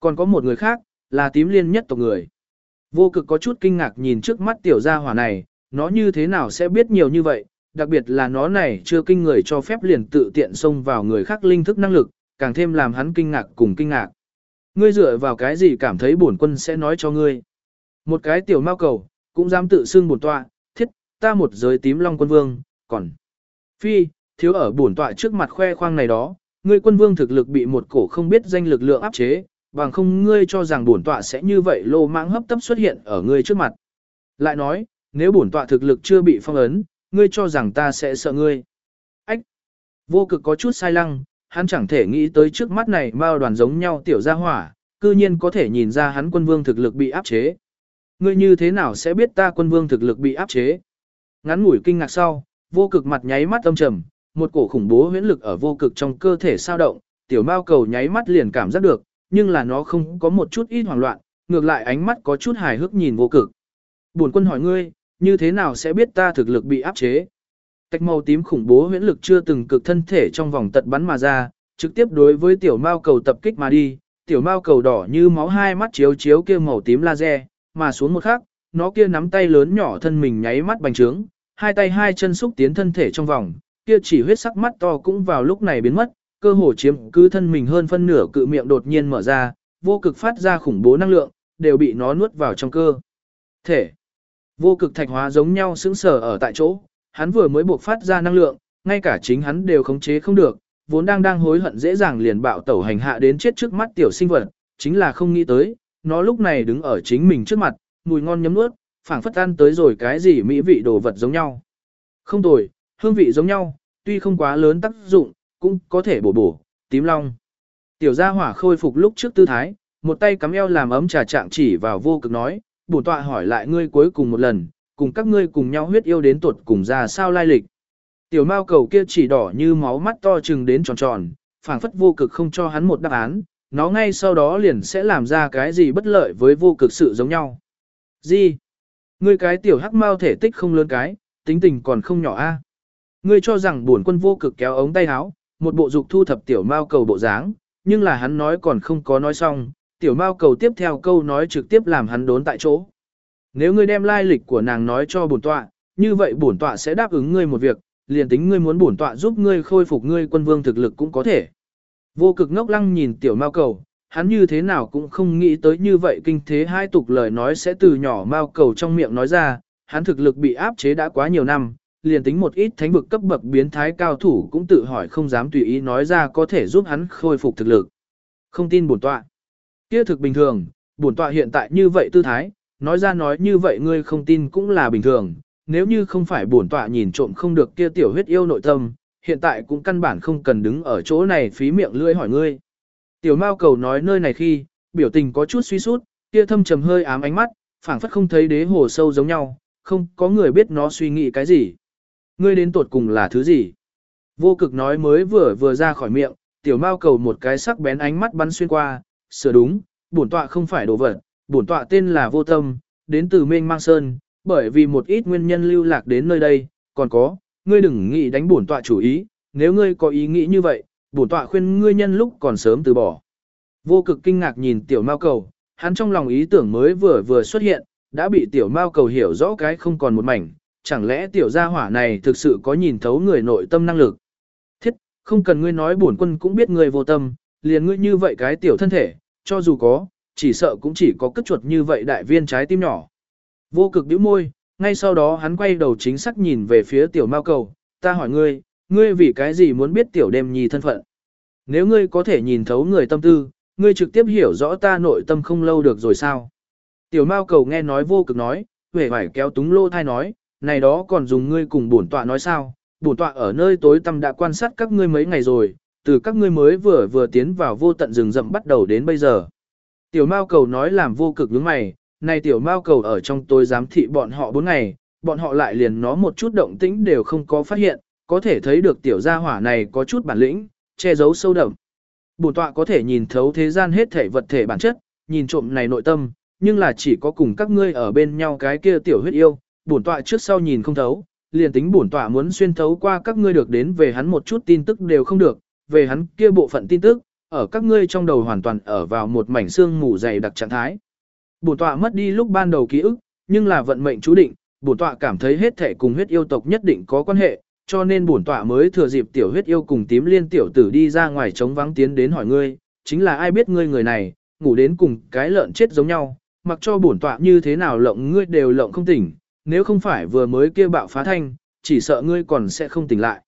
A: Còn có một người khác, là tím liên nhất tộc người. Vô cực có chút kinh ngạc nhìn trước mắt tiểu gia hỏa này, nó như thế nào sẽ biết nhiều như vậy, đặc biệt là nó này chưa kinh người cho phép liền tự tiện xông vào người khác linh thức năng lực, càng thêm làm hắn kinh ngạc cùng kinh ngạc. Ngươi dựa vào cái gì cảm thấy bổn quân sẽ nói cho ngươi. Một cái tiểu mao cầu, cũng dám tự xưng bổn tọa, thiết, ta một giới tím long quân vương, còn. Phi, thiếu ở bổn tọa trước mặt khoe khoang này đó, ngươi quân vương thực lực bị một cổ không biết danh lực lượng áp chế, bằng không ngươi cho rằng bổn tọa sẽ như vậy lô mãng hấp tấp xuất hiện ở ngươi trước mặt. Lại nói, nếu bổn tọa thực lực chưa bị phong ấn, ngươi cho rằng ta sẽ sợ ngươi. Ách! Vô cực có chút sai lăng, hắn chẳng thể nghĩ tới trước mắt này bao đoàn giống nhau tiểu gia hỏa, cư nhiên có thể nhìn ra hắn quân vương thực lực bị áp chế. Ngươi như thế nào sẽ biết ta quân vương thực lực bị áp chế? Ngắn ngủi kinh ngạc sau, vô cực mặt nháy mắt âm trầm, một cổ khủng bố huyễn lực ở vô cực trong cơ thể sao động, tiểu mao cầu nháy mắt liền cảm giác được, nhưng là nó không có một chút ít hoảng loạn, ngược lại ánh mắt có chút hài hước nhìn vô cực. Bổn quân hỏi ngươi, như thế nào sẽ biết ta thực lực bị áp chế? Cách màu tím khủng bố huyễn lực chưa từng cực thân thể trong vòng tật bắn mà ra, trực tiếp đối với tiểu mao cầu tập kích mà đi, tiểu mao cầu đỏ như máu hai mắt chiếu chiếu kia màu tím laser, mà xuống một khắc, nó kia nắm tay lớn nhỏ thân mình nháy mắt bành trướng, hai tay hai chân xúc tiến thân thể trong vòng, kia chỉ huyết sắc mắt to cũng vào lúc này biến mất, cơ hồ chiếm cứ thân mình hơn phân nửa cự miệng đột nhiên mở ra, vô cực phát ra khủng bố năng lượng, đều bị nó nuốt vào trong cơ. Thể. Vô cực thạch hóa giống nhau sững sờ ở tại chỗ, hắn vừa mới buộc phát ra năng lượng, ngay cả chính hắn đều khống chế không được, vốn đang đang hối hận dễ dàng liền bạo tẩu hành hạ đến chết trước mắt tiểu sinh vật, chính là không nghĩ tới, nó lúc này đứng ở chính mình trước mặt, mùi ngon nhấm nuốt, phảng phất ăn tới rồi cái gì mỹ vị đồ vật giống nhau. Không tồi, hương vị giống nhau, tuy không quá lớn tác dụng, cũng có thể bổ bổ, tím long. Tiểu gia hỏa khôi phục lúc trước tư thái, một tay cắm eo làm ấm trà trạng chỉ vào vô cực nói, bổn tọa hỏi lại ngươi cuối cùng một lần, cùng các ngươi cùng nhau huyết yêu đến tuột cùng ra sao lai lịch. Tiểu mao cầu kia chỉ đỏ như máu mắt to trừng đến tròn tròn, phảng phất vô cực không cho hắn một đáp án, nó ngay sau đó liền sẽ làm ra cái gì bất lợi với vô cực sự giống nhau. Gì? Ngươi cái tiểu hắc mao thể tích không lớn cái, tính tình còn không nhỏ a. Ngươi cho rằng bổn quân vô cực kéo ống tay áo, một bộ dục thu thập tiểu mao cầu bộ dáng, nhưng là hắn nói còn không có nói xong, tiểu mao cầu tiếp theo câu nói trực tiếp làm hắn đốn tại chỗ. Nếu ngươi đem lai lịch của nàng nói cho bổn tọa, như vậy bổn tọa sẽ đáp ứng ngươi một việc, liền tính ngươi muốn bổn tọa giúp ngươi khôi phục ngươi quân vương thực lực cũng có thể. Vô cực ngốc lăng nhìn tiểu mao cầu, hắn như thế nào cũng không nghĩ tới như vậy kinh thế hai tục lời nói sẽ từ nhỏ mao cầu trong miệng nói ra, hắn thực lực bị áp chế đã quá nhiều năm, liền tính một ít thánh vực cấp bậc biến thái cao thủ cũng tự hỏi không dám tùy ý nói ra có thể giúp hắn khôi phục thực lực. Không tin bổn tọa. Kia thực bình thường, bổn tọa hiện tại như vậy tư thái, nói ra nói như vậy ngươi không tin cũng là bình thường, nếu như không phải bổn tọa nhìn trộm không được kia tiểu huyết yêu nội tâm, hiện tại cũng căn bản không cần đứng ở chỗ này phí miệng lưỡi hỏi ngươi. Tiểu Mao cầu nói nơi này khi, biểu tình có chút suy sút, kia thâm trầm hơi ám ánh mắt, phảng phất không thấy đế hồ sâu giống nhau, không có người biết nó suy nghĩ cái gì. Ngươi đến tột cùng là thứ gì? Vô cực nói mới vừa vừa ra khỏi miệng, tiểu mao cầu một cái sắc bén ánh mắt bắn xuyên qua, sửa đúng, bổn tọa không phải đồ vật, bổn tọa tên là vô tâm, đến từ mênh mang sơn, bởi vì một ít nguyên nhân lưu lạc đến nơi đây, còn có, ngươi đừng nghĩ đánh bổn tọa chủ ý, nếu ngươi có ý nghĩ như vậy, bổn tọa khuyên ngươi nhân lúc còn sớm từ bỏ. Vô cực kinh ngạc nhìn tiểu mao cầu, hắn trong lòng ý tưởng mới vừa vừa xuất hiện, đã bị tiểu mao cầu hiểu rõ cái không còn một mảnh, chẳng lẽ tiểu gia hỏa này thực sự có nhìn thấu người nội tâm năng lực. Thiết, không cần ngươi nói bổn quân cũng biết ngươi vô tâm, liền ngươi như vậy cái tiểu thân thể, cho dù có, chỉ sợ cũng chỉ có cất chuột như vậy đại viên trái tim nhỏ. Vô cực bĩu môi, ngay sau đó hắn quay đầu chính xác nhìn về phía tiểu mao cầu, ta hỏi ngươi, ngươi vì cái gì muốn biết tiểu đêm nhi thân phận? Nếu ngươi có thể nhìn thấu người tâm tư, ngươi trực tiếp hiểu rõ ta nội tâm không lâu được rồi sao? Tiểu mao cầu nghe nói vô cực nói, vẻ vải kéo túng lô thai nói, này đó còn dùng ngươi cùng bổn tọa nói sao? Bổn tọa ở nơi tối tâm đã quan sát các ngươi mấy ngày rồi, từ các ngươi mới vừa vừa tiến vào vô tận rừng rậm bắt đầu đến bây giờ. Tiểu mao cầu nói làm vô cực nhướng mày, này tiểu mao cầu ở trong tôi giám thị bọn họ bốn ngày, bọn họ lại liền nó một chút động tĩnh đều không có phát hiện, có thể thấy được tiểu gia hỏa này có chút bản lĩnh, che giấu sâu đậm. Bổn tọa có thể nhìn thấu thế gian hết thể vật thể bản chất, nhìn trộm này nội tâm, nhưng là chỉ có cùng các ngươi ở bên nhau cái kia tiểu huyết yêu, bổn tọa trước sau nhìn không thấu, liền tính bổn tọa muốn xuyên thấu qua các ngươi được đến về hắn một chút tin tức đều không được, về hắn kia bộ phận tin tức, ở các ngươi trong đầu hoàn toàn ở vào một mảnh xương mù dày đặc trạng thái. Bổn tọa mất đi lúc ban đầu ký ức, nhưng là vận mệnh chú định, bổn tọa cảm thấy hết thể cùng huyết yêu tộc nhất định có quan hệ, cho nên bổn tọa mới thừa dịp tiểu huyết yêu cùng tím liên tiểu tử đi ra ngoài chống vắng tiến đến hỏi ngươi, chính là ai biết ngươi người này, ngủ đến cùng cái lợn chết giống nhau, mặc cho bổn tọa như thế nào lộng ngươi đều lộng không tỉnh, nếu không phải vừa mới kia bạo phá thanh, chỉ sợ ngươi còn sẽ không tỉnh lại.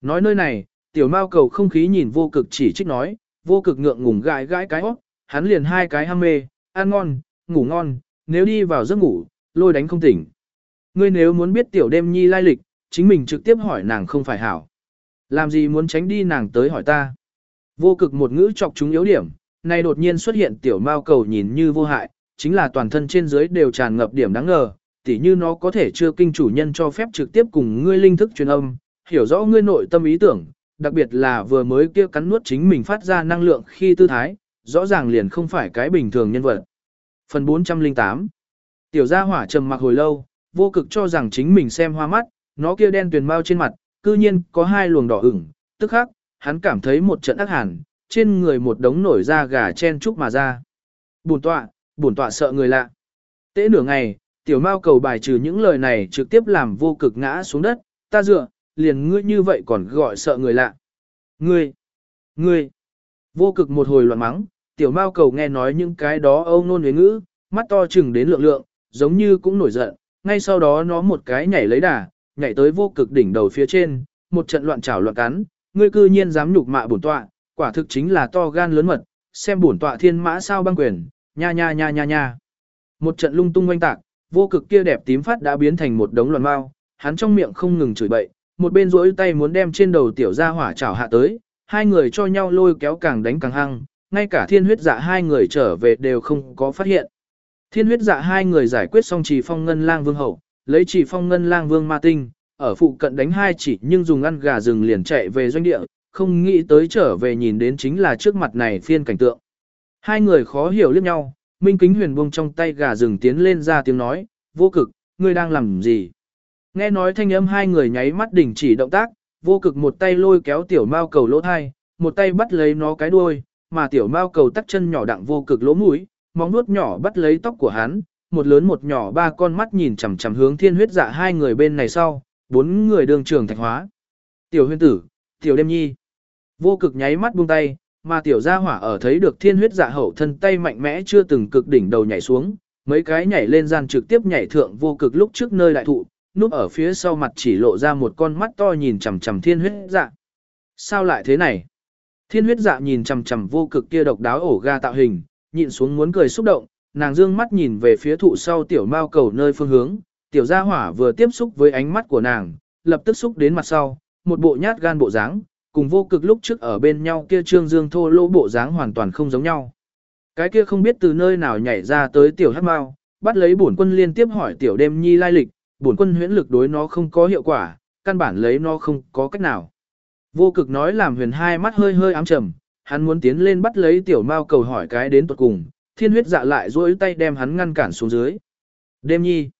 A: Nói nơi này, tiểu mao cầu không khí nhìn vô cực chỉ trích nói, vô cực ngượng ngùng gãi gãi cái óc, hắn liền hai cái ham mê, ăn ngon, ngủ ngon, nếu đi vào giấc ngủ, lôi đánh không tỉnh. Ngươi nếu muốn biết tiểu đêm nhi lai lịch, chính mình trực tiếp hỏi nàng không phải hảo. Làm gì muốn tránh đi nàng tới hỏi ta. Vô cực một ngữ chọc chúng yếu điểm, này đột nhiên xuất hiện tiểu mao cầu nhìn như vô hại, chính là toàn thân trên dưới đều tràn ngập điểm đáng ngờ, tỉ như nó có thể chưa kinh chủ nhân cho phép trực tiếp cùng ngươi linh thức truyền âm, hiểu rõ ngươi nội tâm ý tưởng, đặc biệt là vừa mới kia cắn nuốt chính mình phát ra năng lượng khi tư thái, rõ ràng liền không phải cái bình thường nhân vật. Phần 408 Tiểu gia hỏa trầm mặc hồi lâu, vô cực cho rằng chính mình xem hoa mắt, nó kia đen tuyền mau trên mặt, cư nhiên có hai luồng đỏ ửng, tức khắc, hắn cảm thấy một trận ác hàn, trên người một đống nổi da gà chen chúc mà ra. Bùn tọa, bùn tọa sợ người lạ. Tế nửa ngày, tiểu mao cầu bài trừ những lời này trực tiếp làm vô cực ngã xuống đất, ta dựa, liền ngươi như vậy còn gọi sợ người lạ. Ngươi, ngươi, vô cực một hồi loạn mắng, tiểu mao cầu nghe nói những cái đó âu nôn với ngữ, mắt to chừng đến lượng lượng, giống như cũng nổi giận, ngay sau đó nó một cái nhảy lấy đà, nhảy tới vô cực đỉnh đầu phía trên, một trận loạn trảo loạn cắn, ngươi cư nhiên dám nhục mạ bổn tọa, quả thực chính là to gan lớn mật, xem bổn tọa thiên mã sao băng quyền, nha nha nha nha nha. Một trận lung tung oanh tạc, vô cực kia đẹp tím phát đã biến thành một đống loạn mao, hắn trong miệng không ngừng chửi bậy, một bên rỗi tay muốn đem trên đầu tiểu gia hỏa chảo hạ tới, hai người cho nhau lôi kéo càng đánh càng hăng, ngay cả thiên huyết dạ hai người trở về đều không có phát hiện. Thiên huyết dạ hai người giải quyết xong trì phong ngân lang vương hậu, lấy trì phong ngân lang vương ma tinh, ở phụ cận đánh hai chỉ nhưng dùng ăn gà rừng liền chạy về doanh địa, không nghĩ tới trở về nhìn đến chính là trước mặt này phiên cảnh tượng. Hai người khó hiểu liếc nhau, Minh Kính Huyền buông trong tay gà rừng tiến lên ra tiếng nói, vô cực, ngươi đang làm gì? Nghe nói thanh âm hai người nháy mắt đình chỉ động tác, vô cực một tay lôi kéo tiểu mao cầu lỗ thai, một tay bắt lấy nó cái đuôi, mà tiểu mao cầu tắt chân nhỏ đặng vô cực lỗ mũi, móng nuốt nhỏ bắt lấy tóc của hắn, một lớn một nhỏ ba con mắt nhìn chằm chằm hướng thiên huyết dạ hai người bên này sau, bốn người đường trường thạch hóa. Tiểu huyên tử, tiểu đêm nhi. Vô cực nháy mắt buông tay, mà tiểu gia hỏa ở thấy được thiên huyết dạ hậu thân tay mạnh mẽ chưa từng cực đỉnh đầu nhảy xuống, mấy cái nhảy lên gian trực tiếp nhảy thượng vô cực lúc trước nơi đại thụ, núp ở phía sau mặt chỉ lộ ra một con mắt to nhìn chằm chằm thiên huyết dạ. Sao lại thế này? Thiên huyết dạ nhìn chằm chằm vô cực kia độc đáo ổ ga tạo hình, nhịn xuống muốn cười xúc động, nàng dương mắt nhìn về phía thụ sau tiểu mao cầu nơi phương hướng, tiểu gia hỏa vừa tiếp xúc với ánh mắt của nàng, lập tức xúc đến mặt sau, một bộ nhát gan bộ dáng, cùng vô cực lúc trước ở bên nhau kia trương dương thô lỗ bộ dáng hoàn toàn không giống nhau. Cái kia không biết từ nơi nào nhảy ra tới tiểu hắc mao, bắt lấy bổn quân liên tiếp hỏi tiểu đêm nhi lai lịch, bổn quân huyễn lực đối nó không có hiệu quả, căn bản lấy nó không có cách nào. Vô cực nói làm huyền hai mắt hơi hơi ám trầm, hắn muốn tiến lên bắt lấy tiểu mao cầu hỏi cái đến tuột cùng, thiên huyết dạ lại duỗi tay đem hắn ngăn cản xuống dưới. Đêm nhi.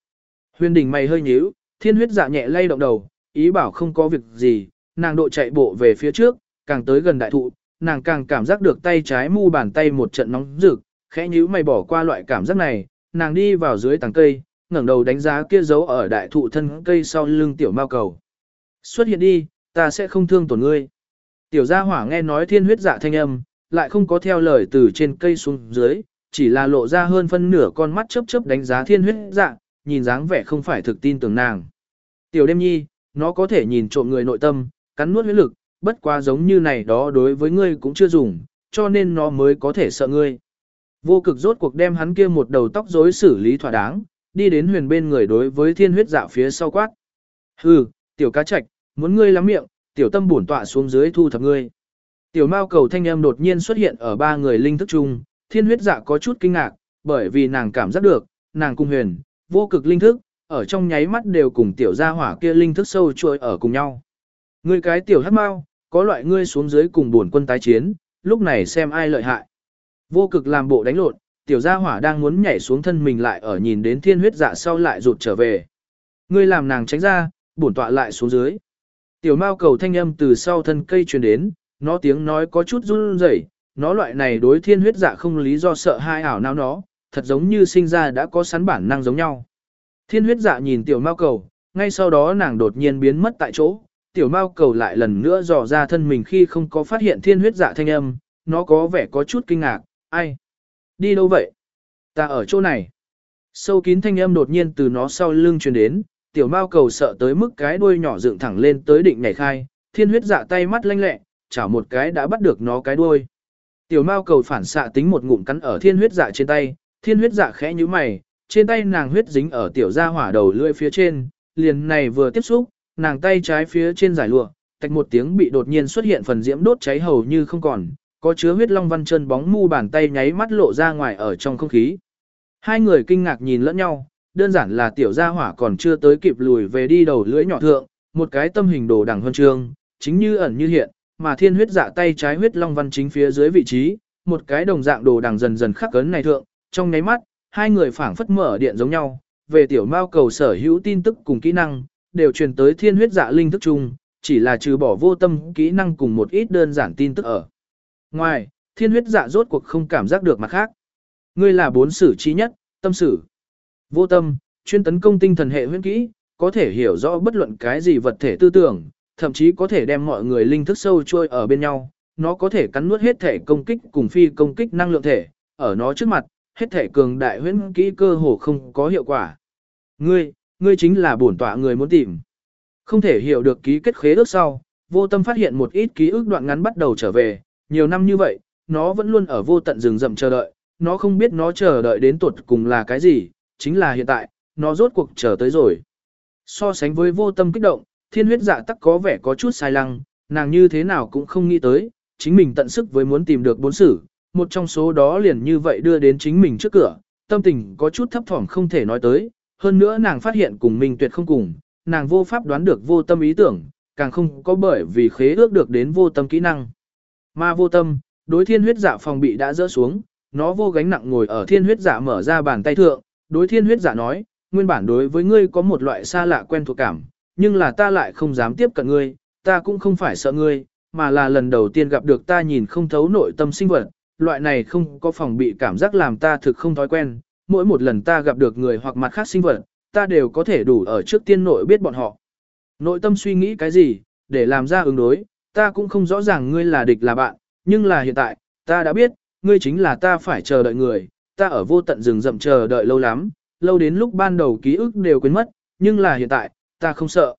A: Huyền đỉnh mày hơi nhíu, thiên huyết dạ nhẹ lay động đầu, ý bảo không có việc gì, nàng độ chạy bộ về phía trước, càng tới gần đại thụ, nàng càng cảm giác được tay trái mu bàn tay một trận nóng rực, khẽ nhíu mày bỏ qua loại cảm giác này, nàng đi vào dưới tầng cây, ngẩng đầu đánh giá kia giấu ở đại thụ thân cây sau lưng tiểu mao cầu. Xuất hiện đi, ta sẽ không thương tổn ngươi. Tiểu gia hỏa nghe nói thiên huyết dạ thanh âm, lại không có theo lời từ trên cây xuống dưới, chỉ là lộ ra hơn phân nửa con mắt chớp chớp đánh giá thiên huyết dạ, nhìn dáng vẻ không phải thực tin tưởng nàng. Tiểu đêm nhi, nó có thể nhìn trộm người nội tâm, cắn nuốt huyết lực, bất quá giống như này đó đối với ngươi cũng chưa dùng, cho nên nó mới có thể sợ ngươi. Vô cực rốt cuộc đem hắn kia một đầu tóc rối xử lý thỏa đáng, đi đến huyền bên người đối với thiên huyết dạ phía sau quát. Hừ, tiểu cá trạch, muốn ngươi lắm miệng, tiểu tâm bổn tọa xuống dưới thu thập ngươi. Tiểu mao cầu thanh âm đột nhiên xuất hiện ở ba người linh thức chung, thiên huyết dạ có chút kinh ngạc, bởi vì nàng cảm giác được, nàng cung huyền, vô cực linh thức, ở trong nháy mắt đều cùng tiểu gia hỏa kia linh thức sâu chuỗi ở cùng nhau. Ngươi cái tiểu hắc mao, có loại ngươi xuống dưới cùng buồn quân tái chiến, lúc này xem ai lợi hại. Vô cực làm bộ đánh lộn, tiểu gia hỏa đang muốn nhảy xuống thân mình lại ở nhìn đến thiên huyết dạ sau lại rụt trở về. Ngươi làm nàng tránh ra, bổn tọa lại xuống dưới. Tiểu mao cầu thanh âm từ sau thân cây truyền đến, nó tiếng nói có chút run rẩy, nó loại này đối thiên huyết dạ không lý do sợ hai ảo nào nó, thật giống như sinh ra đã có sẵn bản năng giống nhau. Thiên huyết dạ nhìn tiểu mao cầu, ngay sau đó nàng đột nhiên biến mất tại chỗ, tiểu mao cầu lại lần nữa dò ra thân mình khi không có phát hiện thiên huyết dạ thanh âm, nó có vẻ có chút kinh ngạc, ai? Đi đâu vậy? Ta ở chỗ này. Sâu kín thanh âm đột nhiên từ nó sau lưng truyền đến, tiểu mao cầu sợ tới mức cái đuôi nhỏ dựng thẳng lên tới định nhảy khai, thiên huyết dạ tay mắt lanh lẹ, chảo một cái đã bắt được nó cái đuôi. Tiểu mao cầu phản xạ tính một ngụm cắn ở thiên huyết dạ trên tay, thiên huyết dạ khẽ như mày, trên tay nàng huyết dính ở tiểu gia hỏa đầu lưỡi phía trên, liền này vừa tiếp xúc, nàng tay trái phía trên giải lụa, tạch một tiếng bị đột nhiên xuất hiện phần diễm đốt cháy hầu như không còn, có chứa huyết long văn chân bóng mu bàn tay nháy mắt lộ ra ngoài ở trong không khí. Hai người kinh ngạc nhìn lẫn nhau, đơn giản là tiểu gia hỏa còn chưa tới kịp lùi về đi đầu lưỡi nhỏ thượng, một cái tâm hình đồ đẳng huân chương, chính như ẩn như hiện, mà thiên huyết dạ tay trái huyết long văn chính phía dưới vị trí, một cái đồng dạng đồ đẳng dần dần khắc cấn này thượng, trong nháy mắt, hai người phảng phất mở điện giống nhau, về tiểu mao cầu sở hữu tin tức cùng kỹ năng, đều truyền tới thiên huyết dạ linh thức chung, chỉ là trừ bỏ vô tâm kỹ năng cùng một ít đơn giản tin tức ở. Ngoài, thiên huyết dạ rốt cuộc không cảm giác được mặt khác. Ngươi là bốn sử trí nhất, tâm sử. Vô tâm, chuyên tấn công tinh thần hệ huyễn kỹ, có thể hiểu rõ bất luận cái gì vật thể tư tưởng, thậm chí có thể đem mọi người linh thức sâu trôi ở bên nhau. Nó có thể cắn nuốt hết thể công kích cùng phi công kích năng lượng thể, ở nó trước mặt, hết thể cường đại huyễn kỹ cơ hồ không có hiệu quả. Ngươi, ngươi chính là bổn tọa người muốn tìm. Không thể hiểu được ký kết khế ước sau, vô tâm phát hiện một ít ký ức đoạn ngắn bắt đầu trở về, nhiều năm như vậy, nó vẫn luôn ở vô tận rừng rậm chờ đợi, nó không biết nó chờ đợi đến tuột cùng là cái gì, chính là hiện tại, nó rốt cuộc chờ tới rồi. So sánh với vô tâm kích động, thiên huyết dạ tắc có vẻ có chút sai lăng, nàng như thế nào cũng không nghĩ tới, chính mình tận sức với muốn tìm được bốn sử, một trong số đó liền như vậy đưa đến chính mình trước cửa, tâm tình có chút thấp thỏm không thể nói tới, hơn nữa nàng phát hiện cùng mình tuyệt không cùng, nàng vô pháp đoán được vô tâm ý tưởng, càng không có bởi vì khế ước được đến vô tâm kỹ năng. Mà vô tâm, đối thiên huyết dạ phòng bị đã rỡ xuống, nó vô gánh nặng ngồi ở thiên huyết dạ mở ra bàn tay thượng, đối thiên huyết dạ nói, nguyên bản đối với ngươi có một loại xa lạ quen thuộc cảm, nhưng là ta lại không dám tiếp cận ngươi, ta cũng không phải sợ ngươi, mà là lần đầu tiên gặp được ta nhìn không thấu nội tâm sinh vật, loại này không có phòng bị cảm giác làm ta thực không thói quen, mỗi một lần ta gặp được người hoặc mặt khác sinh vật, ta đều có thể đủ ở trước tiên nội biết bọn họ. Nội tâm suy nghĩ cái gì, để làm ra ứng đối, ta cũng không rõ ràng ngươi là địch là bạn, nhưng là hiện tại, ta đã biết, ngươi chính là ta phải chờ đợi người, ta ở vô tận rừng rậm chờ đợi lâu lắm, lâu đến lúc ban đầu ký ức đều quên mất, nhưng là hiện tại, ta không sợ.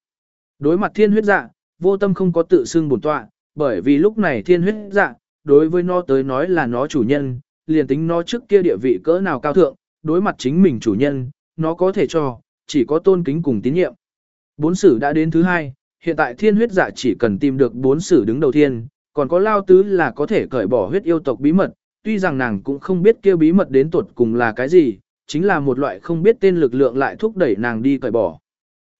A: Đối mặt thiên huyết dạ, vô tâm không có tự xưng bổn tọa, bởi vì lúc này thiên huyết dạ, đối với nó tới nói là nó chủ nhân, liền tính nó trước kia địa vị cỡ nào cao thượng, đối mặt chính mình chủ nhân, nó có thể cho, chỉ có tôn kính cùng tín nhiệm. Bốn sử đã đến thứ hai, hiện tại thiên huyết dạ chỉ cần tìm được bốn sử đứng đầu tiên, còn có lao tứ là có thể cởi bỏ huyết yêu tộc bí mật, tuy rằng nàng cũng không biết kêu bí mật đến tuột cùng là cái gì, chính là một loại không biết tên lực lượng lại thúc đẩy nàng đi cởi bỏ.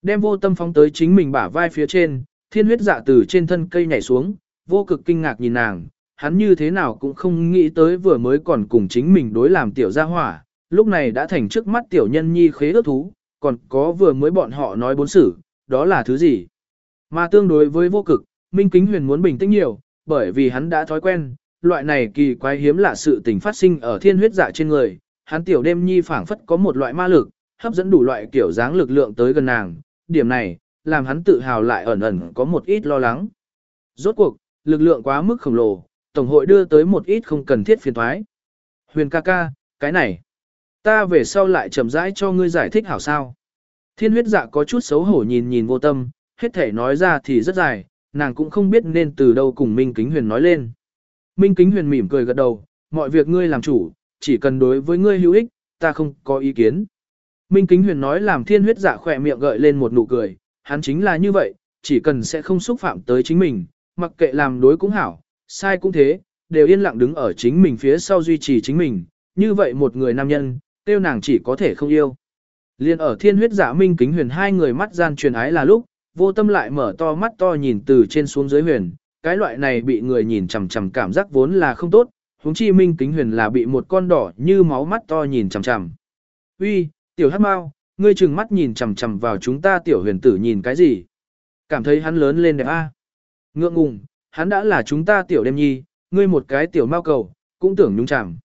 A: Đem vô tâm phóng tới chính mình bả vai phía trên, thiên huyết dạ từ trên thân cây nhảy xuống, vô cực kinh ngạc nhìn nàng, hắn như thế nào cũng không nghĩ tới vừa mới còn cùng chính mình đối làm tiểu gia hỏa, lúc này đã thành trước mắt tiểu nhân nhi khế ước thú, còn có vừa mới bọn họ nói bốn sử, đó là thứ gì? Mà tương đối với vô cực, Minh Kính Huyền muốn bình tĩnh nhiều, bởi vì hắn đã thói quen, loại này kỳ quái hiếm lạ sự tình phát sinh ở thiên huyết dạ trên người, hắn tiểu đêm nhi phảng phất có một loại ma lực, hấp dẫn đủ loại kiểu dáng lực lượng tới gần nàng, điểm này, làm hắn tự hào lại ẩn ẩn có một ít lo lắng. Rốt cuộc, lực lượng quá mức khổng lồ, Tổng hội đưa tới một ít không cần thiết phiền thoái. Huyền ca ca, cái này, ta về sau lại chậm rãi cho ngươi giải thích hảo sao. Thiên huyết dạ có chút xấu hổ nhìn nhìn vô tâm, hết thể nói ra thì rất dài, nàng cũng không biết nên từ đâu cùng Minh Kính Huyền nói lên. Minh Kính Huyền mỉm cười gật đầu, mọi việc ngươi làm chủ, chỉ cần đối với ngươi hữu ích, ta không có ý kiến. Minh Kính Huyền nói làm thiên huyết giả khỏe miệng gợi lên một nụ cười, hắn chính là như vậy, chỉ cần sẽ không xúc phạm tới chính mình, mặc kệ làm đối cũng hảo, sai cũng thế, đều yên lặng đứng ở chính mình phía sau duy trì chính mình, như vậy một người nam nhân, tiêu nàng chỉ có thể không yêu. Liên ở thiên huyết giả Minh Kính Huyền hai người mắt gian truyền ái là lúc, vô tâm lại mở to mắt to nhìn từ trên xuống dưới huyền, cái loại này bị người nhìn chằm chằm cảm giác vốn là không tốt, huống chi Minh Kính Huyền là bị một con đỏ như máu mắt to nhìn chằm chằm. Uy, tiểu hắc mao, ngươi chừng mắt nhìn chằm chằm vào chúng ta tiểu huyền tử nhìn cái gì? Cảm thấy hắn lớn lên đẹp a? À? Ngượng ngùng, hắn đã là chúng ta tiểu đêm nhi, ngươi một cái tiểu mao cầu, cũng tưởng nhúng chằm.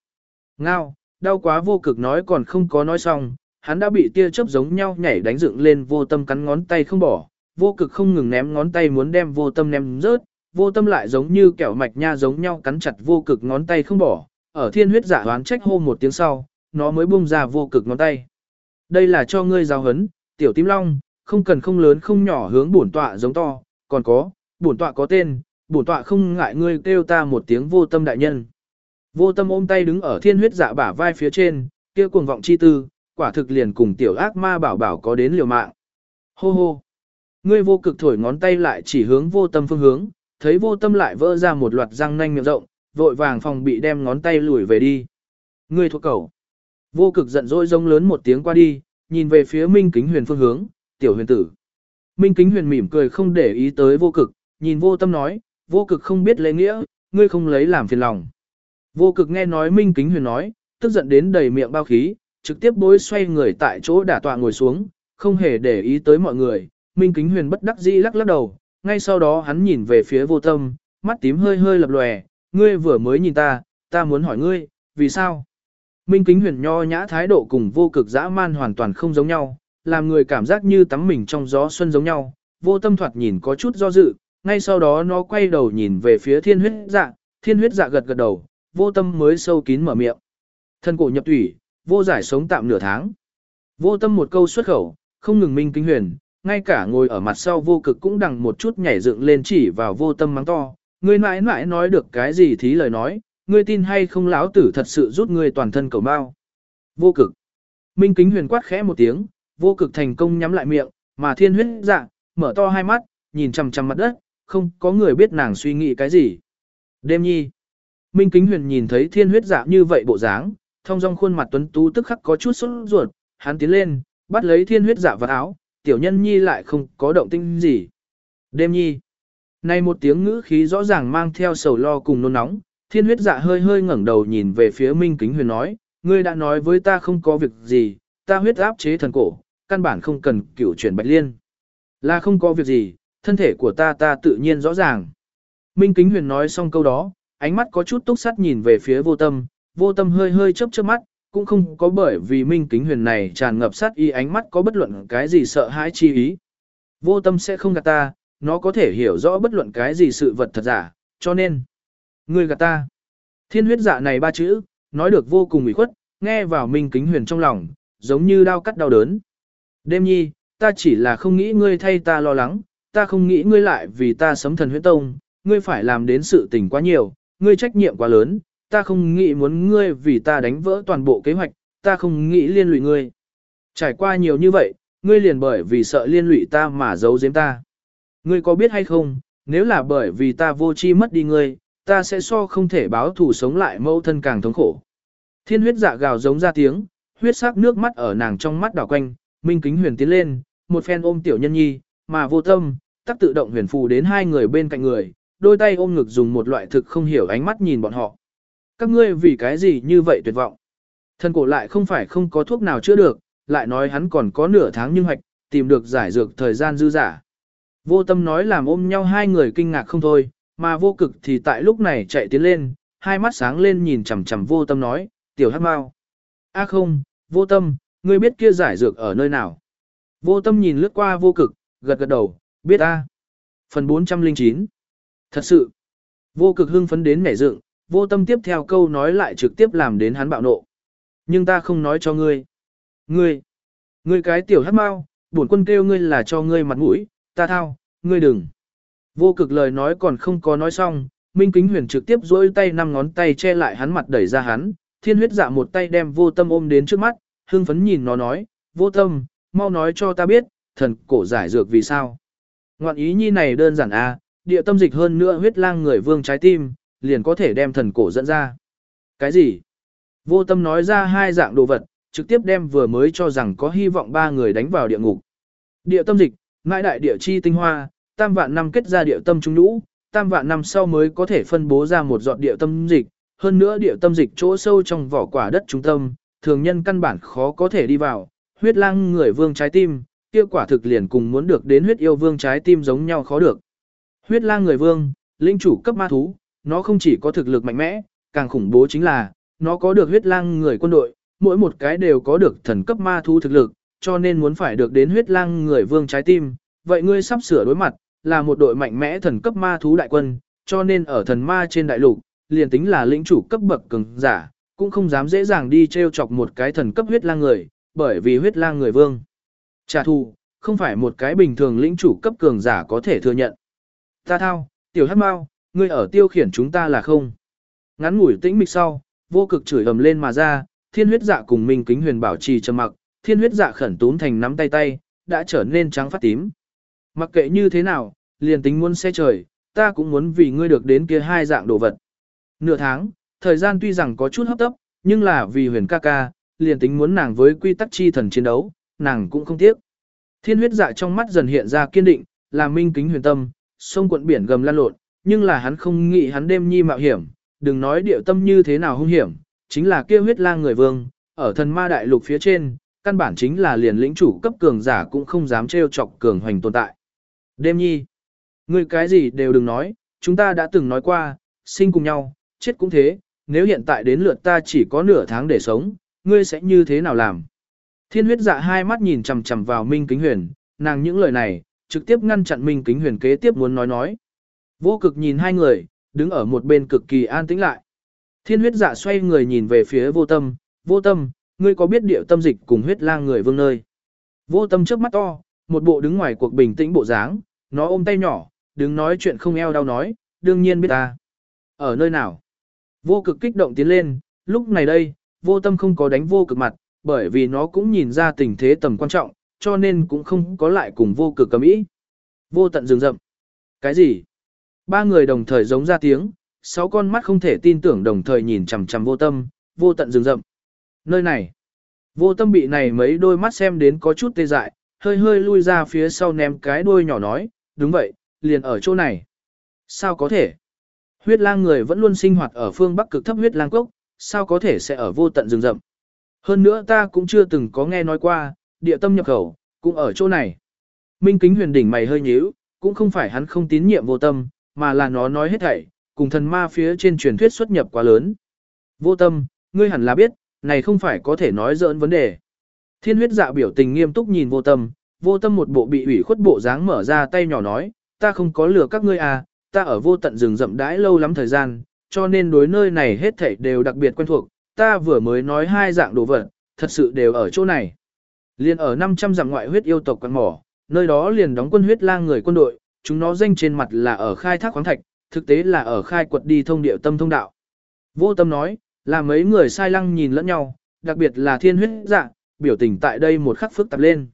A: Ngao, đau quá vô cực nói còn không có nói xong, hắn đã bị tia chớp giống nhau nhảy đánh dựng lên vô tâm cắn ngón tay không bỏ, vô cực không ngừng ném ngón tay muốn đem vô tâm ném rớt, vô tâm lại giống như kẹo mạch nha giống nhau cắn chặt vô cực ngón tay không bỏ, ở thiên huyết giả hoán trách hô một tiếng sau, nó mới bung ra vô cực ngón tay. Đây là cho ngươi giáo hấn, tiểu tím long, không cần không lớn không nhỏ hướng bổn tọa giống to, còn có, bổn tọa có tên, bổn tọa không ngại ngươi kêu ta một tiếng vô tâm đại nhân. Vô tâm ôm tay đứng ở thiên huyết dạ bả vai phía trên, kia cuồng vọng chi tư, quả thực liền cùng tiểu ác ma bảo bảo có đến liều mạng. Hô hô. Ngươi vô cực thổi ngón tay lại chỉ hướng vô tâm phương hướng, thấy vô tâm lại vỡ ra một loạt răng nanh miệng rộng, vội vàng phòng bị đem ngón tay lùi về đi. Ngươi thuộc cầu. Vô cực giận dỗi rông lớn một tiếng qua đi, nhìn về phía Minh Kính Huyền phương hướng, tiểu huyền tử. Minh Kính Huyền mỉm cười không để ý tới vô cực, nhìn vô tâm nói, vô cực không biết lễ nghĩa, ngươi không lấy làm phiền lòng. Vô cực nghe nói Minh Kính Huyền nói, tức giận đến đầy miệng bao khí, trực tiếp bối xoay người tại chỗ đả tọa ngồi xuống, không hề để ý tới mọi người. Minh Kính Huyền bất đắc dĩ lắc lắc đầu, ngay sau đó hắn nhìn về phía vô tâm, mắt tím hơi hơi lập lòe, ngươi vừa mới nhìn ta, ta muốn hỏi ngươi, vì sao? Minh Kính Huyền nho nhã thái độ cùng vô cực dã man hoàn toàn không giống nhau, làm người cảm giác như tắm mình trong gió xuân giống nhau, vô tâm thoạt nhìn có chút do dự, ngay sau đó nó quay đầu nhìn về phía thiên huyết dạ, thiên huyết dạ gật gật đầu, vô tâm mới sâu kín mở miệng. Thân cổ nhập thủy, vô giải sống tạm nửa tháng. Vô tâm một câu xuất khẩu, không ngừng minh kính huyền, ngay cả ngồi ở mặt sau vô cực cũng đằng một chút nhảy dựng lên chỉ vào vô tâm mắng to. Ngươi mãi mãi nói được cái gì thí lời nói, ngươi tin hay không lão tử thật sự rút ngươi toàn thân cầu bao. Vô cực. Minh kính huyền quát khẽ một tiếng, vô cực thành công nhắm lại miệng, mà thiên huyết dạ, mở to hai mắt, nhìn chằm chằm mặt đất, không có người biết nàng suy nghĩ cái gì. Đêm nhi. Minh kính huyền nhìn thấy thiên huyết dạ như vậy bộ dáng, thông dong khuôn mặt tuấn tú tức khắc có chút sốt ruột, hắn tiến lên, bắt lấy thiên huyết dạ vào áo, tiểu nhân nhi lại không có động tinh gì. Đêm nhi. Này một tiếng ngữ khí rõ ràng mang theo sầu lo cùng nôn nóng, thiên huyết dạ hơi hơi ngẩng đầu nhìn về phía Minh Kính Huyền nói, ngươi đã nói với ta không có việc gì, ta huyết áp chế thần cổ, căn bản không cần cửu chuyển bạch liên. Là không có việc gì, thân thể của ta ta tự nhiên rõ ràng. Minh Kính Huyền nói xong câu đó, ánh mắt có chút túc sắt nhìn về phía vô tâm, vô tâm hơi hơi chớp chớp mắt, cũng không có bởi vì Minh Kính Huyền này tràn ngập sát y ánh mắt có bất luận cái gì sợ hãi chi ý. Vô tâm sẽ không gạt ta, nó có thể hiểu rõ bất luận cái gì sự vật thật giả, cho nên, ngươi gạt ta. Thiên huyết giả này ba chữ, nói được vô cùng ủy khuất, nghe vào Minh Kính Huyền trong lòng, giống như đau cắt đau đớn. Đêm nhi, ta chỉ là không nghĩ ngươi thay ta lo lắng, ta không nghĩ ngươi lại vì ta sấm thần huyết tông, ngươi phải làm đến sự tình quá nhiều, ngươi trách nhiệm quá lớn, ta không nghĩ muốn ngươi vì ta đánh vỡ toàn bộ kế hoạch, ta không nghĩ liên lụy ngươi. Trải qua nhiều như vậy, ngươi liền bởi vì sợ liên lụy ta mà giấu giếm ta. Ngươi có biết hay không, nếu là bởi vì ta vô chi mất đi ngươi, ta sẽ so không thể báo thù sống lại mâu thân càng thống khổ. Thiên huyết dạ gào giống ra tiếng, huyết sắc nước mắt ở nàng trong mắt đảo quanh, minh kính huyền tiến lên, một phen ôm tiểu nhân nhi, mà vô tâm, tắc tự động huyền phù đến hai người bên cạnh người, đôi tay ôm ngực dùng một loại thực không hiểu ánh mắt nhìn bọn họ. Các ngươi vì cái gì như vậy tuyệt vọng? Thần cổ lại không phải không có thuốc nào chữa được, lại nói hắn còn có nửa tháng nhưng hoạch, tìm được giải dược thời gian dư giả. Vô tâm nói làm ôm nhau hai người kinh ngạc không thôi, mà vô cực thì tại lúc này chạy tiến lên, hai mắt sáng lên nhìn chằm chằm vô tâm nói, tiểu hát mau. A không, vô tâm, ngươi biết kia giải dược ở nơi nào. Vô tâm nhìn lướt qua vô cực, gật gật đầu, biết a. Phần 409 Thật sự, vô cực hưng phấn đến nảy dựng, vô tâm tiếp theo câu nói lại trực tiếp làm đến hắn bạo nộ. Nhưng ta không nói cho ngươi. Ngươi, ngươi cái tiểu hát mau, bổn quân kêu ngươi là cho ngươi mặt mũi, ta thao, ngươi đừng. Vô cực lời nói còn không có nói xong, Minh Kính Huyền trực tiếp duỗi tay năm ngón tay che lại hắn mặt đẩy ra hắn, thiên huyết dạ một tay đem vô tâm ôm đến trước mắt, hưng phấn nhìn nó nói, vô tâm, mau nói cho ta biết, thần cổ giải dược vì sao. Ngoạn ý nhi này đơn giản à, địa tâm dịch hơn nữa huyết lang người vương trái tim, liền có thể đem thần cổ dẫn ra. Cái gì? Vô tâm nói ra hai dạng đồ vật, trực tiếp đem vừa mới cho rằng có hy vọng ba người đánh vào địa ngục. Địa tâm dịch, ngại đại địa chi tinh hoa, tam vạn năm kết ra địa tâm trung nhũ, tam vạn năm sau mới có thể phân bố ra một giọt địa tâm dịch, hơn nữa địa tâm dịch chỗ sâu trong vỏ quả đất trung tâm, thường nhân căn bản khó có thể đi vào, huyết lang người vương trái tim, kia quả thực liền cùng muốn được đến huyết yêu vương trái tim giống nhau khó được. Huyết lang người vương, linh chủ cấp ma thú, nó không chỉ có thực lực mạnh mẽ, càng khủng bố chính là, nó có được huyết lang người quân đội, mỗi một cái đều có được thần cấp ma thú thực lực, cho nên muốn phải được đến huyết lang người vương trái tim, vậy ngươi sắp sửa đối mặt, là một đội mạnh mẽ thần cấp ma thú đại quân, cho nên ở thần ma trên đại lục, liền tính là lĩnh chủ cấp bậc cường giả, cũng không dám dễ dàng đi treo chọc một cái thần cấp huyết lang người, bởi vì huyết lang người vương. Trả thù, không phải một cái bình thường lĩnh chủ cấp cường giả có thể thừa nhận. Ta thao, tiểu hát mau, ngươi ở tiêu khiển chúng ta là không. Ngắn ngủi tĩnh mịch sau, vô cực chửi ầm lên mà ra, thiên huyết dạ cùng minh kính huyền bảo trì trầm mặc, thiên huyết dạ khẩn túm thành nắm tay tay, đã trở nên trắng phát tím. Mặc kệ như thế nào, liền tính muốn xe trời, ta cũng muốn vì ngươi được đến kia hai dạng đồ vật. Nửa tháng, thời gian tuy rằng có chút hấp tấp, nhưng là vì huyền ca ca, liền tính muốn nàng với quy tắc chi thần chiến đấu, nàng cũng không tiếc. Thiên huyết dạ trong mắt dần hiện ra kiên định, là minh kính huyền tâm, sông quận biển gầm lan lộn, nhưng là hắn không nghĩ hắn đêm nhi mạo hiểm, đừng nói điệu tâm như thế nào hung hiểm, chính là kia huyết lang người vương, ở thần ma đại lục phía trên, căn bản chính là liền lĩnh chủ cấp cường giả cũng không dám trêu chọc cường hoành tồn tại. Đêm nhi, ngươi cái gì đều đừng nói, chúng ta đã từng nói qua, sinh cùng nhau, chết cũng thế, nếu hiện tại đến lượt ta chỉ có nửa tháng để sống, ngươi sẽ như thế nào làm? Thiên huyết dạ hai mắt nhìn chằm chằm vào Minh Kính Huyền, nàng những lời này, trực tiếp ngăn chặn Minh Kính Huyền kế tiếp muốn nói nói. Vô cực nhìn hai người, đứng ở một bên cực kỳ an tĩnh lại. Thiên huyết dạ xoay người nhìn về phía vô tâm, vô tâm, ngươi có biết điệu tâm dịch cùng huyết lang người vương nơi. Vô tâm trước mắt to, một bộ đứng ngoài cuộc bình tĩnh bộ dáng, nó ôm tay nhỏ, đứng nói chuyện không eo đau nói, đương nhiên biết ta. Ở nơi nào? Vô cực kích động tiến lên, lúc này đây, vô tâm không có đánh vô cực mặt, bởi vì nó cũng nhìn ra tình thế tầm quan trọng, cho nên cũng không có lại cùng vô cực cầm ý. Vô tận rừng rậm. Cái gì? Ba người đồng thời giống ra tiếng, sáu con mắt không thể tin tưởng đồng thời nhìn chằm chằm vô tâm, vô tận rừng rậm. Nơi này, vô tâm bị này mấy đôi mắt xem đến có chút tê dại, hơi hơi lui ra phía sau ném cái đuôi nhỏ nói, đúng vậy, liền ở chỗ này. Sao có thể? Huyết lang người vẫn luôn sinh hoạt ở phương Bắc cực thấp huyết lang cốc, sao có thể sẽ ở vô tận rừng rậm. Hơn nữa ta cũng chưa từng có nghe nói qua, địa tâm nhập khẩu, cũng ở chỗ này. Minh kính huyền đỉnh mày hơi nhíu, cũng không phải hắn không tín nhiệm vô tâm, mà là nó nói hết thảy, cùng thần ma phía trên truyền thuyết xuất nhập quá lớn. Vô tâm, ngươi hẳn là biết, này không phải có thể nói dỡn vấn đề. Thiên huyết dạ biểu tình nghiêm túc nhìn vô tâm, vô tâm một bộ bị ủy khuất bộ dáng mở ra tay nhỏ nói, ta không có lừa các ngươi à, ta ở vô tận rừng rậm đãi lâu lắm thời gian, cho nên đối nơi này hết thảy đều đặc biệt quen thuộc, ta vừa mới nói hai dạng đồ vật, thật sự đều ở chỗ này. Liên ở 500 dặm ngoại huyết yêu tộc quan mỏ, nơi đó liền đóng quân huyết lang người quân đội, chúng nó danh trên mặt là ở khai thác khoáng thạch, thực tế là ở khai quật đi thông điệu tâm thông đạo. Vô tâm nói, là mấy người sai lăng nhìn lẫn nhau, đặc biệt là thiên huyết dạ, biểu tình tại đây một khắc phức tạp lên.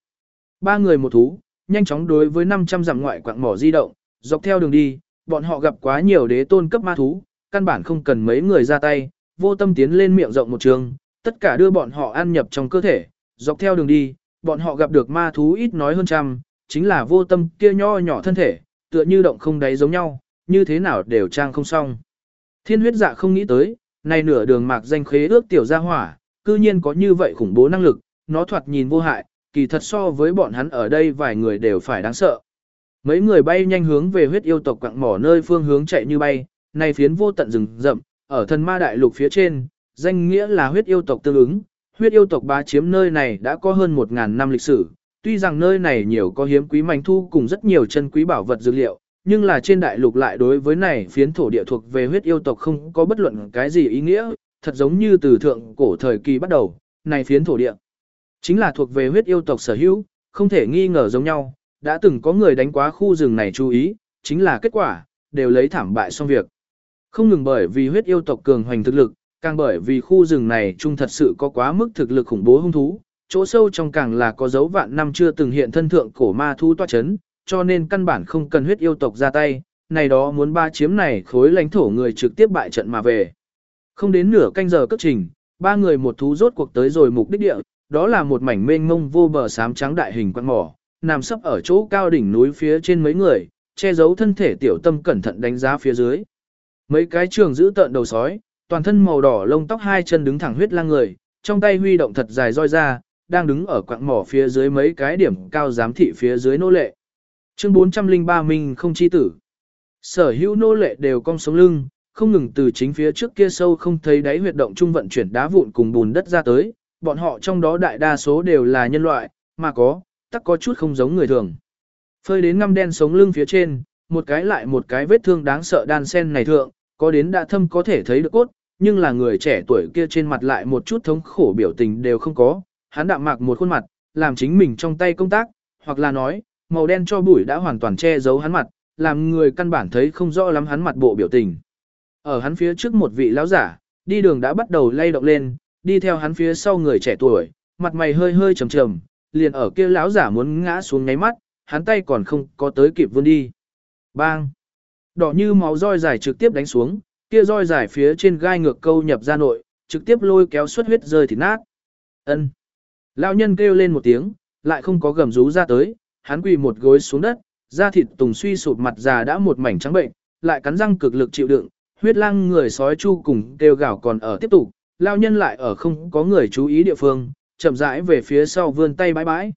A: Ba người một thú, nhanh chóng đối với 500 dặm ngoại quạng mỏ di động, dọc theo đường đi, bọn họ gặp quá nhiều đế tôn cấp ma thú, căn bản không cần mấy người ra tay, vô tâm tiến lên miệng rộng một trường, tất cả đưa bọn họ ăn nhập trong cơ thể, dọc theo đường đi, bọn họ gặp được ma thú ít nói hơn trăm, chính là vô tâm kia nho nhỏ thân thể, tựa như động không đáy giống nhau, như thế nào đều trang không xong. Thiên huyết dạ không nghĩ tới, này nửa đường mạc danh khế ước tiểu gia hỏa, cư nhiên có như vậy khủng bố năng lực, nó thoạt nhìn vô hại, kỳ thật so với bọn hắn ở đây vài người đều phải đáng sợ. Mấy người bay nhanh hướng về huyết yêu tộc quặng mỏ nơi phương hướng chạy như bay, này phiến vô tận rừng rậm, ở thần ma đại lục phía trên, danh nghĩa là huyết yêu tộc tương ứng, huyết yêu tộc bá chiếm nơi này đã có hơn 1.000 năm lịch sử, tuy rằng nơi này nhiều có hiếm quý manh thu cùng rất nhiều chân quý bảo vật dược liệu, nhưng là trên đại lục lại đối với này phiến thổ địa thuộc về huyết yêu tộc không có bất luận cái gì ý nghĩa, thật giống như từ thượng cổ thời kỳ bắt đầu, này phiến thổ địa chính là thuộc về huyết yêu tộc sở hữu, không thể nghi ngờ giống nhau, đã từng có người đánh quá khu rừng này chú ý, chính là kết quả, đều lấy thảm bại xong việc. Không ngừng bởi vì huyết yêu tộc cường hoành thực lực, càng bởi vì khu rừng này chung thật sự có quá mức thực lực khủng bố hung thú, chỗ sâu trong càng là có dấu vạn năm chưa từng hiện thân thượng cổ ma thú toa chấn, cho nên căn bản không cần huyết yêu tộc ra tay, này đó muốn ba chiếm này khối lãnh thổ người trực tiếp bại trận mà về. Không đến nửa canh giờ cất trình, ba người một thú rốt cuộc tới rồi mục đích địa, đó là một mảnh mênh mông vô bờ sám trắng đại hình quan mỏ, nằm sấp ở chỗ cao đỉnh núi phía trên mấy người, che giấu thân thể tiểu tâm cẩn thận đánh giá phía dưới. Mấy cái trường giữ tợn đầu sói, toàn thân màu đỏ lông tóc hai chân đứng thẳng huyết lang người, trong tay huy động thật dài roi ra, đang đứng ở quạng mỏ phía dưới mấy cái điểm cao giám thị phía dưới nô lệ. Chương 403 Minh không chi tử. Sở hữu nô lệ đều cong sống lưng, không ngừng từ chính phía trước kia sâu không thấy đáy huyệt động trung vận chuyển đá vụn cùng bùn đất ra tới, bọn họ trong đó đại đa số đều là nhân loại, mà có, tắc có chút không giống người thường. Phơi đến ngăm đen sống lưng phía trên, một cái lại một cái vết thương đáng sợ đan sen này thượng, có đến đã thâm có thể thấy được cốt, nhưng là người trẻ tuổi kia trên mặt lại một chút thống khổ biểu tình đều không có, hắn đạm mạc một khuôn mặt, làm chính mình trong tay công tác, hoặc là nói, màu đen cho bụi đã hoàn toàn che giấu hắn mặt, làm người căn bản thấy không rõ lắm hắn mặt bộ biểu tình. Ở hắn phía trước một vị lão giả, đi đường đã bắt đầu lay động lên, đi theo hắn phía sau người trẻ tuổi, mặt mày hơi hơi trầm trầm, liền ở kia lão giả muốn ngã xuống ngáy mắt, hắn tay còn không có tới kịp vươn đi. Bang! Đỏ như máu roi dài trực tiếp đánh xuống, kia roi dài phía trên gai ngược câu nhập ra nội, trực tiếp lôi kéo xuất huyết rơi thịt nát. Ân. Lão nhân kêu lên một tiếng, lại không có gầm rú ra tới, hắn quỳ một gối xuống đất, da thịt tùng suy sụp mặt già đã một mảnh trắng bệnh, lại cắn răng cực lực chịu đựng, huyết lang người sói chu cùng kêu gào còn ở tiếp tục, lão nhân lại ở không có người chú ý địa phương, chậm rãi về phía sau vươn tay bãi bãi.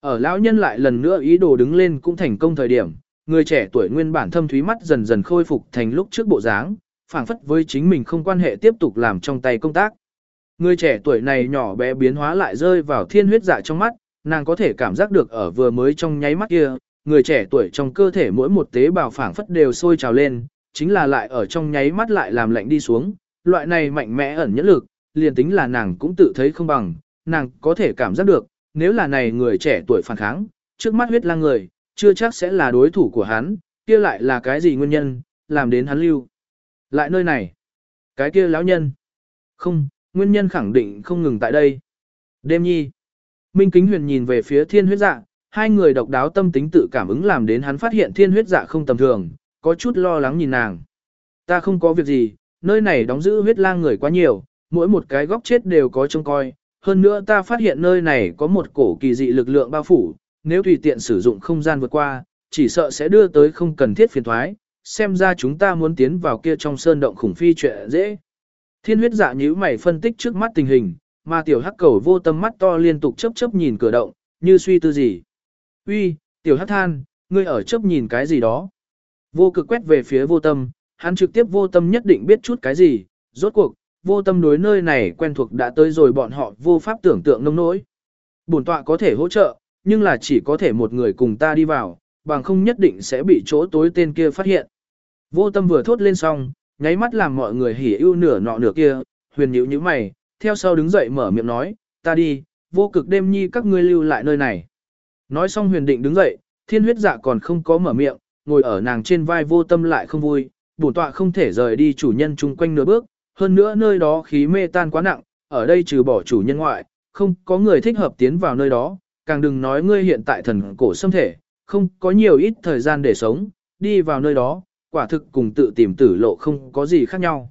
A: Ở lão nhân lại lần nữa ý đồ đứng lên cũng thành công thời điểm, người trẻ tuổi nguyên bản thâm thúy mắt dần dần khôi phục thành lúc trước bộ dáng, phảng phất với chính mình không quan hệ tiếp tục làm trong tay công tác. Người trẻ tuổi này nhỏ bé biến hóa lại rơi vào thiên huyết dạ trong mắt, nàng có thể cảm giác được ở vừa mới trong nháy mắt kia, người trẻ tuổi trong cơ thể mỗi một tế bào phảng phất đều sôi trào lên, chính là lại ở trong nháy mắt lại làm lạnh đi xuống, loại này mạnh mẽ ẩn nhẫn lực, liền tính là nàng cũng tự thấy không bằng, nàng có thể cảm giác được, nếu là này người trẻ tuổi phản kháng, trước mắt huyết lang người, chưa chắc sẽ là đối thủ của hắn, kia lại là cái gì nguyên nhân, làm đến hắn lưu. Lại nơi này, cái kia lão nhân. Không, nguyên nhân khẳng định không ngừng tại đây. Đêm nhi. Minh Kính Huyền nhìn về phía thiên huyết dạ, hai người độc đáo tâm tính tự cảm ứng làm đến hắn phát hiện thiên huyết dạ không tầm thường, có chút lo lắng nhìn nàng. Ta không có việc gì, nơi này đóng giữ huyết lang người quá nhiều, mỗi một cái góc chết đều có trông coi. Hơn nữa ta phát hiện nơi này có một cổ kỳ dị lực lượng bao phủ, nếu tùy tiện sử dụng không gian vượt qua, chỉ sợ sẽ đưa tới không cần thiết phiền thoái, xem ra chúng ta muốn tiến vào kia trong sơn động khủng phi chuyện dễ. Thiên huyết dạ nhíu mày phân tích trước mắt tình hình, mà tiểu hắc cầu vô tâm mắt to liên tục chớp chớp nhìn cửa động, như suy tư gì. Uy, tiểu hắc than, ngươi ở chớp nhìn cái gì đó. Vô cực quét về phía vô tâm, hắn trực tiếp vô tâm nhất định biết chút cái gì, rốt cuộc, vô tâm đối nơi này quen thuộc đã tới rồi bọn họ vô pháp tưởng tượng nông nỗi. Bổn tọa có thể hỗ trợ, nhưng là chỉ có thể một người cùng ta đi vào, bằng không nhất định sẽ bị chỗ tối tên kia phát hiện. Vô tâm vừa thốt lên xong, nháy mắt làm mọi người hỉ ưu nửa nọ nửa kia, huyền nhíu như mày, theo sau đứng dậy mở miệng nói, ta đi, vô cực đêm nhi các ngươi lưu lại nơi này. Nói xong huyền định đứng dậy, thiên huyết dạ còn không có mở miệng, ngồi ở nàng trên vai vô tâm lại không vui, bổn tọa không thể rời đi chủ nhân chung quanh nửa bước, hơn nữa nơi đó khí mê tan quá nặng, ở đây trừ bỏ chủ nhân ngoại, không có người thích hợp tiến vào nơi đó, càng đừng nói ngươi hiện tại thần cổ xâm thể, không có nhiều ít thời gian để sống, đi vào nơi đó, quả thực cùng tự tìm tử lộ không có gì khác nhau.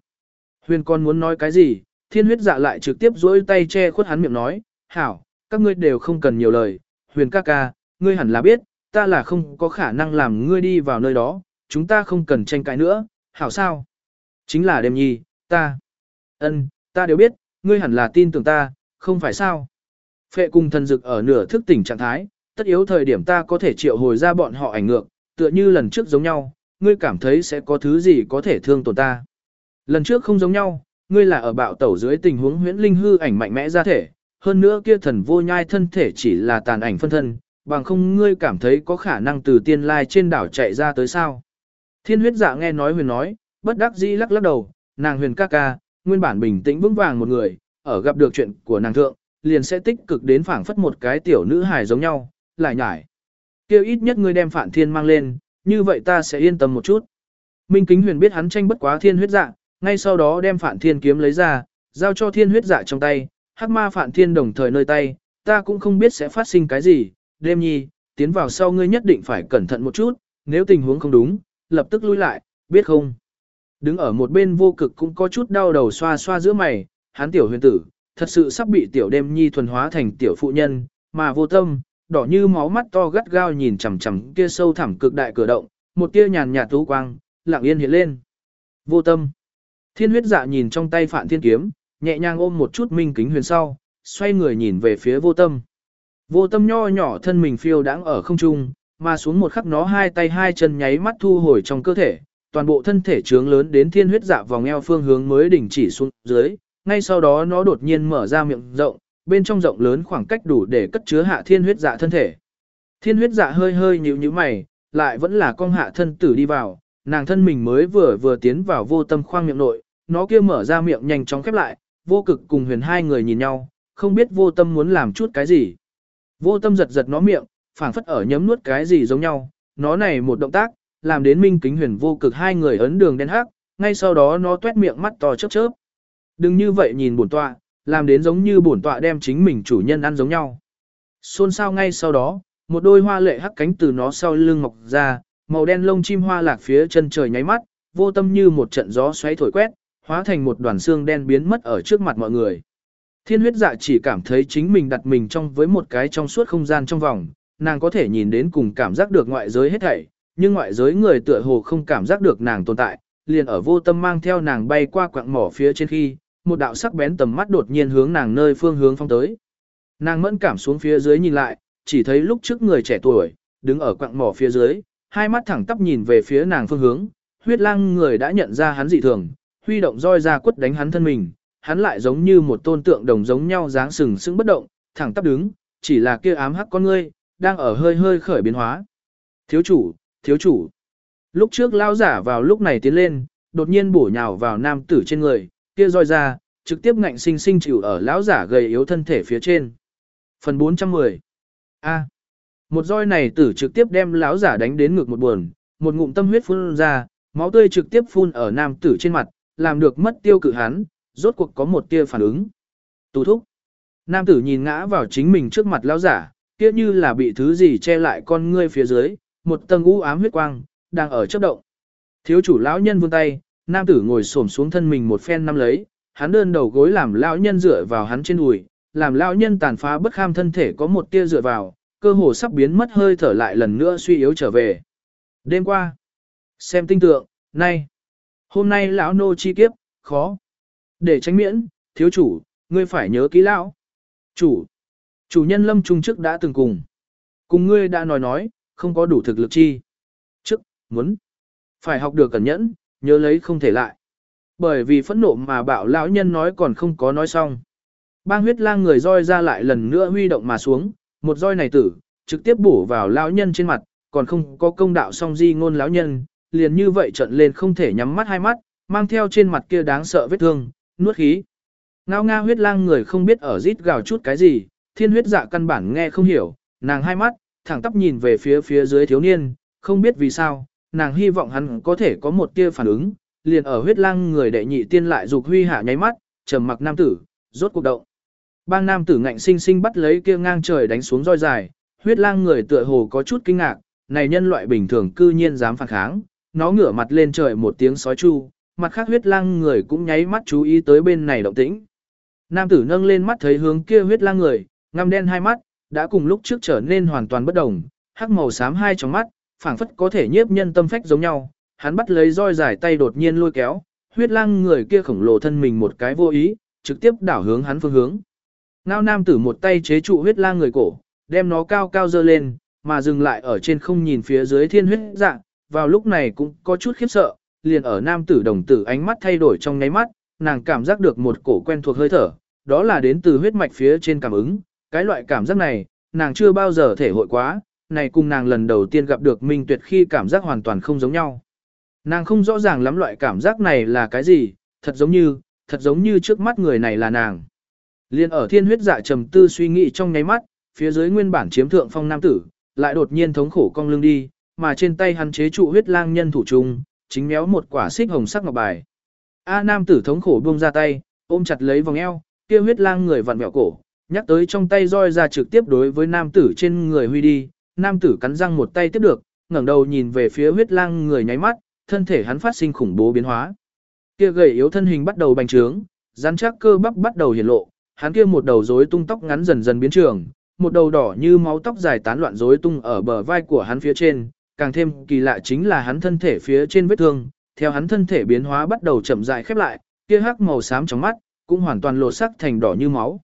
A: Huyền con muốn nói cái gì, thiên huyết dạ lại trực tiếp duỗi tay che khuất hắn miệng nói, hảo, các ngươi đều không cần nhiều lời, huyền ca ca, ngươi hẳn là biết, ta là không có khả năng làm ngươi đi vào nơi đó, chúng ta không cần tranh cãi nữa, hảo sao? Chính là đêm nhi, ta. ân, ta đều biết, ngươi hẳn là tin tưởng ta, không phải sao? Phệ cùng thần dực ở nửa thức tỉnh trạng thái, tất yếu thời điểm ta có thể triệu hồi ra bọn họ ảnh ngược, tựa như lần trước giống nhau, ngươi cảm thấy sẽ có thứ gì có thể thương tổn ta. Lần trước không giống nhau, ngươi là ở bạo tẩu dưới tình huống huyễn linh hư ảnh mạnh mẽ ra thể, hơn nữa kia thần vô nhai thân thể chỉ là tàn ảnh phân thân, bằng không ngươi cảm thấy có khả năng từ tiên lai trên đảo chạy ra tới sao. Thiên huyết dạ nghe nói huyền nói, bất đắc dĩ lắc lắc đầu, nàng huyền ca ca, nguyên bản bình tĩnh vững vàng một người, ở gặp được chuyện của nàng thượng, liền sẽ tích cực đến phảng phất một cái tiểu nữ hài giống nhau, lại nhải. Kêu ít nhất ngươi đem phản thiên mang lên, như vậy ta sẽ yên tâm một chút. Minh kính huyền biết hắn tranh bất quá thiên huyết dạ, ngay sau đó đem phản thiên kiếm lấy ra, giao cho thiên huyết dạ trong tay, hắc ma phản thiên đồng thời nơi tay, ta cũng không biết sẽ phát sinh cái gì, đêm nhi, tiến vào sau ngươi nhất định phải cẩn thận một chút, nếu tình huống không đúng, lập tức lui lại, biết không? Đứng ở một bên vô cực cũng có chút đau đầu xoa xoa giữa mày, hắn tiểu huyền tử, thật sự sắp bị tiểu đêm nhi thuần hóa thành tiểu phụ nhân, mà vô tâm, đỏ như máu mắt to gắt gao nhìn chằm chằm kia sâu thẳm cực đại cửa động, một tia nhàn nhạt tú quang, lặng yên hiện lên. Vô tâm. Thiên huyết dạ nhìn trong tay phạn thiên kiếm, nhẹ nhàng ôm một chút minh kính huyền sau, xoay người nhìn về phía vô tâm. Vô tâm nho nhỏ thân mình phiêu đáng ở không trung, mà xuống một khắc nó hai tay hai chân nháy mắt thu hồi trong cơ thể, toàn bộ thân thể trướng lớn đến thiên huyết dạ vòng eo phương hướng mới đỉnh chỉ xuống dưới, ngay sau đó nó đột nhiên mở ra miệng rộng, bên trong rộng lớn khoảng cách đủ để cất chứa hạ thiên huyết dạ thân thể. Thiên huyết dạ hơi hơi nhíu nhíu mày, lại vẫn là con hạ thân tử đi vào, nàng thân mình mới vừa vừa tiến vào vô tâm khoang miệng nội, nó kia mở ra miệng nhanh chóng khép lại, vô cực cùng huyền hai người nhìn nhau, không biết vô tâm muốn làm chút cái gì. Vô tâm giật giật nó miệng, phảng phất ở nhấm nuốt cái gì giống nhau, nó này một động tác, làm đến minh kính huyền vô cực hai người ấn đường đen hắc, ngay sau đó nó tuét miệng mắt to chớp chớp. Đừng như vậy nhìn bổn tọa, làm đến giống như bổn tọa đem chính mình chủ nhân ăn giống nhau. Xôn xao ngay sau đó, một đôi hoa lệ hắc cánh từ nó sau lưng mọc ra, màu đen lông chim hoa lạc phía chân trời nháy mắt, vô tâm như một trận gió xoáy thổi quét, hóa thành một đoàn xương đen biến mất ở trước mặt mọi người. Thiên huyết dạ chỉ cảm thấy chính mình đặt mình trong với một cái trong suốt không gian trong vòng, nàng có thể nhìn đến cùng cảm giác được ngoại giới hết thảy, nhưng ngoại giới người tựa hồ không cảm giác được nàng tồn tại, liền ở vô tâm mang theo nàng bay qua quạng mỏ phía trên khi, một đạo sắc bén tầm mắt đột nhiên hướng nàng nơi phương hướng phong tới. Nàng mẫn cảm xuống phía dưới nhìn lại, chỉ thấy lúc trước người trẻ tuổi, đứng ở quạng mỏ phía dưới, hai mắt thẳng tắp nhìn về phía nàng phương hướng, huyết lang người đã nhận ra hắn dị thường, huy động roi ra quất đánh hắn thân mình, hắn lại giống như một tôn tượng đồng giống nhau dáng sừng sững bất động, thẳng tắp đứng, chỉ là kia ám hắc con ngươi, đang ở hơi hơi khởi biến hóa. Thiếu chủ, thiếu chủ. Lúc trước lao giả vào lúc này tiến lên, đột nhiên bổ nhào vào nam tử trên người, kia roi ra, trực tiếp ngạnh sinh sinh chịu ở lão giả gầy yếu thân thể phía trên. Phần 410 A. Một roi này tử trực tiếp đem lão giả đánh đến ngực một buồn, một ngụm tâm huyết phun ra, máu tươi trực tiếp phun ở nam tử trên mặt, làm được mất tiêu cự hắn, rốt cuộc có một tia phản ứng. Tù thúc. Nam tử nhìn ngã vào chính mình trước mặt lão giả, kia như là bị thứ gì che lại con ngươi phía dưới, một tầng u ám huyết quang, đang ở chớp động. Thiếu chủ lão nhân vươn tay, nam tử ngồi xổm xuống thân mình một phen năm lấy, hắn đơn đầu gối làm lão nhân dựa vào hắn trên đùi, làm lão nhân tàn phá bất kham thân thể có một tia dựa vào, cơ hồ sắp biến mất hơi thở lại lần nữa suy yếu trở về. Đêm qua, xem tinh tượng, nay, hôm nay lão nô chi kiếp, khó. Để tránh miễn, thiếu chủ, ngươi phải nhớ kỹ lão. Chủ, chủ nhân lâm trung trước đã từng cùng. Cùng ngươi đã nói nói, không có đủ thực lực chi. Trước, muốn, phải học được cẩn nhẫn, nhớ lấy không thể lại. Bởi vì phẫn nộ mà bảo lão nhân nói còn không có nói xong. Bang huyết lang người roi ra lại lần nữa huy động mà xuống, một roi này tử, trực tiếp bổ vào lão nhân trên mặt, còn không có công đạo song di ngôn lão nhân, liền như vậy trận lên không thể nhắm mắt hai mắt, mang theo trên mặt kia đáng sợ vết thương, nuốt khí. Ngao nga huyết lang người không biết ở rít gào chút cái gì, thiên huyết dạ căn bản nghe không hiểu, nàng hai mắt, thẳng tắp nhìn về phía phía dưới thiếu niên, không biết vì sao, nàng hy vọng hắn có thể có một tia phản ứng, liền ở huyết lang người đệ nhị tiên lại dục huy hạ nháy mắt, trầm mặc nam tử, rốt cuộc động. Bang nam tử ngạnh sinh sinh bắt lấy kia ngang trời đánh xuống roi dài, huyết lang người tựa hồ có chút kinh ngạc, này nhân loại bình thường cư nhiên dám phản kháng, nó ngửa mặt lên trời một tiếng sói chu, mặt khác huyết lang người cũng nháy mắt chú ý tới bên này động tĩnh. Nam tử nâng lên mắt thấy hướng kia huyết lang người, ngăm đen hai mắt, đã cùng lúc trước trở nên hoàn toàn bất đồng, hắc màu xám hai trong mắt, phảng phất có thể nhiếp nhân tâm phách giống nhau, hắn bắt lấy roi dài tay đột nhiên lôi kéo, huyết lang người kia khổng lồ thân mình một cái vô ý, trực tiếp đảo hướng hắn phương hướng. Ngao nam tử một tay chế trụ huyết lang người cổ, đem nó cao cao dơ lên, mà dừng lại ở trên không nhìn phía dưới thiên huyết dạng, vào lúc này cũng có chút khiếp sợ, liền ở nam tử đồng tử ánh mắt thay đổi trong nháy mắt, nàng cảm giác được một cổ quen thuộc hơi thở, đó là đến từ huyết mạch phía trên cảm ứng, cái loại cảm giác này, nàng chưa bao giờ thể hội quá, này cùng nàng lần đầu tiên gặp được Minh Tuyệt khi cảm giác hoàn toàn không giống nhau. Nàng không rõ ràng lắm loại cảm giác này là cái gì, thật giống như, thật giống như trước mắt người này là nàng. Liên ở thiên huyết dạ trầm tư suy nghĩ trong nháy mắt, phía dưới nguyên bản chiếm thượng phong nam tử, lại đột nhiên thống khổ cong lưng đi, mà trên tay hắn chế trụ huyết lang nhân thủ trung, chính méo một quả xích hồng sắc ngọc bài. A nam tử thống khổ buông ra tay, ôm chặt lấy vòng eo, kia huyết lang người vặn vẹo cổ, nhắc tới trong tay roi ra trực tiếp đối với nam tử trên người huy đi, nam tử cắn răng một tay tiếp được, ngẩng đầu nhìn về phía huyết lang người nháy mắt, thân thể hắn phát sinh khủng bố biến hóa. Kia gầy yếu thân hình bắt đầu bành trướng, rắn chắc cơ bắp bắt đầu hiển lộ, hắn kia một đầu rối tung tóc ngắn dần dần biến trường, một đầu đỏ như máu tóc dài tán loạn rối tung ở bờ vai của hắn phía trên, càng thêm kỳ lạ chính là hắn thân thể phía trên vết thương, theo hắn thân thể biến hóa bắt đầu chậm rãi khép lại, kia hắc màu xám trong mắt, cũng hoàn toàn lộ sắc thành đỏ như máu.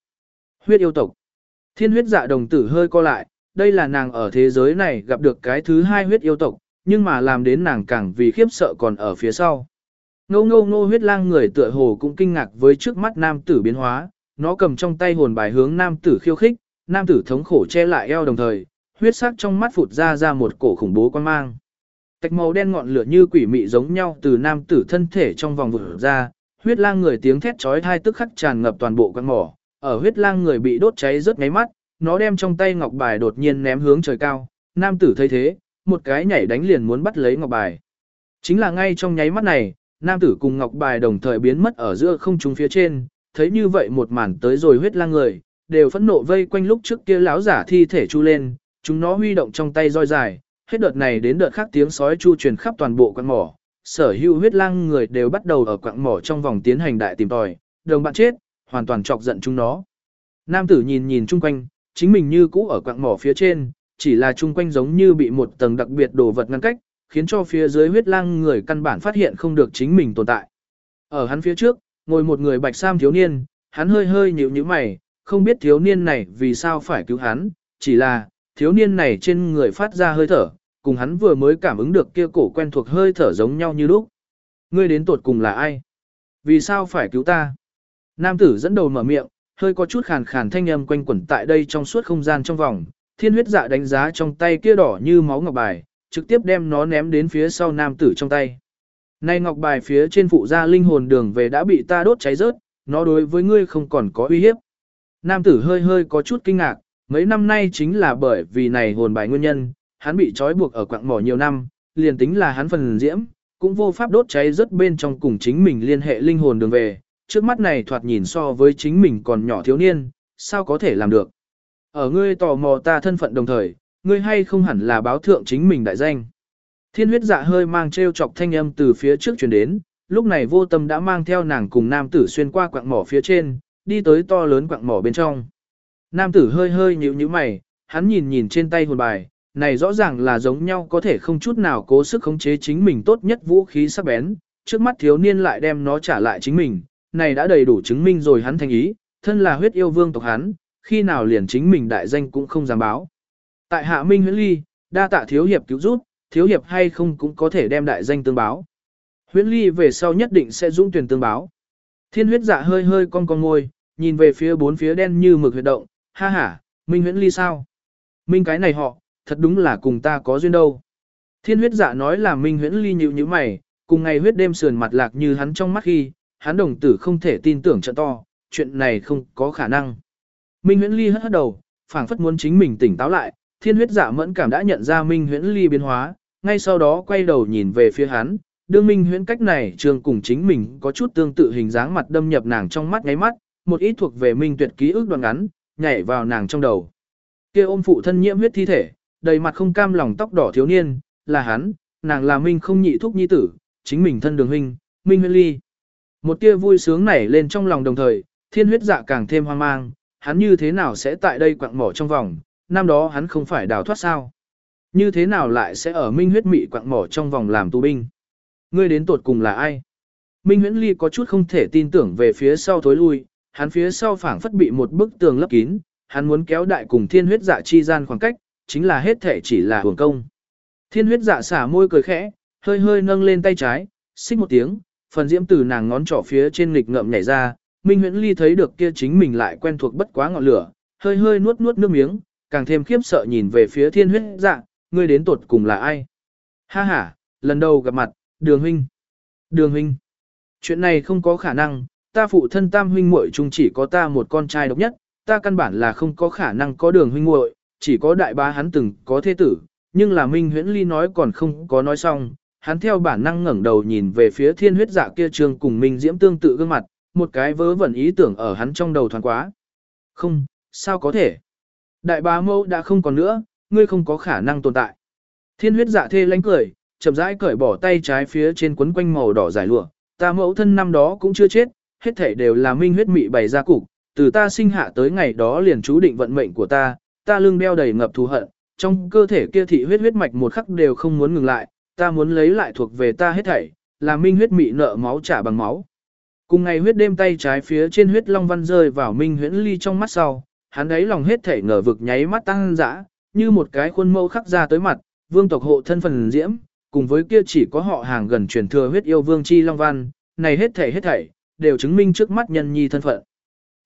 A: Huyết yêu tộc. Thiên huyết dạ đồng tử hơi co lại, đây là nàng ở thế giới này gặp được cái thứ hai huyết yêu tộc, nhưng mà làm đến nàng càng vì khiếp sợ còn ở phía sau. Ngô ngô ngô huyết lang người tựa hồ cũng kinh ngạc với trước mắt nam tử biến hóa, nó cầm trong tay hồn bài hướng nam tử khiêu khích, nam tử thống khổ che lại eo đồng thời, huyết sắc trong mắt phụt ra ra một cổ khủng bố quan mang. Tạch màu đen ngọn lửa như quỷ mị giống nhau từ nam tử thân thể trong vòng vừa ra, huyết lang người tiếng thét chói tai tức khắc tràn ngập toàn bộ căn mỏ, ở huyết lang người bị đốt cháy rớt ngáy mắt, nó đem trong tay ngọc bài đột nhiên ném hướng trời cao, nam tử thấy thế, một cái nhảy đánh liền muốn bắt lấy ngọc bài. Chính là ngay trong nháy mắt này, nam tử cùng ngọc bài đồng thời biến mất ở giữa không trung phía trên, thấy như vậy một màn tới rồi huyết lang người, đều phẫn nộ vây quanh lúc trước kia láo giả thi thể chu lên, chúng nó huy động trong tay roi dài, hết đợt này đến đợt khác tiếng sói chu truyền khắp toàn bộ quặng mỏ, sở hữu huyết lang người đều bắt đầu ở quặng mỏ trong vòng tiến hành đại tìm tòi, đồng bạn chết, hoàn toàn chọc giận chúng nó. Nam tử nhìn nhìn chung quanh, chính mình như cũ ở quặng mỏ phía trên, chỉ là chung quanh giống như bị một tầng đặc biệt đồ vật ngăn cách, khiến cho phía dưới huyết lang người căn bản phát hiện không được chính mình tồn tại. Ở hắn phía trước, ngồi một người bạch sam thiếu niên, hắn hơi hơi nhíu nhíu mày, không biết thiếu niên này vì sao phải cứu hắn, chỉ là, thiếu niên này trên người phát ra hơi thở, cùng hắn vừa mới cảm ứng được kia cổ quen thuộc hơi thở giống nhau như lúc. Ngươi đến tuột cùng là ai? Vì sao phải cứu ta? Nam tử dẫn đầu mở miệng, hơi có chút khàn khàn thanh âm quanh quẩn tại đây trong suốt không gian trong vòng, thiên huyết dạ đánh giá trong tay kia đỏ như máu ngọc bài, trực tiếp đem nó ném đến phía sau nam tử trong tay. Nay ngọc bài phía trên phụ gia linh hồn đường về đã bị ta đốt cháy rớt, nó đối với ngươi không còn có uy hiếp. Nam tử hơi hơi có chút kinh ngạc, mấy năm nay chính là bởi vì này hồn bài nguyên nhân, hắn bị trói buộc ở quặng mỏ nhiều năm, liền tính là hắn phần diễm, cũng vô pháp đốt cháy rớt bên trong cùng chính mình liên hệ linh hồn đường về, trước mắt này thoạt nhìn so với chính mình còn nhỏ thiếu niên, sao có thể làm được. Ở ngươi tò mò ta thân phận đồng thời, ngươi hay không hẳn là báo thượng chính mình đại danh. Thiên huyết dạ hơi mang treo chọc thanh âm từ phía trước truyền đến, lúc này vô tâm đã mang theo nàng cùng nam tử xuyên qua quặng mỏ phía trên, đi tới to lớn quặng mỏ bên trong. Nam tử hơi hơi nhíu nhíu mày, hắn nhìn nhìn trên tay hồn bài, này rõ ràng là giống nhau có thể không chút nào cố sức khống chế chính mình tốt nhất vũ khí sắc bén, trước mắt thiếu niên lại đem nó trả lại chính mình, này đã đầy đủ chứng minh rồi hắn thành ý, thân là huyết yêu vương tộc hắn, khi nào liền chính mình đại danh cũng không dám báo. Tại hạ minh huyễn ly, đa tạ thiếu hiệp cứu giúp, thiếu hiệp hay không cũng có thể đem đại danh tương báo. Huyễn ly về sau nhất định sẽ dũng tuyển tương báo. Thiên huyết dạ hơi hơi cong cong ngôi, nhìn về phía bốn phía đen như mực huyệt động, ha ha, minh huyễn ly sao? Minh cái này họ, thật đúng là cùng ta có duyên đâu. Thiên huyết dạ nói là minh huyễn ly nhịu như mày, cùng ngày huyết đêm sườn mặt lạc như hắn trong mắt khi, hắn đồng tử không thể tin tưởng trận to, chuyện này không có khả năng. Minh huyễn ly hất hất đầu, phảng phất muốn chính mình tỉnh táo lại, thiên huyết giả mẫn cảm đã nhận ra minh huyễn ly biến hóa, ngay sau đó quay đầu nhìn về phía hắn, đương minh huyễn cách này trường cùng chính mình có chút tương tự hình dáng mặt đâm nhập nàng trong mắt ngáy mắt, một ít thuộc về minh tuyệt ký ức đoạn ngắn, nhảy vào nàng trong đầu. kia ôm phụ thân nhiễm huyết thi thể, đầy mặt không cam lòng tóc đỏ thiếu niên, là hắn, nàng là minh không nhị thúc nhi tử, chính mình thân đường huynh, minh huyễn ly. Một tia vui sướng nảy lên trong lòng đồng thời, thiên huyết dạ càng thêm hoang mang, hắn như thế nào sẽ tại đây quặng mỏ trong vòng, năm đó hắn không phải đào thoát sao. như thế nào lại sẽ ở minh huyết mị quặng mỏ trong vòng làm tù binh. Ngươi đến tột cùng là ai? Minh huyễn ly có chút không thể tin tưởng về phía sau thối lui, hắn phía sau phảng phất bị một bức tường lấp kín, hắn muốn kéo đại cùng thiên huyết dạ chi gian khoảng cách, chính là hết thể chỉ là hưởng công. Thiên huyết dạ xả môi cười khẽ, hơi hơi nâng lên tay trái, xích một tiếng, phần diễm từ nàng ngón trỏ phía trên nghịch ngậm nhảy ra, Minh Huyễn Ly thấy được kia chính mình lại quen thuộc bất quá ngọn lửa, hơi hơi nuốt nuốt nước miếng, càng thêm khiếp sợ nhìn về phía thiên huyết dạ, ngươi đến tuột cùng là ai? Ha ha, lần đầu gặp mặt, đường huynh. Đường huynh. Chuyện này không có khả năng, ta phụ thân tam huynh muội chung chỉ có ta một con trai độc nhất, ta căn bản là không có khả năng có đường huynh muội, chỉ có đại bá hắn từng có thế tử, nhưng là Minh Huyễn Ly nói còn không có nói xong, hắn theo bản năng ngẩng đầu nhìn về phía thiên huyết dạ kia trường cùng Minh Diễm tương tự gương mặt, một cái vớ vẩn ý tưởng ở hắn trong đầu thoáng quá. Không, sao có thể? Đại bá mẫu đã không còn nữa, ngươi không có khả năng tồn tại. Thiên huyết dạ thê lánh cười, chậm rãi cởi bỏ tay trái phía trên quấn quanh màu đỏ dài lụa, ta mẫu thân năm đó cũng chưa chết, hết thể đều là minh huyết mị bày ra cục, từ ta sinh hạ tới ngày đó liền chú định vận mệnh của ta, ta lưng đeo đầy ngập thù hận, trong cơ thể kia thị huyết huyết mạch một khắc đều không muốn ngừng lại, ta muốn lấy lại thuộc về ta hết thảy, là minh huyết mị nợ máu trả bằng máu. Cùng ngày huyết đêm tay trái phía trên huyết long văn rơi vào minh huyễn ly trong mắt sau, hắn ấy lòng hết thảy ngờ vực nháy mắt tăng dã, như một cái khuôn mẫu khắc ra tới mặt, vương tộc hộ thân phần diễm, cùng với kia chỉ có họ hàng gần truyền thừa huyết yêu vương chi long văn, này hết thảy hết thảy, đều chứng minh trước mắt nhân nhi thân phận.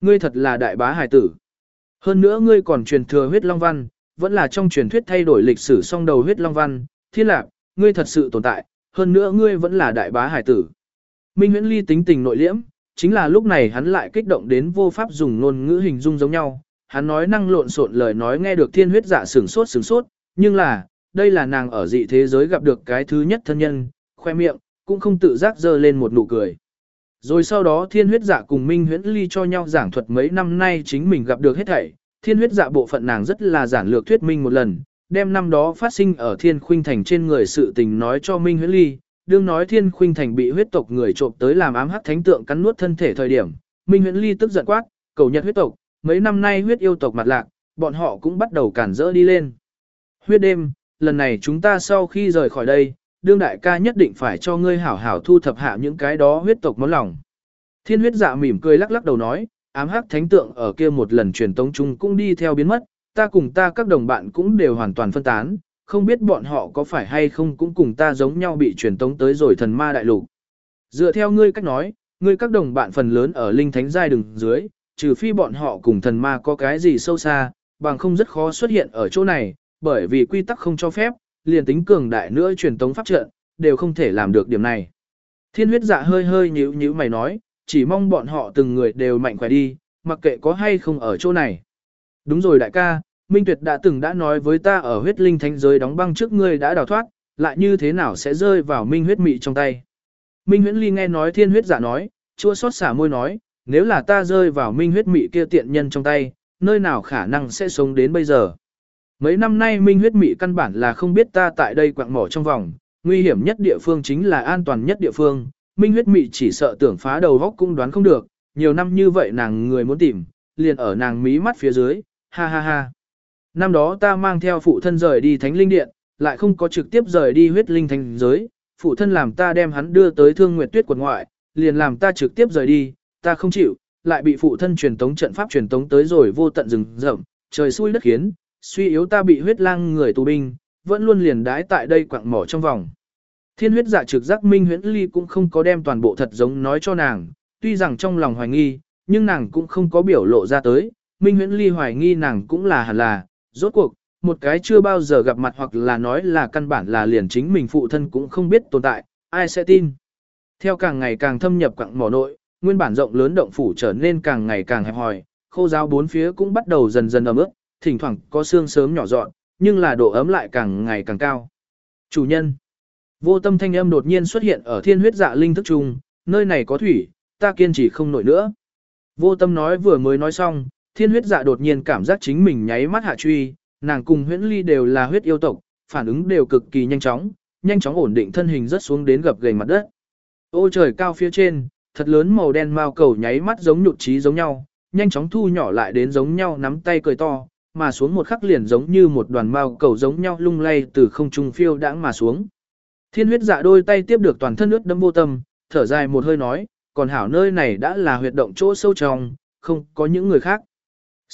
A: Ngươi thật là đại bá hải tử. Hơn nữa ngươi còn truyền thừa huyết long văn, vẫn là trong truyền thuyết thay đổi lịch sử song đầu huyết long văn, thiên lạc, ngươi thật sự tồn tại, hơn nữa ngươi vẫn là đại bá hải tử. Minh Huyễn Ly tính tình nội liễm, chính là lúc này hắn lại kích động đến vô pháp dùng ngôn ngữ hình dung giống nhau. Hắn nói năng lộn xộn lời nói nghe được thiên huyết dạ sửng sốt sửng sốt, nhưng là, đây là nàng ở dị thế giới gặp được cái thứ nhất thân nhân, khoe miệng, cũng không tự giác dơ lên một nụ cười. Rồi sau đó thiên huyết dạ cùng Minh Huyễn Ly cho nhau giảng thuật mấy năm nay chính mình gặp được hết thảy, thiên huyết dạ bộ phận nàng rất là giản lược thuyết minh một lần, đem năm đó phát sinh ở thiên khuynh thành trên người sự tình nói cho Minh Huyễn Ly, đương nói thiên khuynh thành bị huyết tộc người trộm tới làm ám hắc thánh tượng cắn nuốt thân thể thời điểm, Minh Huyễn Ly tức giận quát, cầu nhật huyết tộc, mấy năm nay huyết yêu tộc mặt lạc, bọn họ cũng bắt đầu cản rỡ đi lên. Huyết đêm, lần này chúng ta sau khi rời khỏi đây, đương đại ca nhất định phải cho ngươi hảo hảo thu thập hạ những cái đó huyết tộc món lòng. Thiên huyết dạ mỉm cười lắc lắc đầu nói, ám hắc thánh tượng ở kia một lần truyền tống chung cũng đi theo biến mất, ta cùng ta các đồng bạn cũng đều hoàn toàn phân tán, không biết bọn họ có phải hay không cũng cùng ta giống nhau bị truyền tống tới rồi thần ma đại lục. Dựa theo ngươi cách nói, ngươi các đồng bạn phần lớn ở linh thánh giai đường dưới, trừ phi bọn họ cùng thần ma có cái gì sâu xa, bằng không rất khó xuất hiện ở chỗ này, bởi vì quy tắc không cho phép, liền tính cường đại nữa truyền tống pháp trận, đều không thể làm được điểm này. Thiên huyết dạ hơi hơi nhíu nhíu mày nói, chỉ mong bọn họ từng người đều mạnh khỏe đi, mặc kệ có hay không ở chỗ này. Đúng rồi đại ca, Minh Tuyệt đã từng đã nói với ta ở huyết linh thánh giới đóng băng trước ngươi đã đào thoát, lại như thế nào sẽ rơi vào Minh huyết mị trong tay. Minh huyễn ly nghe nói thiên huyết giả nói, chua xót xả môi nói, nếu là ta rơi vào Minh huyết mị kia tiện nhân trong tay, nơi nào khả năng sẽ sống đến bây giờ. Mấy năm nay Minh huyết mị căn bản là không biết ta tại đây quạng mỏ trong vòng, nguy hiểm nhất địa phương chính là an toàn nhất địa phương. Minh huyết mị chỉ sợ tưởng phá đầu góc cũng đoán không được, nhiều năm như vậy nàng người muốn tìm, liền ở nàng mí mắt phía dưới, ha ha ha. Năm đó ta mang theo phụ thân rời đi thánh linh điện, lại không có trực tiếp rời đi huyết linh thành giới, phụ thân làm ta đem hắn đưa tới thương nguyệt tuyết quần ngoại, liền làm ta trực tiếp rời đi, ta không chịu, lại bị phụ thân truyền tống trận pháp truyền tống tới rồi vô tận rừng rậm, trời xui đất khiến, suy yếu ta bị huyết lang người tù binh, vẫn luôn liền đái tại đây quặng mỏ trong vòng. Thiên huyết dạ trực giác minh huyễn ly cũng không có đem toàn bộ thật giống nói cho nàng, tuy rằng trong lòng hoài nghi, nhưng nàng cũng không có biểu lộ ra tới, minh huyễn ly hoài nghi nàng cũng là hẳn là, rốt cuộc, một cái chưa bao giờ gặp mặt hoặc là nói là căn bản là liền chính mình phụ thân cũng không biết tồn tại, ai sẽ tin. Theo càng ngày càng thâm nhập quặng mỏ nội, nguyên bản rộng lớn động phủ trở nên càng ngày càng hẹp hòi, khô giáo bốn phía cũng bắt đầu dần dần ấm ướt, thỉnh thoảng có xương sớm nhỏ dọn, nhưng là độ ấm lại càng ngày càng cao. Chủ nhân, vô tâm thanh âm đột nhiên xuất hiện ở thiên huyết dạ linh thức trung, nơi này có thủy, ta kiên trì không nổi nữa. Vô tâm nói vừa mới nói xong, thiên huyết dạ đột nhiên cảm giác chính mình nháy mắt hạ truy, nàng cùng huyễn ly đều là huyết yêu tộc, phản ứng đều cực kỳ nhanh chóng, nhanh chóng ổn định thân hình rất xuống đến gập gành mặt đất. Ô trời cao phía trên, thật lớn màu đen mao cầu nháy mắt giống nhụt trí giống nhau, nhanh chóng thu nhỏ lại đến giống nhau nắm tay cười to, mà xuống một khắc liền giống như một đoàn mao cầu giống nhau lung lay từ không trung phiêu đãng mà xuống. Thiên huyết dạ đôi tay tiếp được toàn thân ướt đẫm vô tâm, thở dài một hơi nói, còn hảo nơi này đã là huyệt động chỗ sâu trong, không có những người khác.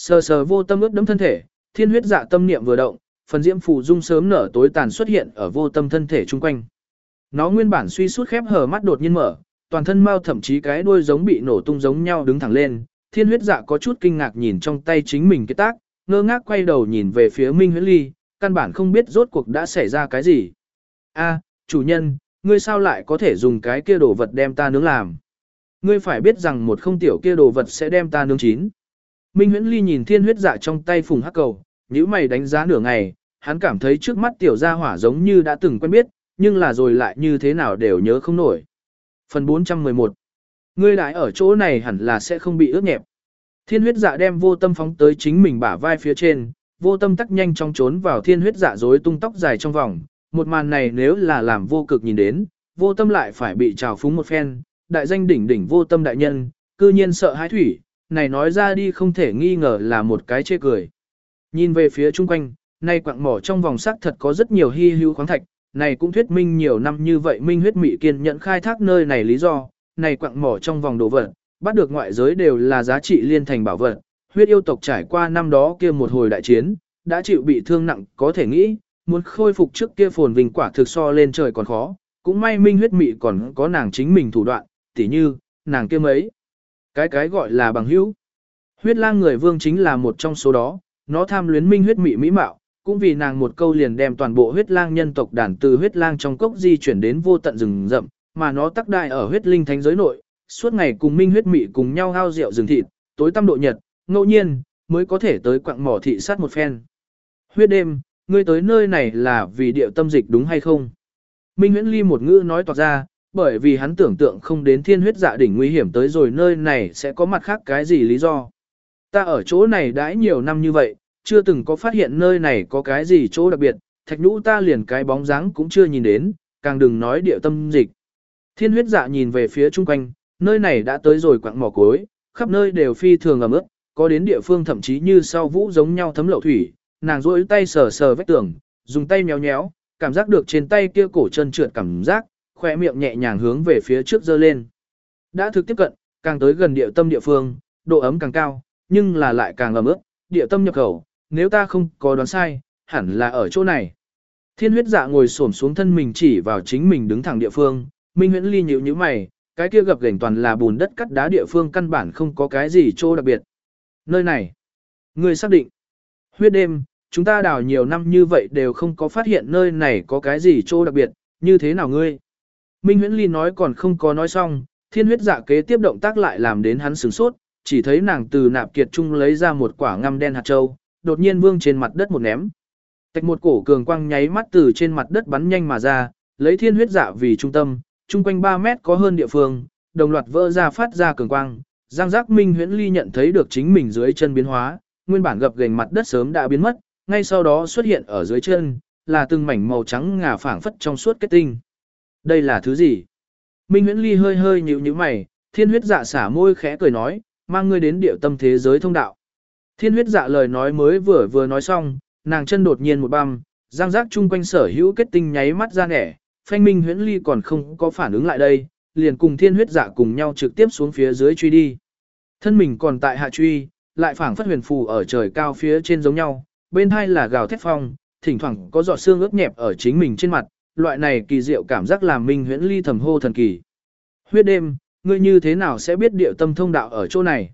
A: Sờ sờ vô tâm ướt đẫm thân thể, thiên huyết dạ tâm niệm vừa động, phần diễm phù dung sớm nở tối tàn xuất hiện ở vô tâm thân thể chung quanh. Nó nguyên bản suy sút khép hờ mắt đột nhiên mở, toàn thân mau thậm chí cái đuôi giống bị nổ tung giống nhau đứng thẳng lên, thiên huyết dạ có chút kinh ngạc nhìn trong tay chính mình cái tác, ngơ ngác quay đầu nhìn về phía Minh Huyễn Ly, căn bản không biết rốt cuộc đã xảy ra cái gì. A, chủ nhân, ngươi sao lại có thể dùng cái kia đồ vật đem ta nướng làm? Ngươi phải biết rằng một không tiểu kia đồ vật sẽ đem ta nướng chín. Minh Huyễn Ly nhìn thiên huyết dạ trong tay phùng hắc cầu, nhíu mày đánh giá nửa ngày, hắn cảm thấy trước mắt tiểu gia hỏa giống như đã từng quen biết, nhưng là rồi lại như thế nào đều nhớ không nổi. Phần 411 Ngươi lại ở chỗ này hẳn là sẽ không bị ướt nhẹp. Thiên huyết dạ đem vô tâm phóng tới chính mình bả vai phía trên, vô tâm tắc nhanh trong trốn vào thiên huyết dạ rối tung tóc dài trong vòng. Một màn này nếu là làm vô cực nhìn đến, vô tâm lại phải bị trào phúng một phen, đại danh đỉnh đỉnh vô tâm đại nhân, cư nhiên sợ hãi thủy, này nói ra đi không thể nghi ngờ là một cái chê cười. Nhìn về phía chung quanh, nay quặng mỏ trong vòng sắc thật có rất nhiều hy hữu khoáng thạch, này cũng thuyết minh nhiều năm như vậy minh huyết mị kiên nhận khai thác nơi này lý do, này quặng mỏ trong vòng đồ vật, bắt được ngoại giới đều là giá trị liên thành bảo vật. Huyết yêu tộc trải qua năm đó kia một hồi đại chiến, đã chịu bị thương nặng có thể nghĩ, muốn khôi phục trước kia phồn vinh quả thực so lên trời còn khó, cũng may minh huyết mị còn có nàng chính mình thủ đoạn, tỉ như, nàng kia mấy. Cái cái gọi là bằng hữu. Huyết lang người vương chính là một trong số đó, nó tham luyến minh huyết mị mỹ mạo, cũng vì nàng một câu liền đem toàn bộ huyết lang nhân tộc đàn từ huyết lang trong cốc di chuyển đến vô tận rừng rậm, mà nó tắc đại ở huyết linh thánh giới nội, suốt ngày cùng minh huyết mị cùng nhau hao rượu rừng thịt, tối tăm độ nhật, ngẫu nhiên, mới có thể tới quặng mỏ thị sát một phen. Huyết đêm, ngươi tới nơi này là vì điệu tâm dịch đúng hay không? Minh huyễn ly một ngữ nói toạc ra, bởi vì hắn tưởng tượng không đến thiên huyết dạ đỉnh nguy hiểm tới rồi nơi này sẽ có mặt khác cái gì lý do. Ta ở chỗ này đãi nhiều năm như vậy, chưa từng có phát hiện nơi này có cái gì chỗ đặc biệt, thạch nhũ ta liền cái bóng dáng cũng chưa nhìn đến, càng đừng nói địa tâm dịch. Thiên huyết dạ nhìn về phía chung quanh, nơi này đã tới rồi quặng mỏ cối, khắp nơi đều phi thường ẩm ướt, có đến địa phương thậm chí như sau vũ giống nhau thấm lậu thủy, nàng rỗi tay sờ sờ vách tường, dùng tay méo nhéo, cảm giác được trên tay kia cổ chân trượt cảm giác, khỏe miệng nhẹ nhàng hướng về phía trước dơ lên. Đã thực tiếp cận, càng tới gần địa tâm địa phương, độ ấm càng cao, nhưng là lại càng ẩm ướt, địa tâm nhập khẩu, nếu ta không có đoán sai, hẳn là ở chỗ này. Thiên huyết dạ ngồi xổm xuống thân mình chỉ vào chính mình đứng thẳng địa phương, Minh huyễn ly nhíu nhíu mày, cái kia gập gềnh toàn là bùn đất cắt đá địa phương căn bản không có cái gì chỗ đặc biệt. Nơi này, người xác định, huyết đêm, chúng ta đào nhiều năm như vậy đều không có phát hiện nơi này có cái gì chỗ đặc biệt, như thế nào ngươi? Minh huyễn ly nói còn không có nói xong, thiên huyết dạ kế tiếp động tác lại làm đến hắn sửng sốt, chỉ thấy nàng từ nạp kiệt trung lấy ra một quả ngăm đen hạt châu, đột nhiên vương trên mặt đất một ném. Tạch một cổ cường quang nháy mắt từ trên mặt đất bắn nhanh mà ra, lấy thiên huyết dạ vì trung tâm, trung quanh 3 mét có hơn địa phương, đồng loạt vỡ ra phát ra cường quang. Giang giác minh huyễn ly nhận thấy được chính mình dưới chân biến hóa, nguyên bản gập gành mặt đất sớm đã biến mất, ngay sau đó xuất hiện ở dưới chân, là từng mảnh màu trắng ngà phảng phất trong suốt kết tinh. Đây là thứ gì? Minh nguyễn ly hơi hơi nhíu nhíu mày, thiên huyết dạ xả môi khẽ cười nói, mang ngươi đến địa tâm thế giới thông đạo. Thiên huyết dạ lời nói mới vừa vừa nói xong, nàng chân đột nhiên một băm, giang giác chung quanh sở hữu kết tinh nháy mắt ra nẻ, phanh minh huyễn ly còn không có phản ứng lại đây, liền cùng thiên huyết dạ cùng nhau trực tiếp xuống phía dưới truy đi. Thân mình còn tại hạ truy, lại phảng phất huyền phù ở trời cao phía trên giống nhau, bên hai là gào thét phong, thỉnh thoảng có giọt xương ướt nhẹp ở chính mình trên mặt, loại này kỳ diệu cảm giác làm minh huyễn ly thầm hô thần kỳ. Huyết đêm, ngươi như thế nào sẽ biết điệu tâm thông đạo ở chỗ này?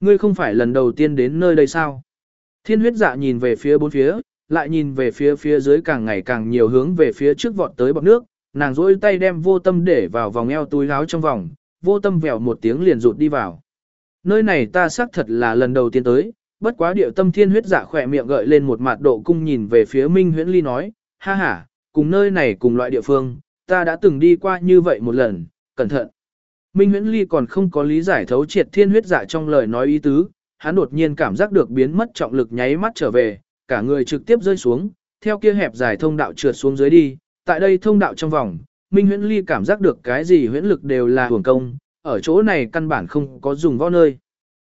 A: Ngươi không phải lần đầu tiên đến nơi đây sao? Thiên huyết dạ nhìn về phía bốn phía, lại nhìn về phía phía dưới càng ngày càng nhiều hướng về phía trước vọt tới bọc nước, nàng rỗi tay đem vô tâm để vào vòng eo túi áo trong vòng, vô tâm vèo một tiếng liền rụt đi vào. Nơi này ta xác thật là lần đầu tiên tới, bất quá điệu tâm thiên huyết dạ khỏe miệng gợi lên một mặt độ cung nhìn về phía Minh huyễn ly nói, ha ha, cùng nơi này cùng loại địa phương, ta đã từng đi qua như vậy một lần, cẩn thận. Minh huyễn ly còn không có lý giải thấu triệt thiên huyết dạ trong lời nói ý tứ, hắn đột nhiên cảm giác được biến mất trọng lực nháy mắt trở về, cả người trực tiếp rơi xuống, theo kia hẹp dài thông đạo trượt xuống dưới đi, tại đây thông đạo trong vòng, Minh Huyễn Ly cảm giác được cái gì huyễn lực đều là hưởng công, ở chỗ này căn bản không có dùng võ nơi.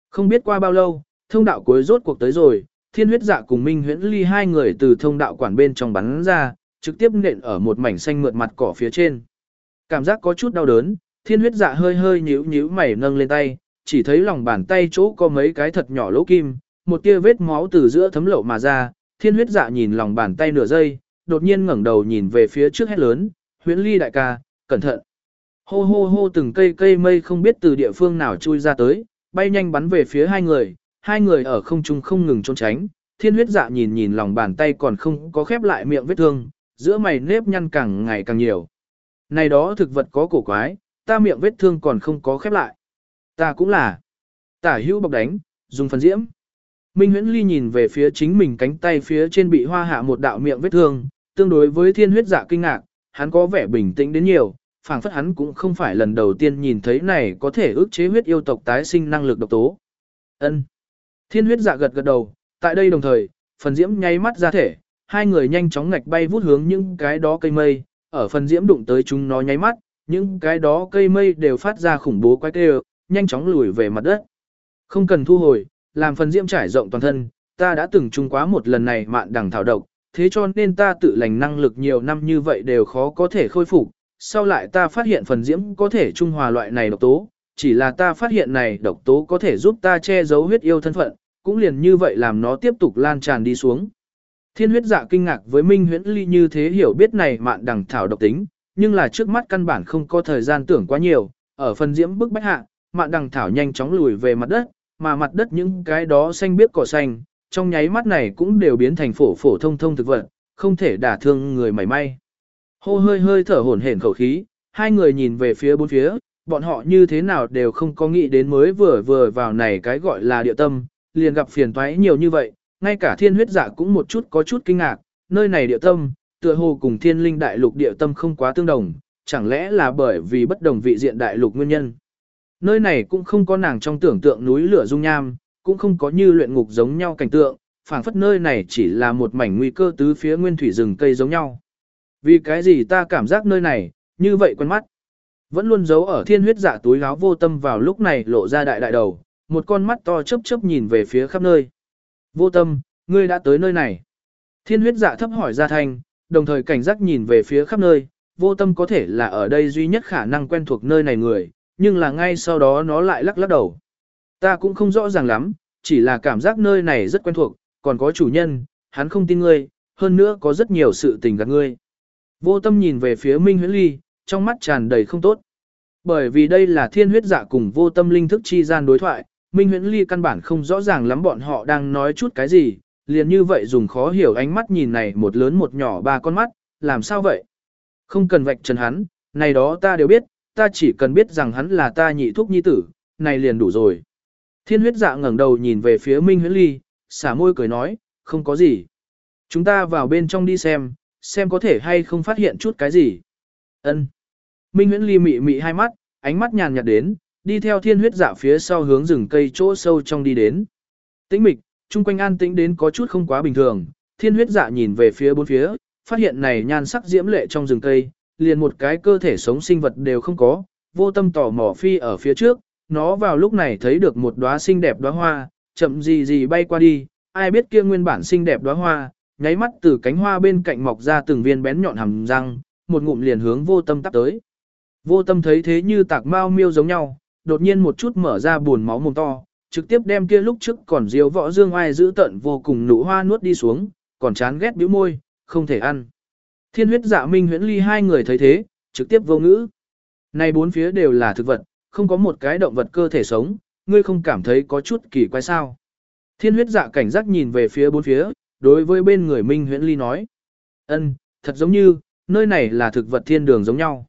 A: Không biết qua bao lâu, thông đạo cuối rốt cuộc tới rồi, thiên huyết dạ cùng Minh Huyễn Ly hai người từ thông đạo quản bên trong bắn ra, trực tiếp nện ở một mảnh xanh mượt mặt cỏ phía trên. Cảm giác có chút đau đớn, thiên huyết dạ hơi hơi nhíu nhíu mày nâng lên tay, chỉ thấy lòng bàn tay chỗ có mấy cái thật nhỏ lỗ kim, một tia vết máu từ giữa thấm lậu mà ra, thiên huyết dạ nhìn lòng bàn tay nửa giây, đột nhiên ngẩng đầu nhìn về phía trước hét lớn, huyễn ly đại ca, cẩn thận. Hô hô hô từng cây cây mây không biết từ địa phương nào chui ra tới, bay nhanh bắn về phía hai người, hai người ở không trung không ngừng trốn tránh, thiên huyết dạ nhìn nhìn lòng bàn tay còn không có khép lại miệng vết thương, giữa mày nếp nhăn càng ngày càng nhiều. Này đó thực vật có cổ quái, ta miệng vết thương còn không có khép lại. Ta cũng là. Tả hữu bọc đánh, dùng phần diễm. Minh Huyễn Ly nhìn về phía chính mình cánh tay phía trên bị hoa hạ một đạo miệng vết thương, tương đối với thiên huyết dạ kinh ngạc, hắn có vẻ bình tĩnh đến nhiều, phảng phất hắn cũng không phải lần đầu tiên nhìn thấy này có thể ức chế huyết yêu tộc tái sinh năng lực độc tố. Ân. Thiên huyết dạ gật gật đầu, tại đây đồng thời, phần diễm nháy mắt ra thể, hai người nhanh chóng ngạch bay vút hướng những cái đó cây mây, ở phần diễm đụng tới chúng nó nháy mắt, những cái đó cây mây đều phát ra khủng bố quái kêu, nhanh chóng lùi về mặt đất. Không cần thu hồi, làm phần diễm trải rộng toàn thân, ta đã từng chung quá một lần này mạn đằng thảo độc, thế cho nên ta tự lành năng lực nhiều năm như vậy đều khó có thể khôi phục. Sau lại ta phát hiện phần diễm có thể trung hòa loại này độc tố, chỉ là ta phát hiện này độc tố có thể giúp ta che giấu huyết yêu thân phận, cũng liền như vậy làm nó tiếp tục lan tràn đi xuống. Thiên huyết dạ kinh ngạc với Minh huyễn ly như thế hiểu biết này mạn đằng thảo độc tính, nhưng là trước mắt căn bản không có thời gian tưởng quá nhiều, ở phần diễm bức bách hạ, mạn đằng thảo nhanh chóng lùi về mặt đất, mà mặt đất những cái đó xanh biếc cỏ xanh, trong nháy mắt này cũng đều biến thành phổ phổ thông thông thực vật, không thể đả thương người mảy may. Hô hơi hơi thở hổn hển khẩu khí, hai người nhìn về phía bốn phía, bọn họ như thế nào đều không có nghĩ đến mới vừa vừa vào này cái gọi là địa tâm, liền gặp phiền toái nhiều như vậy, ngay cả thiên huyết dạ cũng một chút có chút kinh ngạc, nơi này địa tâm, tựa hồ cùng thiên linh đại lục địa tâm không quá tương đồng, chẳng lẽ là bởi vì bất đồng vị diện đại lục nguyên nhân. Nơi này cũng không có nàng trong tưởng tượng núi lửa dung nham, cũng không có như luyện ngục giống nhau cảnh tượng, phảng phất nơi này chỉ là một mảnh nguy cơ tứ phía nguyên thủy rừng cây giống nhau. Vì cái gì ta cảm giác nơi này, như vậy quen mắt. Vẫn luôn giấu ở thiên huyết dạ túi láo vô tâm vào lúc này lộ ra đại đại đầu, một con mắt to chớp chớp nhìn về phía khắp nơi. Vô tâm, ngươi đã tới nơi này. Thiên huyết dạ thấp hỏi ra thanh, đồng thời cảnh giác nhìn về phía khắp nơi, vô tâm có thể là ở đây duy nhất khả năng quen thuộc nơi này người, nhưng là ngay sau đó nó lại lắc lắc đầu. Ta cũng không rõ ràng lắm, chỉ là cảm giác nơi này rất quen thuộc, còn có chủ nhân, hắn không tin ngươi, hơn nữa có rất nhiều sự tình gạt ngươi. Vô tâm nhìn về phía Minh Huyễn Ly, trong mắt tràn đầy không tốt. Bởi vì đây là thiên huyết dạ cùng vô tâm linh thức chi gian đối thoại, Minh Huyễn Ly căn bản không rõ ràng lắm bọn họ đang nói chút cái gì, liền như vậy dùng khó hiểu ánh mắt nhìn này một lớn một nhỏ ba con mắt, làm sao vậy? Không cần vạch trần hắn, này đó ta đều biết, ta chỉ cần biết rằng hắn là ta nhị thúc nhi tử, này liền đủ rồi. Thiên huyết dạ ngẩng đầu nhìn về phía Minh Huyễn Ly, xả môi cười nói, không có gì. Chúng ta vào bên trong đi xem, xem có thể hay không phát hiện chút cái gì. Ân. Minh Huyễn Ly mị mị hai mắt, ánh mắt nhàn nhạt đến, đi theo thiên huyết dạ phía sau hướng rừng cây chỗ sâu trong đi đến. Tĩnh mịch, chung quanh an tĩnh đến có chút không quá bình thường, thiên huyết dạ nhìn về phía bốn phía, phát hiện này nhan sắc diễm lệ trong rừng cây, liền một cái cơ thể sống sinh vật đều không có, vô tâm tỏ mỏ phi ở phía trước, nó vào lúc này thấy được một đóa xinh đẹp đóa hoa, chậm gì gì bay qua đi, ai biết kia nguyên bản xinh đẹp đóa hoa, nháy mắt từ cánh hoa bên cạnh mọc ra từng viên bén nhọn hàm răng, một ngụm liền hướng vô tâm tắt tới. Vô tâm thấy thế như tạc mao miêu giống nhau, đột nhiên một chút mở ra buồn máu mồm to, trực tiếp đem kia lúc trước còn diếu võ dương ai giữ tận vô cùng nụ hoa nuốt đi xuống, còn chán ghét bĩu môi, không thể ăn. Thiên huyết dạ minh huyễn ly hai người thấy thế, trực tiếp vô ngữ. Này bốn phía đều là thực vật, không có một cái động vật cơ thể sống, ngươi không cảm thấy có chút kỳ quái sao. Thiên huyết dạ cảnh giác nhìn về phía bốn phía, đối với bên người minh huyễn ly nói. ân, thật giống như, nơi này là thực vật thiên đường giống nhau.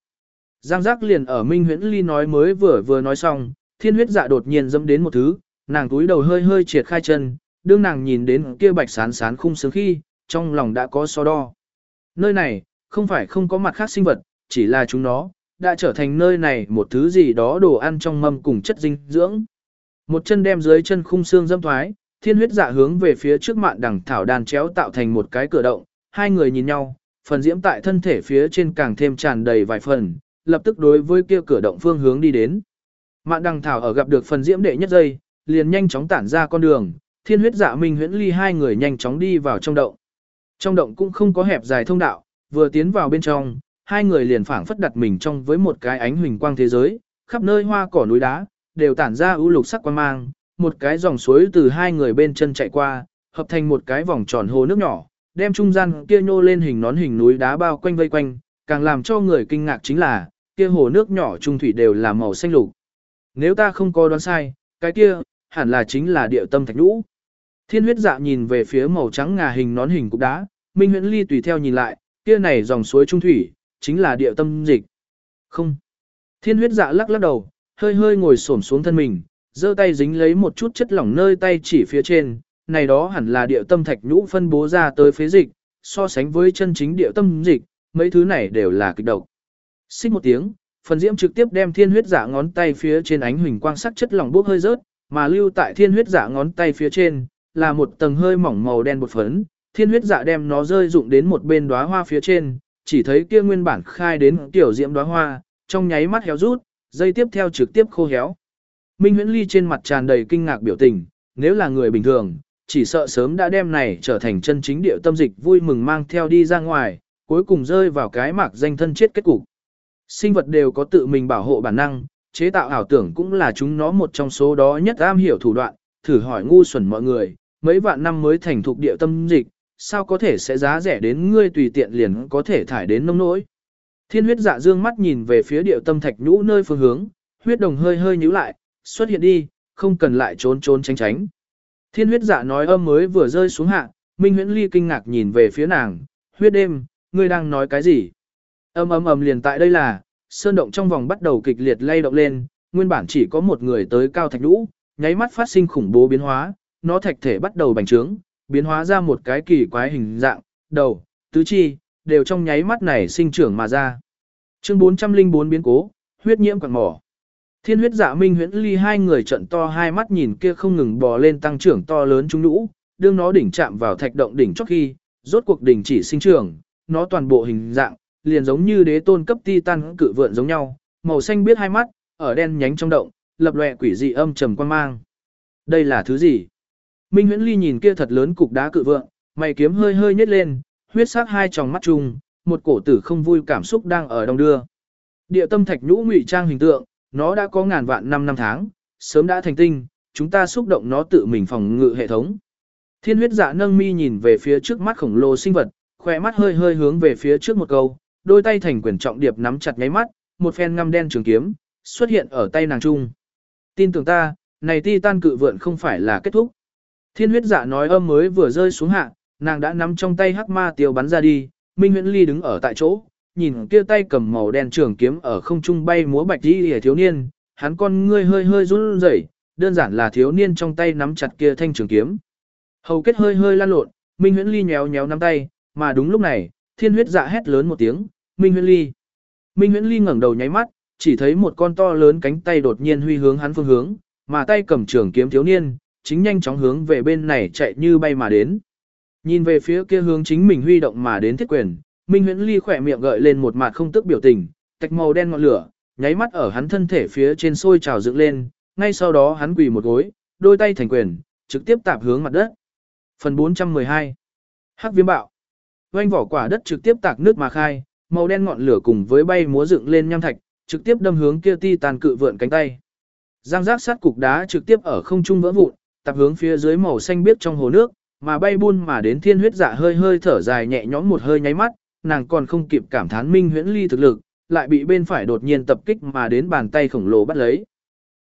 A: Giang giác liền ở Minh Huyễn Ly nói mới vừa vừa nói xong, thiên huyết dạ đột nhiên dâm đến một thứ, nàng túi đầu hơi hơi triệt khai chân, đương nàng nhìn đến kia bạch sán sán khung sướng khi, trong lòng đã có so đo. Nơi này, không phải không có mặt khác sinh vật, chỉ là chúng nó, đã trở thành nơi này một thứ gì đó đồ ăn trong mâm cùng chất dinh dưỡng. Một chân đem dưới chân khung xương dâm thoái, thiên huyết dạ hướng về phía trước mạn đằng thảo đàn chéo tạo thành một cái cửa động, hai người nhìn nhau, phần diễm tại thân thể phía trên càng thêm tràn đầy vài phần, lập tức đối với kia cửa động phương hướng đi đến. Mạn đằng thảo ở gặp được phần diễm đệ nhất giây, liền nhanh chóng tản ra con đường, thiên huyết dạ minh huyễn ly hai người nhanh chóng đi vào trong động. Trong động cũng không có hẹp dài thông đạo, vừa tiến vào bên trong, hai người liền phảng phất đặt mình trong với một cái ánh huỳnh quang thế giới, khắp nơi hoa cỏ núi đá, đều tản ra ưu lục sắc quang mang, một cái dòng suối từ hai người bên chân chạy qua, hợp thành một cái vòng tròn hồ nước nhỏ, đem trung gian kia nhô lên hình nón hình núi đá bao quanh vây quanh, càng làm cho người kinh ngạc chính là, kia hồ nước nhỏ trung thủy đều là màu xanh lục. Nếu ta không có đoán sai, cái kia, hẳn là chính là địa tâm thạch nhũ. Thiên huyết dạ nhìn về phía màu trắng ngà hình nón hình cục đá, Minh Huyễn Ly tùy theo nhìn lại, kia này dòng suối trung thủy, chính là địa tâm dịch. Không. Thiên huyết dạ lắc lắc đầu, hơi hơi ngồi xổm xuống thân mình, giơ tay dính lấy một chút chất lỏng nơi tay chỉ phía trên, này đó hẳn là địa tâm thạch nhũ phân bố ra tới phế dịch, so sánh với chân chính địa tâm dịch, mấy thứ này đều là kịch độc. Xích một tiếng, phần diễm trực tiếp đem thiên huyết giả ngón tay phía trên ánh huỳnh quang sắc chất lỏng bốc hơi rớt, mà lưu tại thiên huyết giả ngón tay phía trên, là một tầng hơi mỏng màu đen bột phấn, thiên huyết dạ đem nó rơi dụng đến một bên đóa hoa phía trên, chỉ thấy kia nguyên bản khai đến tiểu diễm đóa hoa, trong nháy mắt héo rút, dây tiếp theo trực tiếp khô héo. Minh Huyễn Ly trên mặt tràn đầy kinh ngạc biểu tình, nếu là người bình thường, chỉ sợ sớm đã đem này trở thành chân chính điệu tâm dịch vui mừng mang theo đi ra ngoài, cuối cùng rơi vào cái mạc danh thân chết kết cục. Sinh vật đều có tự mình bảo hộ bản năng, chế tạo ảo tưởng cũng là chúng nó một trong số đó nhất am hiểu thủ đoạn, thử hỏi ngu xuẩn mọi người, mấy vạn năm mới thành thục địa tâm dịch, sao có thể sẽ giá rẻ đến ngươi tùy tiện liền có thể thải đến nông nỗi. Thiên huyết dạ dương mắt nhìn về phía điệu tâm thạch nhũ nơi phương hướng, huyết đồng hơi hơi nhíu lại, xuất hiện đi, không cần lại trốn trốn tránh tránh. Thiên huyết dạ nói âm mới vừa rơi xuống hạ, Minh Huyễn Ly kinh ngạc nhìn về phía nàng, huyết đêm, ngươi đang nói cái gì? Ầm ầm ầm liền tại đây là, sơn động trong vòng bắt đầu kịch liệt lay động lên, nguyên bản chỉ có một người tới cao thạch nhũ, nháy mắt phát sinh khủng bố biến hóa, nó thạch thể bắt đầu bành trướng, biến hóa ra một cái kỳ quái hình dạng, đầu, tứ chi, đều trong nháy mắt này sinh trưởng mà ra. Chương 404 biến cố, huyết nhiễm quặng mỏ. Thiên huyết dạ minh huyễn ly hai người trận to hai mắt nhìn kia không ngừng bò lên tăng trưởng to lớn chúng nhũ, đương nó đỉnh chạm vào thạch động đỉnh chót khi, rốt cuộc đỉnh chỉ sinh trưởng, nó toàn bộ hình dạng, liền giống như đế tôn cấp titan cự vượn giống nhau, màu xanh biết hai mắt, ở đen nhánh trong động, lập lòe quỷ dị âm trầm quan mang. Đây là thứ gì? Minh huyễn ly nhìn kia thật lớn cục đá cự vượng, mày kiếm hơi hơi nhếch lên, huyết sắc hai tròng mắt trùng, một cổ tử không vui cảm xúc đang ở đông đưa. Địa tâm thạch nhũ ngụy trang hình tượng, nó đã có ngàn vạn năm năm tháng, sớm đã thành tinh, chúng ta xúc động nó tự mình phòng ngự hệ thống. Thiên huyết dạ nâng mi nhìn về phía trước mắt khổng lồ sinh vật, khỏe mắt hơi hơi hướng về phía trước một câu, đôi tay thành quyền trọng điệp nắm chặt nháy mắt, một phen ngăm đen trường kiếm, xuất hiện ở tay nàng trung. Tin tưởng ta, này ti tan cự vượn không phải là kết thúc. Thiên huyết dạ nói âm mới vừa rơi xuống hạ, nàng đã nắm trong tay hắc ma tiêu bắn ra đi, Minh Huyễn Ly đứng ở tại chỗ, nhìn kia tay cầm màu đen trường kiếm ở không trung bay múa bạch đi hề thiếu niên, hắn con ngươi hơi hơi run rẩy, đơn giản là thiếu niên trong tay nắm chặt kia thanh trường kiếm. Hầu kết hơi hơi lan lộn, Minh Huyễn Ly nhéo nhéo nắm tay, mà đúng lúc này, thiên huyết dạ hét lớn một tiếng, Minh Huyễn Ly. Minh Huyễn Ly ngẩng đầu nháy mắt, chỉ thấy một con to lớn cánh tay đột nhiên huy hướng hắn phương hướng, mà tay cầm trường kiếm thiếu niên, chính nhanh chóng hướng về bên này chạy như bay mà đến. Nhìn về phía kia hướng chính mình huy động mà đến thiết quyền, Minh Huyễn Ly khỏe miệng gợi lên một mặt không tức biểu tình, tạch màu đen ngọn lửa, nháy mắt ở hắn thân thể phía trên sôi trào dựng lên, ngay sau đó hắn quỳ một gối, đôi tay thành quyền, trực tiếp tạp hướng mặt đất. Phần 412 Hắc viêm bạo Oanh vỏ quả đất trực tiếp tạc nước mà khai, màu đen ngọn lửa cùng với bay múa dựng lên nham thạch, trực tiếp đâm hướng kia ti tàn cự vượn cánh tay. Giang giác sát cục đá trực tiếp ở không trung vỡ vụn, tập hướng phía dưới màu xanh biếc trong hồ nước, mà bay buôn mà đến thiên huyết dạ hơi hơi thở dài nhẹ nhõm một hơi nháy mắt, nàng còn không kịp cảm thán minh huyễn ly thực lực, lại bị bên phải đột nhiên tập kích mà đến bàn tay khổng lồ bắt lấy.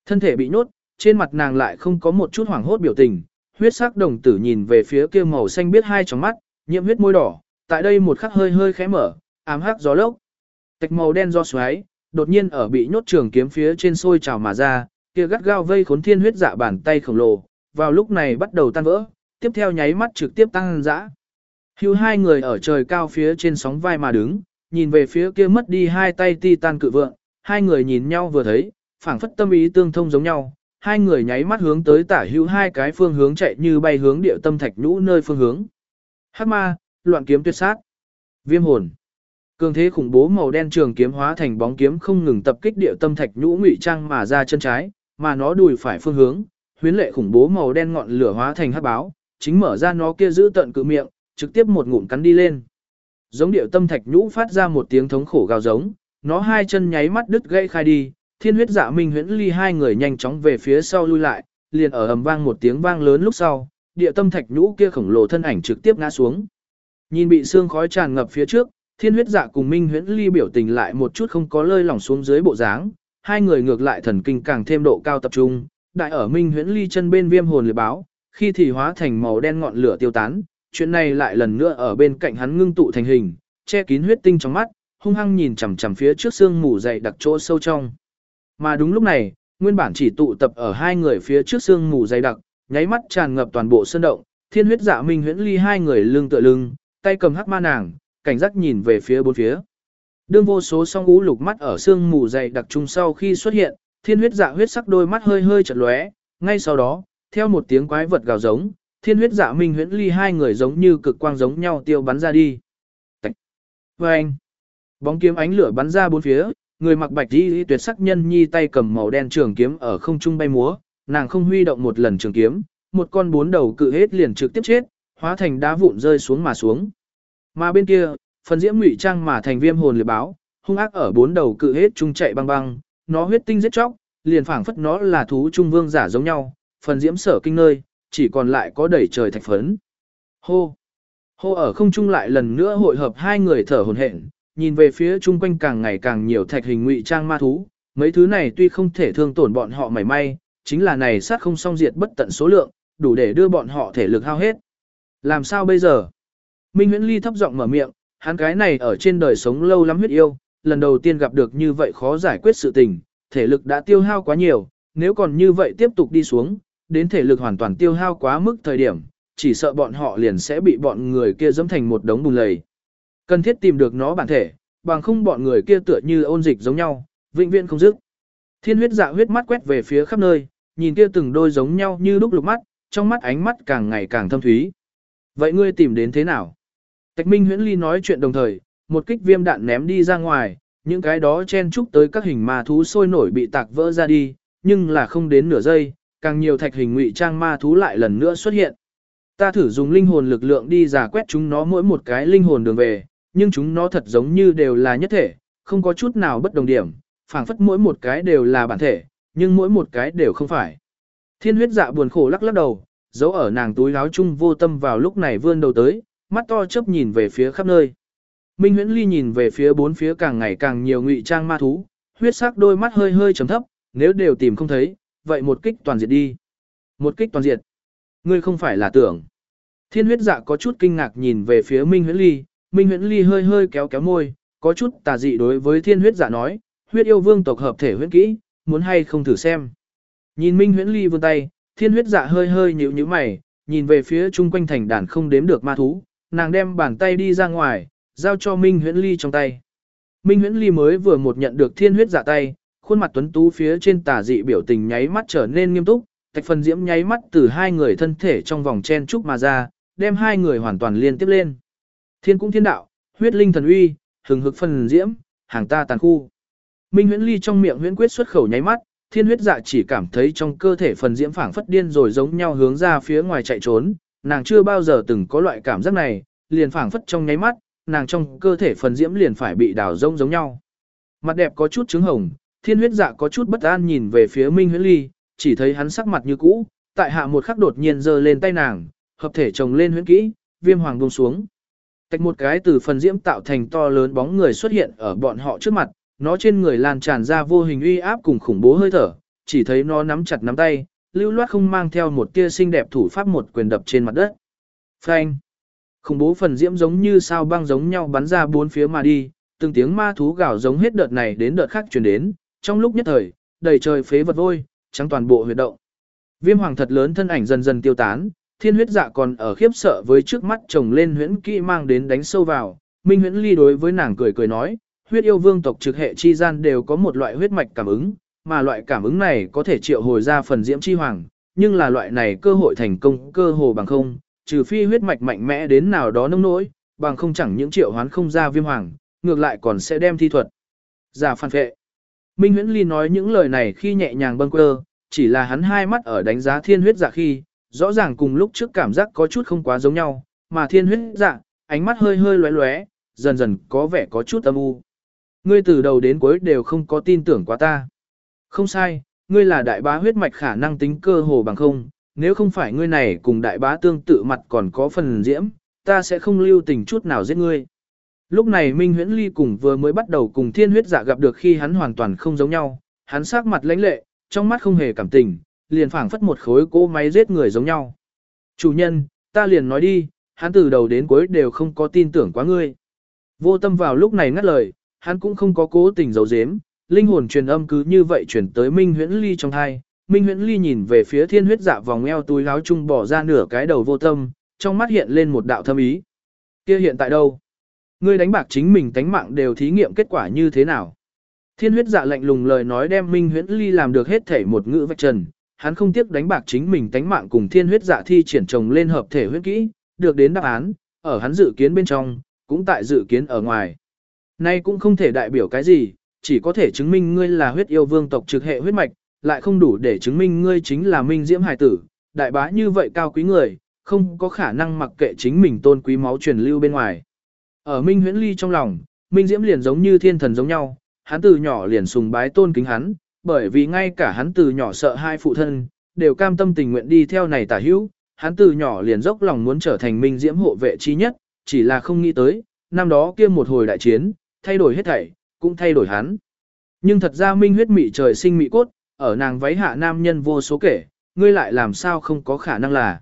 A: Thân thể bị nhốt, trên mặt nàng lại không có một chút hoảng hốt biểu tình, huyết sắc đồng tử nhìn về phía kia màu xanh biết hai tròng mắt, nhiễm huyết môi đỏ, tại đây một khắc hơi hơi khẽ mở, ám hắc gió lốc. Tạch màu đen do xoáy, đột nhiên ở bị nhốt trường kiếm phía trên sôi trào mà ra, kia gắt gao vây khốn thiên huyết dạ bàn tay khổng lồ, vào lúc này bắt đầu tan vỡ, tiếp theo nháy mắt trực tiếp tăng dã. Hưu hai người ở trời cao phía trên sóng vai mà đứng, nhìn về phía kia mất đi hai tay ti tan cự vượng, hai người nhìn nhau vừa thấy, phảng phất tâm ý tương thông giống nhau, hai người nháy mắt hướng tới tả hữu hai cái phương hướng chạy như bay hướng địa tâm thạch nhũ nơi phương hướng. Hắc ma, loạn kiếm tuyệt sát. Viêm hồn. Cường thế khủng bố màu đen trường kiếm hóa thành bóng kiếm không ngừng tập kích địa tâm thạch nhũ ngụy trang mà ra chân trái, mà nó đùi phải phương hướng, huyến lệ khủng bố màu đen ngọn lửa hóa thành hắc báo, chính mở ra nó kia giữ tận cự miệng, trực tiếp một ngụm cắn đi lên. Giống điệu tâm thạch nhũ phát ra một tiếng thống khổ gào giống, nó hai chân nháy mắt đứt gãy khai đi, thiên huyết dạ minh huyễn ly hai người nhanh chóng về phía sau lui lại, liền ở ầm vang một tiếng vang lớn lúc sau, địa tâm thạch nhũ kia khổng lồ thân ảnh trực tiếp ngã xuống. Nhìn bị xương khói tràn ngập phía trước, thiên huyết dạ cùng minh huyễn ly biểu tình lại một chút không có lơi lỏng xuống dưới bộ dáng, hai người ngược lại thần kinh càng thêm độ cao tập trung, đại ở minh huyễn ly chân bên viêm hồn liệt báo, khi thì hóa thành màu đen ngọn lửa tiêu tán, chuyện này lại lần nữa ở bên cạnh hắn ngưng tụ thành hình, che kín huyết tinh trong mắt, hung hăng nhìn chằm chằm phía trước xương mù dày đặc chỗ sâu trong. Mà đúng lúc này, nguyên bản chỉ tụ tập ở hai người phía trước xương mù dày đặc, nháy mắt tràn ngập toàn bộ sân động, thiên huyết dạ minh huyễn ly hai người lưng tựa lưng, tay cầm hắc ma nàng, cảnh giác nhìn về phía bốn phía. Đương vô số song ú lục mắt ở xương mù dày đặc trung sau khi xuất hiện, thiên huyết dạ huyết sắc đôi mắt hơi hơi chật lóe, ngay sau đó, theo một tiếng quái vật gào giống, thiên huyết dạ minh huyễn ly hai người giống như cực quang giống nhau tiêu bắn ra đi. Tạch. Vâng. Bóng kiếm ánh lửa bắn ra bốn phía, người mặc bạch y tuyệt sắc nhân nhi tay cầm màu đen trường kiếm ở không trung bay múa, nàng không huy động một lần trường kiếm, một con bốn đầu cự hết liền trực tiếp chết, hóa thành đá vụn rơi xuống mà xuống. Mà bên kia, phần diễm ngụy trang mà thành viêm hồn liệt báo, hung ác ở bốn đầu cự hết trung chạy băng băng, nó huyết tinh giết chóc, liền phảng phất nó là thú trung vương giả giống nhau, phần diễm sở kinh nơi, chỉ còn lại có đẩy trời thạch phấn. Hô! Hô ở không trung lại lần nữa hội hợp hai người thở hồn hển, nhìn về phía chung quanh càng ngày càng nhiều thạch hình ngụy trang ma thú, mấy thứ này tuy không thể thương tổn bọn họ mảy may, chính là này sát không song diệt bất tận số lượng, đủ để đưa bọn họ thể lực hao hết. Làm sao bây giờ? Minh Huyễn Ly thấp giọng mở miệng, hắn cái này ở trên đời sống lâu lắm huyết yêu, lần đầu tiên gặp được như vậy khó giải quyết sự tình, thể lực đã tiêu hao quá nhiều, nếu còn như vậy tiếp tục đi xuống, đến thể lực hoàn toàn tiêu hao quá mức thời điểm, chỉ sợ bọn họ liền sẽ bị bọn người kia dẫm thành một đống bùn lầy. Cần thiết tìm được nó bản thể, bằng không bọn người kia tựa như ôn dịch giống nhau, vĩnh viễn không dứt. Thiên huyết dạ huyết mắt quét về phía khắp nơi, nhìn kia từng đôi giống nhau như lúc lục mắt, trong mắt ánh mắt càng ngày càng thâm thúy. Vậy ngươi tìm đến thế nào? Tạch Minh Huyễn Ly nói chuyện đồng thời, một kích viêm đạn ném đi ra ngoài, những cái đó chen chúc tới các hình ma thú sôi nổi bị tạc vỡ ra đi, nhưng là không đến nửa giây, càng nhiều thạch hình ngụy trang ma thú lại lần nữa xuất hiện. Ta thử dùng linh hồn lực lượng đi giả quét chúng nó mỗi một cái linh hồn đường về, nhưng chúng nó thật giống như đều là nhất thể, không có chút nào bất đồng điểm, phảng phất mỗi một cái đều là bản thể, nhưng mỗi một cái đều không phải. Thiên huyết dạ buồn khổ lắc lắc đầu, giấu ở nàng túi áo chung vô tâm vào lúc này vươn đầu tới, mắt to chớp nhìn về phía khắp nơi. Minh Huyễn Ly nhìn về phía bốn phía càng ngày càng nhiều ngụy trang ma thú, huyết sắc đôi mắt hơi hơi trầm thấp, nếu đều tìm không thấy, vậy một kích toàn diệt đi. Một kích toàn diệt. Ngươi không phải là tưởng. Thiên huyết dạ có chút kinh ngạc nhìn về phía Minh Huyễn Ly, Minh Huyễn Ly hơi hơi kéo kéo môi, có chút tà dị đối với thiên huyết dạ nói, huyết yêu vương tộc hợp thể huyết kỹ, muốn hay không thử xem. Nhìn Minh Huyễn Ly vươn tay, thiên huyết dạ hơi hơi nhíu nhíu mày, nhìn về phía chung quanh thành đàn không đếm được ma thú, nàng đem bàn tay đi ra ngoài, giao cho Minh Huyễn Ly trong tay. Minh Huyễn Ly mới vừa một nhận được thiên huyết dạ tay, khuôn mặt tuấn tú phía trên tả dị biểu tình nháy mắt trở nên nghiêm túc, thạch phần diễm nháy mắt từ hai người thân thể trong vòng chen trúc mà ra, đem hai người hoàn toàn liên tiếp lên. Thiên cũng thiên đạo, huyết linh thần uy, hừng hực phần diễm, hàng ta tàn khu. Minh huyễn ly trong miệng huyễn quyết xuất khẩu nháy mắt, thiên huyết dạ chỉ cảm thấy trong cơ thể phần diễm phảng phất điên rồi giống nhau hướng ra phía ngoài chạy trốn, nàng chưa bao giờ từng có loại cảm giác này, liền phảng phất trong nháy mắt, nàng trong cơ thể phần diễm liền phải bị đào rông giống nhau. Mặt đẹp có chút trứng hồng, thiên huyết dạ có chút bất an nhìn về phía Minh huyễn ly, chỉ thấy hắn sắc mặt như cũ, tại hạ một khắc đột nhiên giơ lên tay nàng, hợp thể chồng lên huyễn kỹ, viêm hoàng buông xuống. Tạch một cái từ phần diễm tạo thành to lớn bóng người xuất hiện ở bọn họ trước mặt, nó trên người lan tràn ra vô hình uy áp cùng khủng bố hơi thở, chỉ thấy nó nắm chặt nắm tay, lưu loát không mang theo một tia xinh đẹp thủ pháp một quyền đập trên mặt đất. Phanh! Khủng bố phần diễm giống như sao băng giống nhau bắn ra bốn phía mà đi, từng tiếng ma thú gào giống hết đợt này đến đợt khác truyền đến, trong lúc nhất thời, đầy trời phế vật vôi, trắng toàn bộ huyệt động. Viêm hoàng thật lớn thân ảnh dần dần tiêu tán, thiên huyết dạ còn ở khiếp sợ với trước mắt chồng lên huyễn kỹ mang đến đánh sâu vào. Minh huyễn ly đối với nàng cười cười nói, huyết yêu vương tộc trực hệ chi gian đều có một loại huyết mạch cảm ứng, mà loại cảm ứng này có thể triệu hồi ra phần diễm chi hoàng, nhưng là loại này cơ hội thành công cơ hồ bằng không, trừ phi huyết mạch mạnh mẽ đến nào đó nông nỗi, bằng không chẳng những triệu hoán không ra viêm hoàng, ngược lại còn sẽ đem thi thuật. Giả phản phệ. Minh huyễn ly nói những lời này khi nhẹ nhàng bâng quơ, chỉ là hắn hai mắt ở đánh giá thiên huyết dạ khi, rõ ràng cùng lúc trước cảm giác có chút không quá giống nhau, mà thiên huyết dạ, ánh mắt hơi hơi lóe lóe, dần dần có vẻ có chút âm u. Ngươi từ đầu đến cuối đều không có tin tưởng quá ta. Không sai, ngươi là đại bá huyết mạch khả năng tính cơ hồ bằng không, nếu không phải ngươi này cùng đại bá tương tự mặt còn có phần diễm, ta sẽ không lưu tình chút nào giết ngươi. Lúc này Minh Huyễn Ly cùng vừa mới bắt đầu cùng thiên huyết dạ gặp được khi hắn hoàn toàn không giống nhau, hắn sắc mặt lãnh lệ, trong mắt không hề cảm tình, liền phảng phất một khối cỗ máy giết người giống nhau. Chủ nhân, ta liền nói đi, hắn từ đầu đến cuối đều không có tin tưởng quá ngươi. Vô tâm vào lúc này ngắt lời, hắn cũng không có cố tình giấu giếm, linh hồn truyền âm cứ như vậy truyền tới Minh Huyễn Ly trong thai. Minh Huyễn Ly nhìn về phía thiên huyết dạ vòng eo túi láo chung bỏ ra nửa cái đầu vô tâm, trong mắt hiện lên một đạo thâm ý. Kia hiện tại đâu? Ngươi đánh bạc chính mình tánh mạng đều thí nghiệm kết quả như thế nào? Thiên huyết dạ lạnh lùng lời nói đem Minh Huyễn Ly làm được hết thể một ngữ vạch trần, hắn không tiếc đánh bạc chính mình tánh mạng cùng thiên huyết dạ thi triển chồng lên hợp thể huyết kỹ, được đến đáp án, ở hắn dự kiến bên trong, cũng tại dự kiến ở ngoài. Nay cũng không thể đại biểu cái gì, chỉ có thể chứng minh ngươi là huyết yêu vương tộc trực hệ huyết mạch, lại không đủ để chứng minh ngươi chính là minh diễm hải tử, đại bá như vậy cao quý người, không có khả năng mặc kệ chính mình tôn quý máu truyền lưu bên ngoài. Ở Minh Huyễn Ly trong lòng, Minh Diễm liền giống như thiên thần giống nhau, hắn từ nhỏ liền sùng bái tôn kính hắn, bởi vì ngay cả hắn từ nhỏ sợ hai phụ thân, đều cam tâm tình nguyện đi theo này tả hữu, hắn từ nhỏ liền dốc lòng muốn trở thành Minh Diễm hộ vệ chi nhất, chỉ là không nghĩ tới, năm đó kia một hồi đại chiến, thay đổi hết thảy, cũng thay đổi hắn. Nhưng thật ra Minh huyết mị trời sinh mị cốt, ở nàng váy hạ nam nhân vô số kể, ngươi lại làm sao không có khả năng là.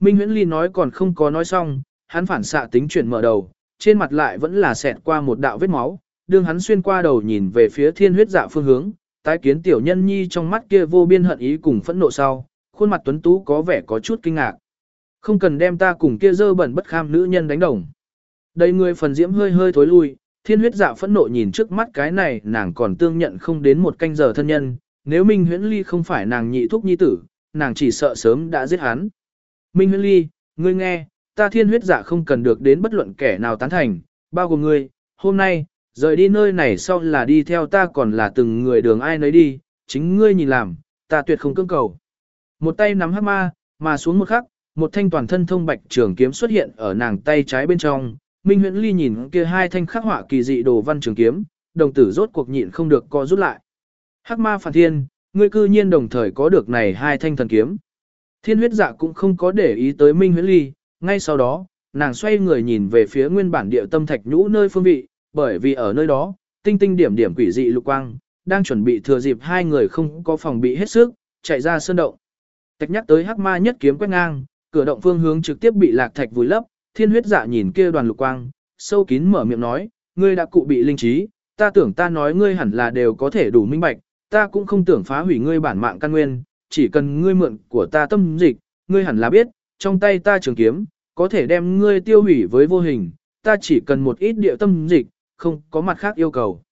A: Minh huyễn ly nói còn không có nói xong, hắn phản xạ tính chuyển mở đầu, trên mặt lại vẫn là xẹt qua một đạo vết máu, đương hắn xuyên qua đầu nhìn về phía thiên huyết dạ phương hướng, tái kiến tiểu nhân nhi trong mắt kia vô biên hận ý cùng phẫn nộ sau, khuôn mặt tuấn tú có vẻ có chút kinh ngạc. Không cần đem ta cùng kia dơ bẩn bất kham nữ nhân đánh đồng. Đầy người phần diễm hơi hơi thối lui, thiên huyết dạ phẫn nộ nhìn trước mắt cái này nàng còn tương nhận không đến một canh giờ thân nhân, nếu Minh huyễn ly không phải nàng nhị thúc nhi tử, nàng chỉ sợ sớm đã giết hắn. Minh huyễn ly, ngươi nghe, ta thiên huyết dạ không cần được đến bất luận kẻ nào tán thành, bao gồm ngươi, hôm nay, rời đi nơi này sau là đi theo ta còn là từng người đường ai nấy đi, chính ngươi nhìn làm, ta tuyệt không cưỡng cầu. Một tay nắm hắc ma, mà xuống một khắc, một thanh toàn thân thông bạch trường kiếm xuất hiện ở nàng tay trái bên trong. Minh Huyễn Ly nhìn kia hai thanh khắc họa kỳ dị đồ văn trường kiếm, đồng tử rốt cuộc nhịn không được co rút lại. Hắc ma phản thiên, ngươi cư nhiên đồng thời có được này hai thanh thần kiếm. Thiên huyết dạ cũng không có để ý tới Minh Huyễn Ly, ngay sau đó, nàng xoay người nhìn về phía nguyên bản địa tâm thạch nhũ nơi phương vị, bởi vì ở nơi đó, tinh tinh điểm điểm quỷ dị lục quang, đang chuẩn bị thừa dịp hai người không có phòng bị hết sức, chạy ra sơn động. Tạch nhắc tới hắc ma nhất kiếm quét ngang, cửa động phương hướng trực tiếp bị lạc thạch vùi lấp, thiên huyết dạ nhìn kia đoàn lục quang, sâu kín mở miệng nói, ngươi đã cụ bị linh trí, ta tưởng ta nói ngươi hẳn là đều có thể đủ minh bạch, ta cũng không tưởng phá hủy ngươi bản mạng căn nguyên, chỉ cần ngươi mượn của ta tâm dịch, ngươi hẳn là biết, trong tay ta trường kiếm, có thể đem ngươi tiêu hủy với vô hình, ta chỉ cần một ít địa tâm dịch, không có mặt khác yêu cầu.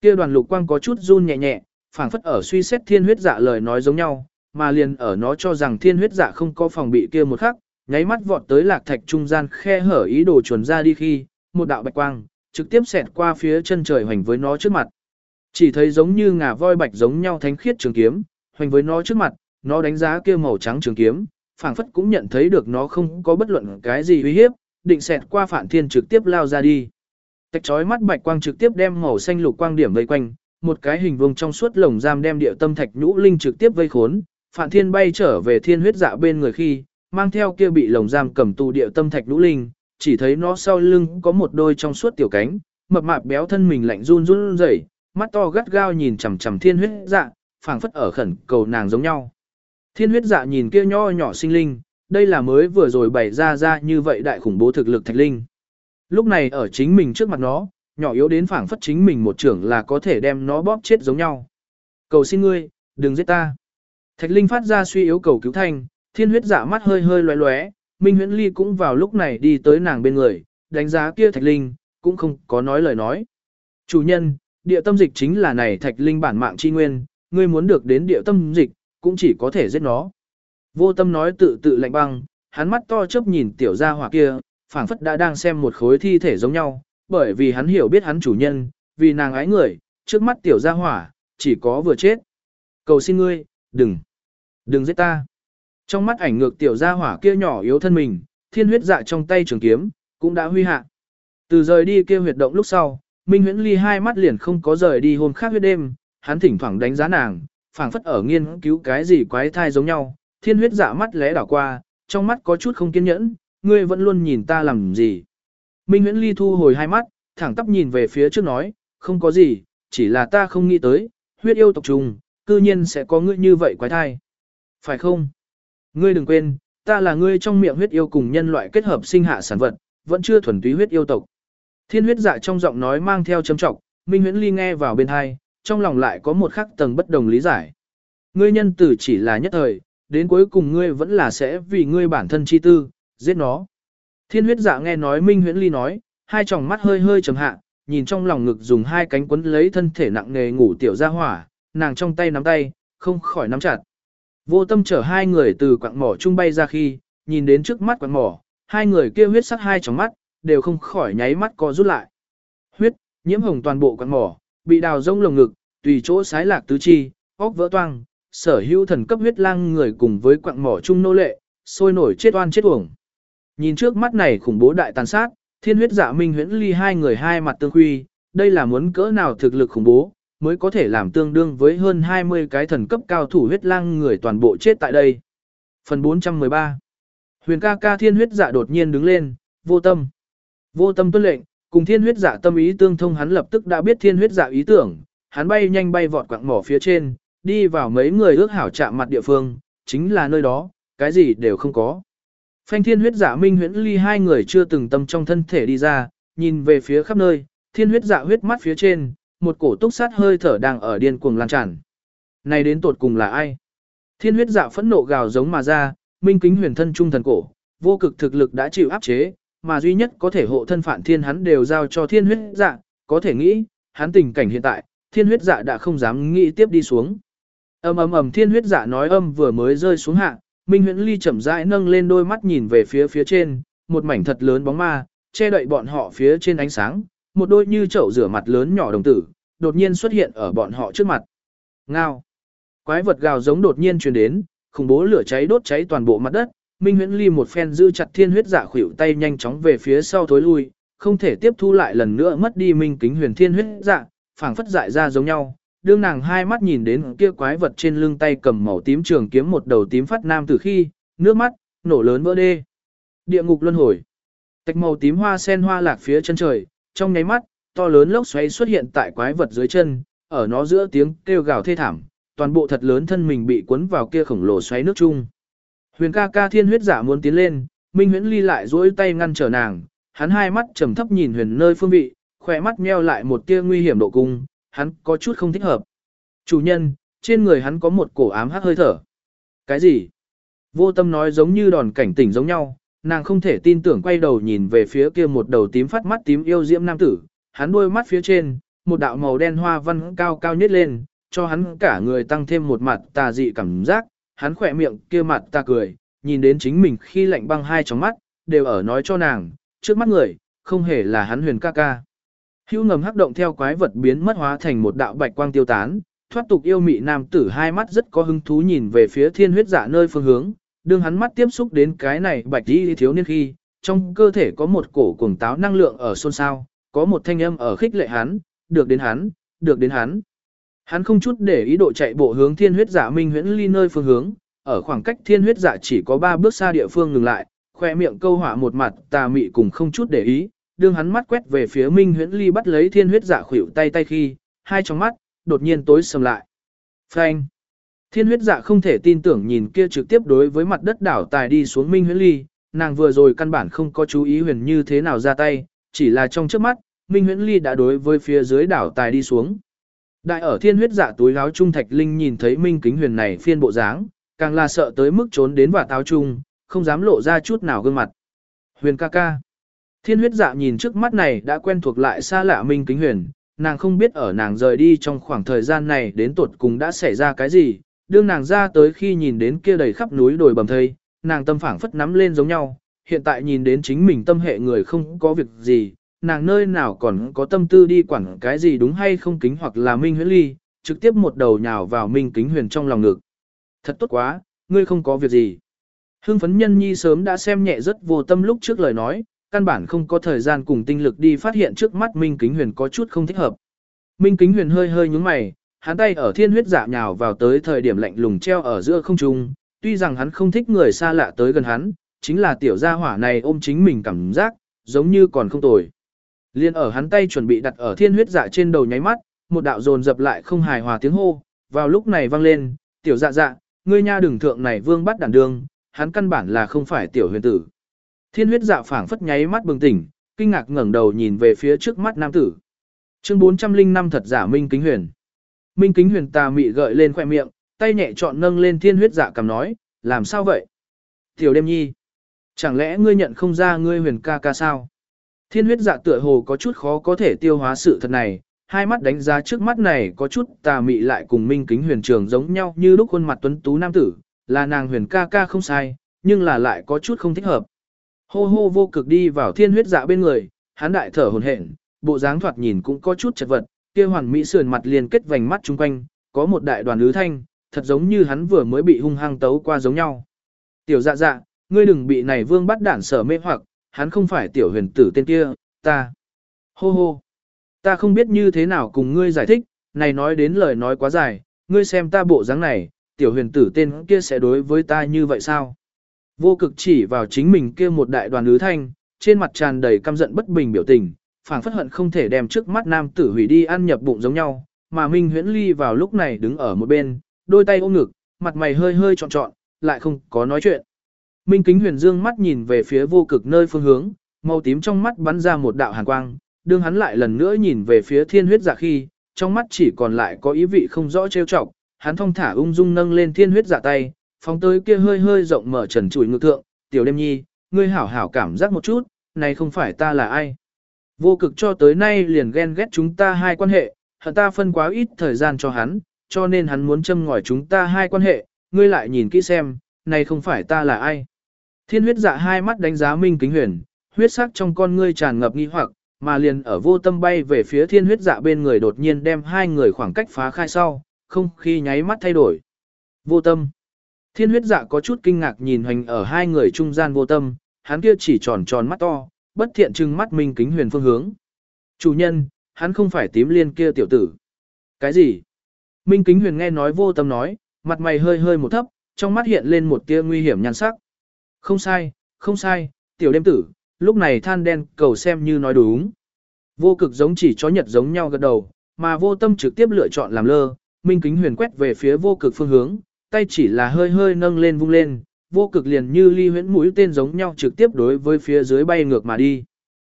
A: Kia đoàn lục quang có chút run nhẹ nhẹ, phảng phất ở suy xét thiên huyết dạ lời nói giống nhau, mà liền ở nó cho rằng thiên huyết dạ không có phòng bị kia một khắc, nháy mắt vọt tới lạc thạch trung gian khe hở ý đồ chuồn ra đi khi, một đạo bạch quang, trực tiếp xẹt qua phía chân trời hoành với nó trước mặt. Chỉ thấy giống như ngà voi bạch giống nhau thánh khiết trường kiếm, hoành với nó trước mặt, nó đánh giá kia màu trắng trường kiếm, phảng phất cũng nhận thấy được nó không có bất luận cái gì uy hiếp, định xẹt qua phản thiên trực tiếp lao ra đi. Tạch chói mắt bạch quang trực tiếp đem màu xanh lục quang điểm vây quanh, một cái hình vuông trong suốt lồng giam đem địa tâm thạch nhũ linh trực tiếp vây khốn, Phản Thiên bay trở về thiên huyết dạ bên người khi, mang theo kia bị lồng giam cầm tù địa tâm thạch nhũ linh, chỉ thấy nó sau lưng có một đôi trong suốt tiểu cánh, mập mạp béo thân mình lạnh run run rẩy, mắt to gắt gao nhìn chằm chằm thiên huyết dạ, phảng phất ở khẩn cầu nàng giống nhau. Thiên huyết dạ nhìn kia nho nhỏ sinh linh, đây là mới vừa rồi bày ra ra như vậy đại khủng bố thực lực thạch linh. Lúc này ở chính mình trước mặt nó, nhỏ yếu đến phảng phất chính mình một trưởng là có thể đem nó bóp chết giống nhau. Cầu xin ngươi, đừng giết ta. Thạch Linh phát ra suy yếu cầu cứu thanh, thiên huyết dạ mắt hơi hơi lóe lóe, Minh Huyễn Ly cũng vào lúc này đi tới nàng bên người, đánh giá kia Thạch Linh, cũng không có nói lời nói. Chủ nhân, địa tâm dịch chính là này Thạch Linh bản mạng chi nguyên, ngươi muốn được đến địa tâm dịch, cũng chỉ có thể giết nó. Vô tâm nói tự tự lạnh băng, hắn mắt to chớp nhìn tiểu gia hỏa kia, phảng phất đã đang xem một khối thi thể giống nhau, bởi vì hắn hiểu biết hắn chủ nhân, vì nàng ái người, trước mắt tiểu gia hỏa, chỉ có vừa chết. Cầu xin ngươi, đừng. Đừng giết ta. Trong mắt ảnh ngược tiểu gia hỏa kia nhỏ yếu thân mình, thiên huyết dạ trong tay trường kiếm, cũng đã huy hạ. Từ rời đi kia huyệt động lúc sau, Minh Huyễn Ly hai mắt liền không có rời đi hôm khác huyết đêm, hắn thỉnh thoảng đánh giá nàng, phảng phất ở nghiên cứu cái gì quái thai giống nhau. Thiên huyết dạ mắt lẽ đảo qua, trong mắt có chút không kiên nhẫn, ngươi vẫn luôn nhìn ta làm gì. Minh Huyễn Ly thu hồi hai mắt, thẳng tắp nhìn về phía trước nói, không có gì, chỉ là ta không nghĩ tới, huyết yêu tộc trùng, cư nhiên sẽ có ngươi như vậy quái thai. Phải không? Ngươi đừng quên, ta là ngươi trong miệng huyết yêu cùng nhân loại kết hợp sinh hạ sản vật, vẫn chưa thuần túy huyết yêu tộc. Thiên huyết dạ trong giọng nói mang theo châm trọng, Minh Huyễn Ly nghe vào bên hai, trong lòng lại có một khắc tầng bất đồng lý giải. Ngươi nhân tử chỉ là nhất thời, đến cuối cùng ngươi vẫn là sẽ vì ngươi bản thân chi tư, giết nó. Thiên huyết dạ nghe nói Minh Huyễn Ly nói, hai tròng mắt hơi hơi trầm hạ, nhìn trong lòng ngực dùng hai cánh quấn lấy thân thể nặng nề ngủ tiểu ra hỏa, nàng trong tay nắm tay, không khỏi nắm chặt. Vô tâm chở hai người từ quạng mỏ trung bay ra khi, nhìn đến trước mắt quạng mỏ, hai người kia huyết sắc hai trong mắt, đều không khỏi nháy mắt co rút lại. Huyết, nhiễm hồng toàn bộ quạng mỏ, bị đào rông lồng ngực, tùy chỗ sái lạc tứ chi, óc vỡ toang, sở hữu thần cấp huyết lang người cùng với quạng mỏ chung nô lệ, sôi nổi chết oan chết uổng. Nhìn trước mắt này khủng bố đại tàn sát, thiên huyết dạ minh huyễn ly hai người hai mặt tương huy, đây là muốn cỡ nào thực lực khủng bố, mới có thể làm tương đương với hơn 20 cái thần cấp cao thủ huyết lang người toàn bộ chết tại đây. Phần 413 Huyền ca ca thiên huyết dạ đột nhiên đứng lên, vô tâm. Vô tâm tuân lệnh, cùng thiên huyết dạ tâm ý tương thông hắn lập tức đã biết thiên huyết dạ ý tưởng, hắn bay nhanh bay vọt quạng mỏ phía trên, đi vào mấy người ước hảo chạm mặt địa phương, chính là nơi đó, cái gì đều không có. Phanh thiên huyết dạ minh huyễn ly hai người chưa từng tâm trong thân thể đi ra, nhìn về phía khắp nơi, thiên huyết dạ huyết mắt phía trên, một cổ túc sát hơi thở đang ở điên cuồng lan tràn. Này đến tột cùng là ai? Thiên huyết dạ phẫn nộ gào giống mà ra, minh kính huyền thân trung thần cổ, vô cực thực lực đã chịu áp chế, mà duy nhất có thể hộ thân phản thiên hắn đều giao cho thiên huyết dạ, có thể nghĩ, hắn tình cảnh hiện tại, thiên huyết dạ đã không dám nghĩ tiếp đi xuống. Ầm ầm ầm thiên huyết dạ nói âm vừa mới rơi xuống hạ, Minh Huyễn Ly chậm rãi nâng lên đôi mắt nhìn về phía phía trên, một mảnh thật lớn bóng ma, che đậy bọn họ phía trên ánh sáng, một đôi như chậu rửa mặt lớn nhỏ đồng tử, đột nhiên xuất hiện ở bọn họ trước mặt. Ngao. Quái vật gào giống đột nhiên truyền đến, khủng bố lửa cháy đốt cháy toàn bộ mặt đất, Minh Huyễn Ly một phen giữ chặt thiên huyết dạ khuỷu tay nhanh chóng về phía sau thối lui, không thể tiếp thu lại lần nữa mất đi minh kính huyền thiên huyết dạ, phảng phất dại ra giống nhau. Đương nàng hai mắt nhìn đến kia quái vật trên lưng tay cầm màu tím trường kiếm một đầu tím phát nam từ khi, nước mắt, nổ lớn vỡ đê. Địa ngục luân hồi. Tạch màu tím hoa sen hoa lạc phía chân trời, trong nháy mắt, to lớn lốc xoáy xuất hiện tại quái vật dưới chân, ở nó giữa tiếng kêu gào thê thảm, toàn bộ thật lớn thân mình bị cuốn vào kia khổng lồ xoáy nước chung. Huyền ca ca thiên huyết giả muốn tiến lên, Minh Huyễn Ly lại duỗi tay ngăn trở nàng, hắn hai mắt trầm thấp nhìn huyền nơi phương vị, khỏe mắt meo lại một tia nguy hiểm độ cung, hắn có chút không thích hợp. Chủ nhân, trên người hắn có một cổ ám hắc hơi thở. Cái gì? Vô tâm nói giống như đòn cảnh tỉnh giống nhau, nàng không thể tin tưởng quay đầu nhìn về phía kia một đầu tím phát mắt tím yêu diễm nam tử, hắn đôi mắt phía trên, một đạo màu đen hoa văn cao cao nhất lên, cho hắn cả người tăng thêm một mặt tà dị cảm giác, hắn khỏe miệng kia mặt ta cười, nhìn đến chính mình khi lạnh băng hai trong mắt, đều ở nói cho nàng, trước mắt người, không hề là hắn huyền ca ca. Hữu ngầm hắc động theo quái vật biến mất hóa thành một đạo bạch quang tiêu tán, thoát tục yêu mị nam tử hai mắt rất có hứng thú nhìn về phía thiên huyết dạ nơi phương hướng, đương hắn mắt tiếp xúc đến cái này bạch đi thiếu niên khi, trong cơ thể có một cổ cuồng táo năng lượng ở xôn xao, có một thanh âm ở khích lệ hắn, được đến hắn, được đến hắn. Hắn không chút để ý độ chạy bộ hướng thiên huyết giả minh huyễn ly nơi phương hướng, ở khoảng cách thiên huyết giả chỉ có 3 bước xa địa phương ngừng lại, khoe miệng câu hỏa một mặt tà mị cùng không chút để ý, đương hắn mắt quét về phía minh huyễn ly bắt lấy thiên huyết giả khuỷu tay tay khi, hai trong mắt, đột nhiên tối sầm lại. Phanh! Thiên huyết dạ không thể tin tưởng nhìn kia trực tiếp đối với mặt đất đảo tài đi xuống minh huyễn ly, nàng vừa rồi căn bản không có chú ý huyền như thế nào ra tay, chỉ là trong trước mắt, minh huyễn ly đã đối với phía dưới đảo tài đi xuống. Đại ở thiên huyết dạ túi áo trung thạch linh nhìn thấy minh kính huyền này phiên bộ dáng, càng là sợ tới mức trốn đến và táo trung, không dám lộ ra chút nào gương mặt. Huyền ca ca. Thiên huyết dạ nhìn trước mắt này đã quen thuộc lại xa lạ minh kính huyền, nàng không biết ở nàng rời đi trong khoảng thời gian này đến tuột cùng đã xảy ra cái gì, đương nàng ra tới khi nhìn đến kia đầy khắp núi đồi bầm thây, nàng tâm phảng phất nắm lên giống nhau, hiện tại nhìn đến chính mình tâm hệ người không có việc gì, nàng nơi nào còn có tâm tư đi quản cái gì đúng hay không kính hoặc là minh huyễn ly, trực tiếp một đầu nhào vào minh kính huyền trong lòng ngực. Thật tốt quá, ngươi không có việc gì. Hưng phấn nhân nhi sớm đã xem nhẹ rất vô tâm lúc trước lời nói, căn bản không có thời gian cùng tinh lực đi phát hiện trước mắt Minh Kính Huyền có chút không thích hợp. Minh Kính Huyền hơi hơi nhúng mày, hắn tay ở thiên huyết dạ nhào vào tới thời điểm lạnh lùng treo ở giữa không trung, tuy rằng hắn không thích người xa lạ tới gần hắn, chính là tiểu gia hỏa này ôm chính mình cảm giác, giống như còn không tồi. Liên ở hắn tay chuẩn bị đặt ở thiên huyết dạ trên đầu nháy mắt, một đạo dồn dập lại không hài hòa tiếng hô, vào lúc này vang lên, tiểu dạ dạ, ngươi nha đừng thượng này vương bắt đàn đường, hắn căn bản là không phải tiểu huyền tử. Thiên huyết dạ phảng phất nháy mắt bừng tỉnh, kinh ngạc ngẩng đầu nhìn về phía trước mắt nam tử. Chương 405 thật giả Minh Kính Huyền. Minh Kính Huyền tà mị gợi lên khoẻ miệng, tay nhẹ chọn nâng lên thiên huyết dạ cầm nói, làm sao vậy? Tiểu đêm nhi. Chẳng lẽ ngươi nhận không ra ngươi huyền ca ca sao? Thiên huyết dạ tựa hồ có chút khó có thể tiêu hóa sự thật này, hai mắt đánh giá trước mắt này có chút tà mị lại cùng minh kính huyền trường giống nhau như lúc khuôn mặt tuấn tú nam tử, là nàng huyền ca ca không sai, nhưng là lại có chút không thích hợp. Hô hô vô cực đi vào thiên huyết dạ bên người, hắn đại thở hồn hển, bộ dáng thoạt nhìn cũng có chút chật vật, kia hoàn mỹ sườn mặt liền kết vành mắt chung quanh, có một đại đoàn lứ thanh, thật giống như hắn vừa mới bị hung hăng tấu qua giống nhau. Tiểu dạ dạ, ngươi đừng bị này vương bắt đản sở mê hoặc, hắn không phải tiểu huyền tử tên kia, ta. Hô hô. Ta không biết như thế nào cùng ngươi giải thích, này nói đến lời nói quá dài, ngươi xem ta bộ dáng này, tiểu huyền tử tên kia sẽ đối với ta như vậy sao? Vô cực chỉ vào chính mình kia một đại đoàn lứ thanh, trên mặt tràn đầy căm giận bất bình biểu tình, phảng phất hận không thể đem trước mắt nam tử hủy đi ăn nhập bụng giống nhau, mà Minh Huyễn Ly vào lúc này đứng ở một bên, đôi tay ôm ngực, mặt mày hơi hơi trọn trọn, lại không có nói chuyện. Minh Kính Huyền dương mắt nhìn về phía vô cực nơi phương hướng, màu tím trong mắt bắn ra một đạo hàn quang, đương hắn lại lần nữa nhìn về phía thiên huyết dạ khi, trong mắt chỉ còn lại có ý vị không rõ trêu chọc, hắn thong thả ung dung nâng lên thiên huyết dạ tay, phóng tới kia hơi hơi rộng mở trần trụi ngực thượng, tiểu đêm nhi, ngươi hảo hảo cảm giác một chút, này không phải ta là ai. Vô cực cho tới nay liền ghen ghét chúng ta hai quan hệ, hận ta phân quá ít thời gian cho hắn, cho nên hắn muốn châm ngòi chúng ta hai quan hệ, ngươi lại nhìn kỹ xem, này không phải ta là ai. Thiên huyết dạ hai mắt đánh giá Minh Kính Huyền, huyết sắc trong con ngươi tràn ngập nghi hoặc, mà liền ở vô tâm bay về phía thiên huyết dạ bên người đột nhiên đem hai người khoảng cách phá khai sau, không khi nháy mắt thay đổi. Vô tâm. Thiên huyết dạ có chút kinh ngạc nhìn hoành ở hai người trung gian vô tâm, hắn kia chỉ tròn tròn mắt to, bất thiện trừng mắt Minh Kính Huyền phương hướng. Chủ nhân, hắn không phải tím liên kia tiểu tử. Cái gì? Minh Kính Huyền nghe nói vô tâm nói, mặt mày hơi hơi một thấp, trong mắt hiện lên một tia nguy hiểm nhan sắc. Không sai, không sai, tiểu đêm tử, lúc này than đen cầu xem như nói đúng. Vô cực giống chỉ chó nhật giống nhau gật đầu, mà vô tâm trực tiếp lựa chọn làm lơ, Minh Kính Huyền quét về phía vô cực phương hướng, tay chỉ là hơi hơi nâng lên vung lên, vô cực liền như ly huyễn mũi tên giống nhau trực tiếp đối với phía dưới bay ngược mà đi.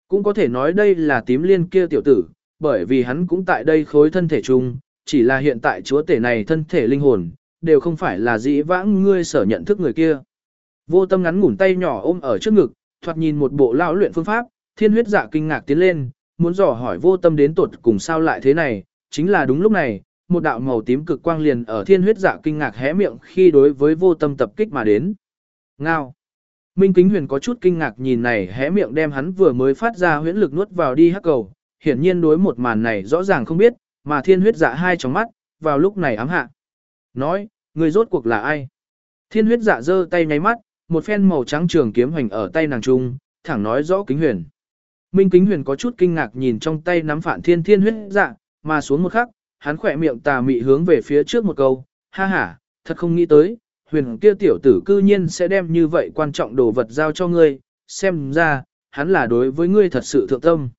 A: Cũng có thể nói đây là tím liên kia tiểu tử, bởi vì hắn cũng tại đây khối thân thể chung, chỉ là hiện tại chúa tể này thân thể linh hồn, đều không phải là dĩ vãng ngươi sở nhận thức người kia. Vô tâm ngắn ngủn tay nhỏ ôm ở trước ngực, thoạt nhìn một bộ lao luyện phương pháp, thiên huyết dạ kinh ngạc tiến lên, muốn dò hỏi vô tâm đến tột cùng sao lại thế này, chính là đúng lúc này, một đạo màu tím cực quang liền ở thiên huyết dạ kinh ngạc hé miệng khi đối với vô tâm tập kích mà đến. Ngao. Minh Kính Huyền có chút kinh ngạc nhìn này hé miệng đem hắn vừa mới phát ra huyễn lực nuốt vào đi hắc cầu, hiển nhiên đối một màn này rõ ràng không biết, mà thiên huyết dạ hai trong mắt, vào lúc này ám hạ. Nói, người rốt cuộc là ai? Thiên huyết dạ giơ tay nháy mắt, một phen màu trắng trường kiếm hoành ở tay nàng trung, thẳng nói rõ kính huyền. Minh kính huyền có chút kinh ngạc nhìn trong tay nắm phản thiên thiên huyết dạ, mà xuống một khắc, hắn khỏe miệng tà mị hướng về phía trước một câu, ha ha, thật không nghĩ tới, huyền kia tiểu tử cư nhiên sẽ đem như vậy quan trọng đồ vật giao cho ngươi, xem ra, hắn là đối với ngươi thật sự thượng tâm.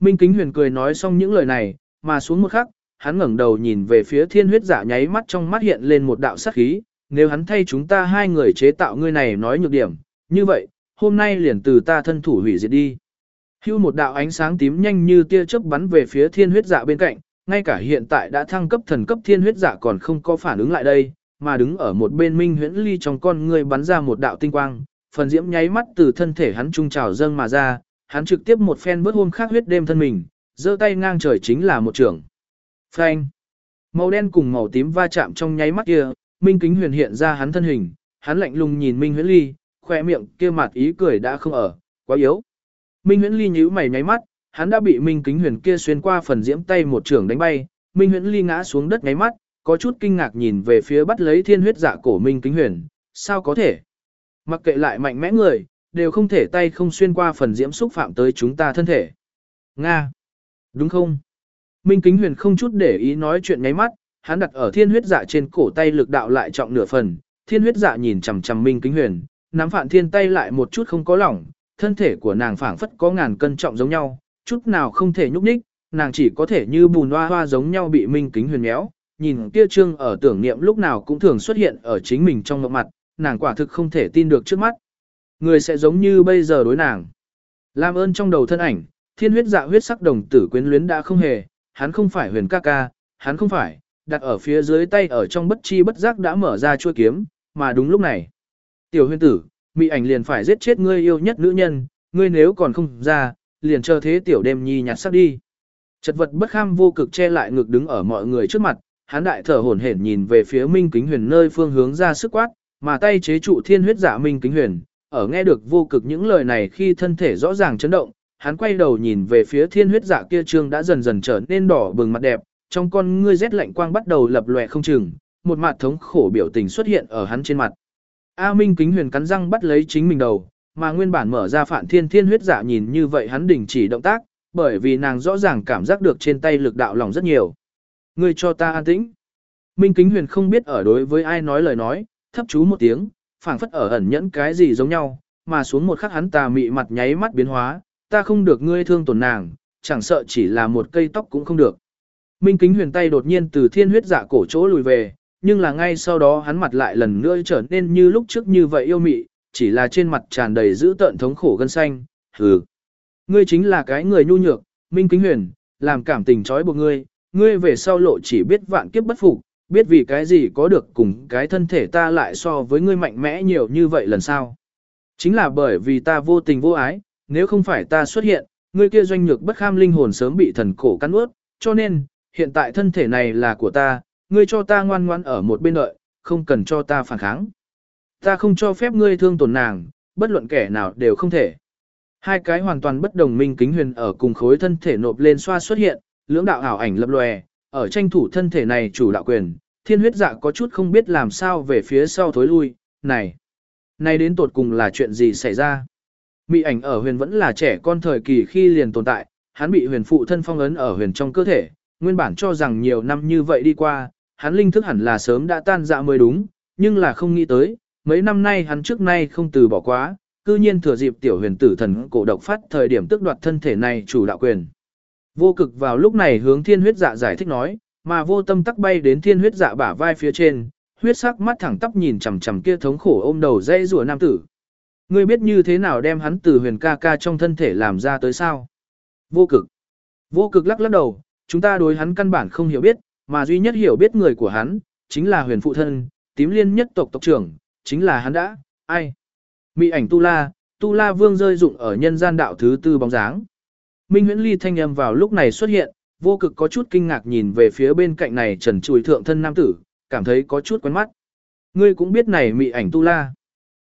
A: Minh kính huyền cười nói xong những lời này, mà xuống một khắc, hắn ngẩng đầu nhìn về phía thiên huyết dạ nháy mắt trong mắt hiện lên một đạo sắc khí, nếu hắn thay chúng ta hai người chế tạo ngươi này nói nhược điểm, như vậy, hôm nay liền từ ta thân thủ hủy diệt đi. Hưu một đạo ánh sáng tím nhanh như tia chớp bắn về phía thiên huyết dạ bên cạnh, ngay cả hiện tại đã thăng cấp thần cấp thiên huyết dạ còn không có phản ứng lại đây, mà đứng ở một bên minh huyễn ly trong con người bắn ra một đạo tinh quang, phần diễm nháy mắt từ thân thể hắn trung trào dâng mà ra, hắn trực tiếp một phen bớt hôm khác huyết đêm thân mình, giơ tay ngang trời chính là một trường. Phanh! Màu đen cùng màu tím va chạm trong nháy mắt kia, Minh Kính Huyền hiện ra hắn thân hình, hắn lạnh lùng nhìn Minh Huyễn Ly, khoe miệng kia mặt ý cười đã không ở, quá yếu. Minh Huyễn Ly nhíu mày nháy mắt, hắn đã bị Minh Kính Huyền kia xuyên qua phần diễm tay một trường đánh bay, Minh Huyễn Ly ngã xuống đất nháy mắt, có chút kinh ngạc nhìn về phía bắt lấy thiên huyết dạ cổ Minh Kính Huyền, sao có thể? Mặc kệ lại mạnh mẽ người, đều không thể tay không xuyên qua phần diễm xúc phạm tới chúng ta thân thể. Nga. Đúng không? Minh Kính Huyền không chút để ý nói chuyện nháy mắt, hắn đặt ở thiên huyết dạ trên cổ tay lực đạo lại trọng nửa phần, thiên huyết dạ nhìn chằm chằm Minh Kính Huyền, nắm phạn thiên tay lại một chút không có lỏng, thân thể của nàng phảng phất có ngàn cân trọng giống nhau, chút nào không thể nhúc nhích, nàng chỉ có thể như bùn hoa hoa giống nhau bị Minh Kính Huyền méo, nhìn kia trương ở tưởng niệm lúc nào cũng thường xuất hiện ở chính mình trong mộng mặt, nàng quả thực không thể tin được trước mắt. Người sẽ giống như bây giờ đối nàng. Làm ơn trong đầu thân ảnh, thiên huyết dạ huyết sắc đồng tử quyến luyến đã không hề, hắn không phải huyền ca ca, hắn không phải, đặt ở phía dưới tay ở trong bất chi bất giác đã mở ra chuôi kiếm, mà đúng lúc này. Tiểu huyền tử, mị ảnh liền phải giết chết ngươi yêu nhất nữ nhân, ngươi nếu còn không ra, liền chờ thế tiểu đêm nhi nhặt sắc đi. Chật vật bất kham vô cực che lại ngực đứng ở mọi người trước mặt, hắn đại thở hổn hển nhìn về phía Minh Kính Huyền nơi phương hướng ra sức quát, mà tay chế trụ thiên huyết giả Minh Kính Huyền, ở nghe được vô cực những lời này khi thân thể rõ ràng chấn động, hắn quay đầu nhìn về phía thiên huyết giả kia trương đã dần dần trở nên đỏ bừng mặt đẹp, trong con ngươi rét lạnh quang bắt đầu lập lòe không chừng, một mặt thống khổ biểu tình xuất hiện ở hắn trên mặt. A Minh kính huyền cắn răng bắt lấy chính mình đầu, mà nguyên bản mở ra phản thiên thiên huyết giả nhìn như vậy hắn đình chỉ động tác, bởi vì nàng rõ ràng cảm giác được trên tay lực đạo lòng rất nhiều. Ngươi cho ta an tĩnh. Minh kính huyền không biết ở đối với ai nói lời nói, thấp chú một tiếng, phảng phất ở ẩn nhẫn cái gì giống nhau, mà xuống một khắc hắn tà mị mặt nháy mắt biến hóa, ta không được ngươi thương tổn nàng, chẳng sợ chỉ là một cây tóc cũng không được. Minh kính huyền tay đột nhiên từ thiên huyết dạ cổ chỗ lùi về, nhưng là ngay sau đó hắn mặt lại lần nữa trở nên như lúc trước như vậy yêu mị, chỉ là trên mặt tràn đầy dữ tợn thống khổ gân xanh, hừ. Ngươi chính là cái người nhu nhược, Minh kính huyền, làm cảm tình trói buộc ngươi, ngươi về sau lộ chỉ biết vạn kiếp bất phục, biết vì cái gì có được cùng cái thân thể ta lại so với ngươi mạnh mẽ nhiều như vậy lần sau. Chính là bởi vì ta vô tình vô ái, nếu không phải ta xuất hiện, ngươi kia doanh nhược bất kham linh hồn sớm bị thần cổ cắn ướt, cho nên, hiện tại thân thể này là của ta, ngươi cho ta ngoan ngoan ở một bên đợi, không cần cho ta phản kháng. Ta không cho phép ngươi thương tổn nàng, bất luận kẻ nào đều không thể. Hai cái hoàn toàn bất đồng minh kính huyền ở cùng khối thân thể nộp lên xoa xuất hiện, lưỡng đạo ảo ảnh lập lòe, ở tranh thủ thân thể này chủ đạo quyền, thiên huyết dạ có chút không biết làm sao về phía sau thối lui, này, này đến tột cùng là chuyện gì xảy ra. Mị ảnh ở huyền vẫn là trẻ con thời kỳ khi liền tồn tại, hắn bị huyền phụ thân phong ấn ở huyền trong cơ thể, nguyên bản cho rằng nhiều năm như vậy đi qua, hắn linh thức hẳn là sớm đã tan dạ mới đúng, nhưng là không nghĩ tới, mấy năm nay hắn trước nay không từ bỏ quá, cư nhiên thừa dịp tiểu huyền tử thần cổ độc phát thời điểm tức đoạt thân thể này chủ đạo quyền. Vô cực vào lúc này hướng thiên huyết dạ giải thích nói, mà vô tâm tắc bay đến thiên huyết dạ bả vai phía trên, huyết sắc mắt thẳng tắp nhìn chằm chằm kia thống khổ ôm đầu dây rùa nam tử. Ngươi biết như thế nào đem hắn từ huyền ca ca trong thân thể làm ra tới sao? Vô cực. Vô cực lắc lắc đầu, chúng ta đối hắn căn bản không hiểu biết, mà duy nhất hiểu biết người của hắn, chính là huyền phụ thân, tím liên nhất tộc tộc trưởng, chính là hắn đã, ai? Mị ảnh Tu La, Tu La Vương rơi dụng ở nhân gian đạo thứ tư bóng dáng. Minh Huyễn Ly thanh âm vào lúc này xuất hiện, vô cực có chút kinh ngạc nhìn về phía bên cạnh này trần trùi thượng thân nam tử, cảm thấy có chút quen mắt. Ngươi cũng biết này mị ảnh Tu La.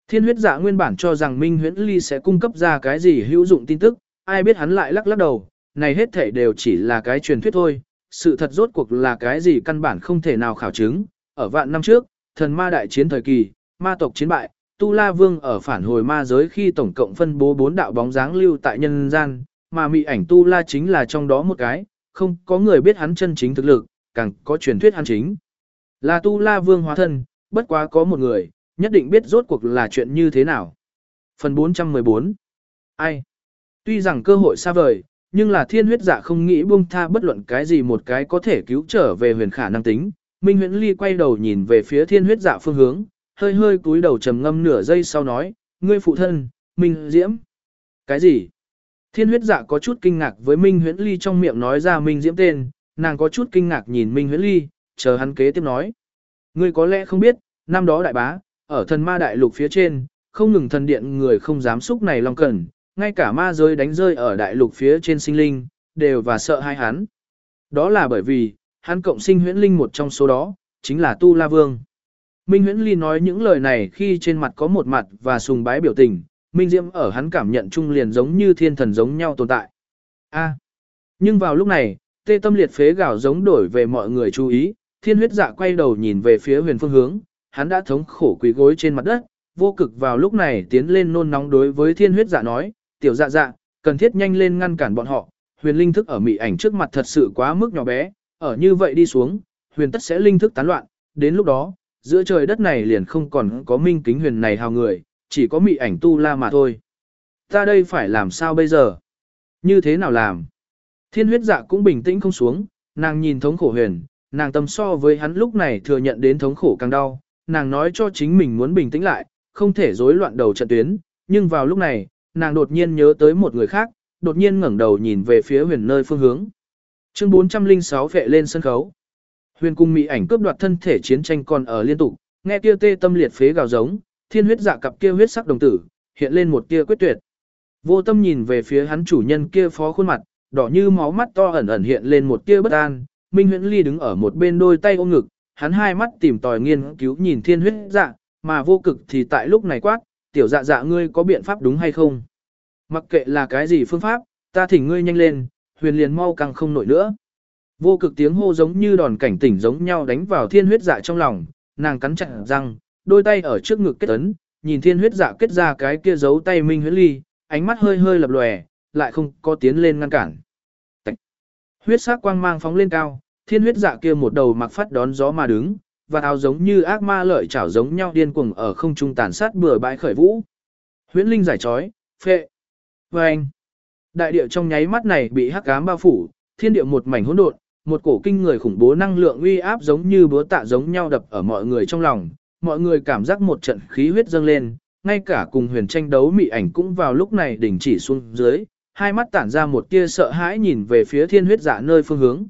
A: Thiên huyết dạ nguyên bản cho rằng Minh Huyễn Ly sẽ cung cấp ra cái gì hữu dụng tin tức, ai biết hắn lại lắc lắc đầu, này hết thể đều chỉ là cái truyền thuyết thôi, sự thật rốt cuộc là cái gì căn bản không thể nào khảo chứng. Ở vạn năm trước, thần ma đại chiến thời kỳ, ma tộc chiến bại, Tu La Vương ở phản hồi ma giới khi tổng cộng phân bố bốn đạo bóng dáng lưu tại nhân gian, mà mị ảnh Tu La chính là trong đó một cái, không có người biết hắn chân chính thực lực, càng có truyền thuyết hắn chính. Là Tu La Vương hóa thân, bất quá có một người, nhất định biết rốt cuộc là chuyện như thế nào. Phần 414 Ai? Tuy rằng cơ hội xa vời, nhưng là thiên huyết giả không nghĩ buông tha bất luận cái gì một cái có thể cứu trở về huyền khả năng tính. Minh huyễn ly quay đầu nhìn về phía thiên huyết giả phương hướng, hơi hơi cúi đầu trầm ngâm nửa giây sau nói, ngươi phụ thân, Minh Diễm. Cái gì? Thiên huyết dạ có chút kinh ngạc với Minh huyễn ly trong miệng nói ra Minh Diễm tên, nàng có chút kinh ngạc nhìn Minh huyễn ly, chờ hắn kế tiếp nói. Ngươi có lẽ không biết, năm đó đại bá, ở thần ma đại lục phía trên, không ngừng thần điện người không dám xúc này lòng cẩn, ngay cả ma giới đánh rơi ở đại lục phía trên sinh linh, đều và sợ hai hắn. Đó là bởi vì, hắn cộng sinh huyễn linh một trong số đó, chính là Tu La Vương. Minh huyễn ly nói những lời này khi trên mặt có một mặt và sùng bái biểu tình, Minh Diễm ở hắn cảm nhận chung liền giống như thiên thần giống nhau tồn tại. A. nhưng vào lúc này, tê tâm liệt phế gạo giống đổi về mọi người chú ý, thiên huyết dạ quay đầu nhìn về phía huyền phương hướng, hắn đã thống khổ quỳ gối trên mặt đất, vô cực vào lúc này tiến lên nôn nóng đối với thiên huyết dạ nói, tiểu dạ dạ, cần thiết nhanh lên ngăn cản bọn họ, huyền linh thức ở mị ảnh trước mặt thật sự quá mức nhỏ bé, ở như vậy đi xuống, huyền tất sẽ linh thức tán loạn, đến lúc đó, giữa trời đất này liền không còn có minh kính huyền này hào người, chỉ có mị ảnh tu la mà thôi. Ta đây phải làm sao bây giờ? Như thế nào làm? Thiên huyết dạ cũng bình tĩnh không xuống, nàng nhìn thống khổ huyền, nàng tâm so với hắn lúc này thừa nhận đến thống khổ càng đau, nàng nói cho chính mình muốn bình tĩnh lại, không thể rối loạn đầu trận tuyến, nhưng vào lúc này, nàng đột nhiên nhớ tới một người khác, đột nhiên ngẩng đầu nhìn về phía huyền nơi phương hướng. Chương 406 vệ lên sân khấu. Huyền cung mỹ ảnh cướp đoạt thân thể chiến tranh còn ở liên tục, nghe kia tê tâm liệt phế gào giống, thiên huyết dạ cặp kia huyết sắc đồng tử, hiện lên một tia quyết tuyệt. Vô tâm nhìn về phía hắn chủ nhân kia phó khuôn mặt, đỏ như máu mắt to ẩn ẩn hiện lên một tia bất an, Minh Huyễn Ly đứng ở một bên đôi tay ôm ngực, hắn hai mắt tìm tòi nghiên cứu nhìn thiên huyết dạ, mà vô cực thì tại lúc này quát, tiểu dạ dạ ngươi có biện pháp đúng hay không? Mặc kệ là cái gì phương pháp, ta thỉnh ngươi nhanh lên, huyền liền mau càng không nổi nữa. Vô cực tiếng hô giống như đòn cảnh tỉnh giống nhau đánh vào thiên huyết dạ trong lòng, nàng cắn chặt răng, đôi tay ở trước ngực kết ấn, nhìn thiên huyết dạ kết ra cái kia giấu tay minh huyết ly, ánh mắt hơi hơi lập lòe, lại không có tiến lên ngăn cản. Tạch. Huyết sắc quang mang phóng lên cao, thiên huyết dạ kia một đầu mặc phát đón gió mà đứng, và áo giống như ác ma lợi chảo giống nhau điên cuồng ở không trung tàn sát bừa bãi khởi vũ. Huyễn linh giải trói, phệ. Và anh. Đại địa trong nháy mắt này bị hắc ám bao phủ, thiên địa một mảnh hỗn độn, một cổ kinh người khủng bố năng lượng uy áp giống như búa tạ giống nhau đập ở mọi người trong lòng, mọi người cảm giác một trận khí huyết dâng lên, ngay cả cùng huyền tranh đấu mị ảnh cũng vào lúc này đình chỉ xuống dưới, hai mắt tản ra một tia sợ hãi nhìn về phía thiên huyết giả nơi phương hướng.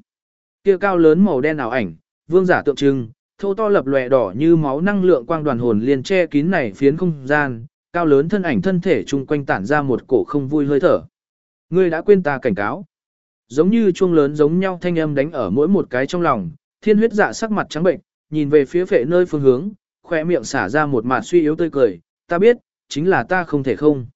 A: Kia cao lớn màu đen ảo ảnh, vương giả tượng trưng, thô to lập lòe đỏ như máu năng lượng quang đoàn hồn liền che kín này phiến không gian, cao lớn thân ảnh thân thể chung quanh tản ra một cổ không vui hơi thở. Ngươi đã quên ta cảnh cáo. Giống như chuông lớn giống nhau thanh âm đánh ở mỗi một cái trong lòng, thiên huyết dạ sắc mặt trắng bệnh, nhìn về phía phệ nơi phương hướng, khoe miệng xả ra một mạt suy yếu tươi cười, ta biết, chính là ta không thể không.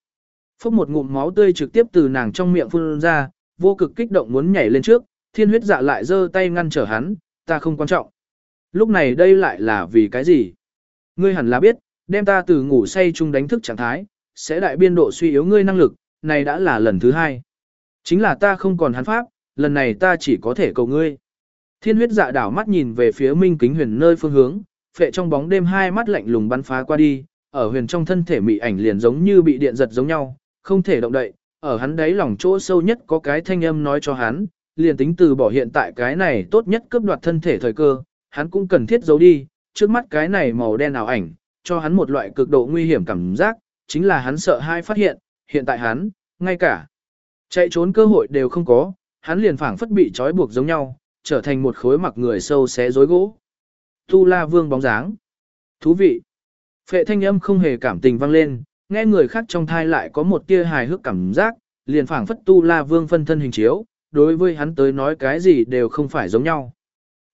A: Phốc một ngụm máu tươi trực tiếp từ nàng trong miệng phun ra, vô cực kích động muốn nhảy lên trước, thiên huyết dạ lại giơ tay ngăn trở hắn, ta không quan trọng. Lúc này đây lại là vì cái gì? Ngươi hẳn là biết, đem ta từ ngủ say chung đánh thức trạng thái, sẽ đại biên độ suy yếu ngươi năng lực, này đã là lần thứ hai. Chính là ta không còn hắn pháp, lần này ta chỉ có thể cầu ngươi. Thiên huyết dạ đảo mắt nhìn về phía minh kính huyền nơi phương hướng, phệ trong bóng đêm hai mắt lạnh lùng bắn phá qua đi, ở huyền trong thân thể mị ảnh liền giống như bị điện giật giống nhau, không thể động đậy, ở hắn đáy lòng chỗ sâu nhất có cái thanh âm nói cho hắn, liền tính từ bỏ hiện tại cái này tốt nhất cướp đoạt thân thể thời cơ, hắn cũng cần thiết giấu đi, trước mắt cái này màu đen ảo ảnh, cho hắn một loại cực độ nguy hiểm cảm giác, chính là hắn sợ hai phát hiện, hiện tại hắn, ngay cả chạy trốn cơ hội đều không có, hắn liền phảng phất bị trói buộc giống nhau, trở thành một khối mặc người sâu xé rối gỗ. Tu La Vương bóng dáng. Thú vị. Phệ thanh âm không hề cảm tình vang lên, nghe người khác trong thai lại có một tia hài hước cảm giác, liền phảng phất Tu La Vương phân thân hình chiếu, đối với hắn tới nói cái gì đều không phải giống nhau.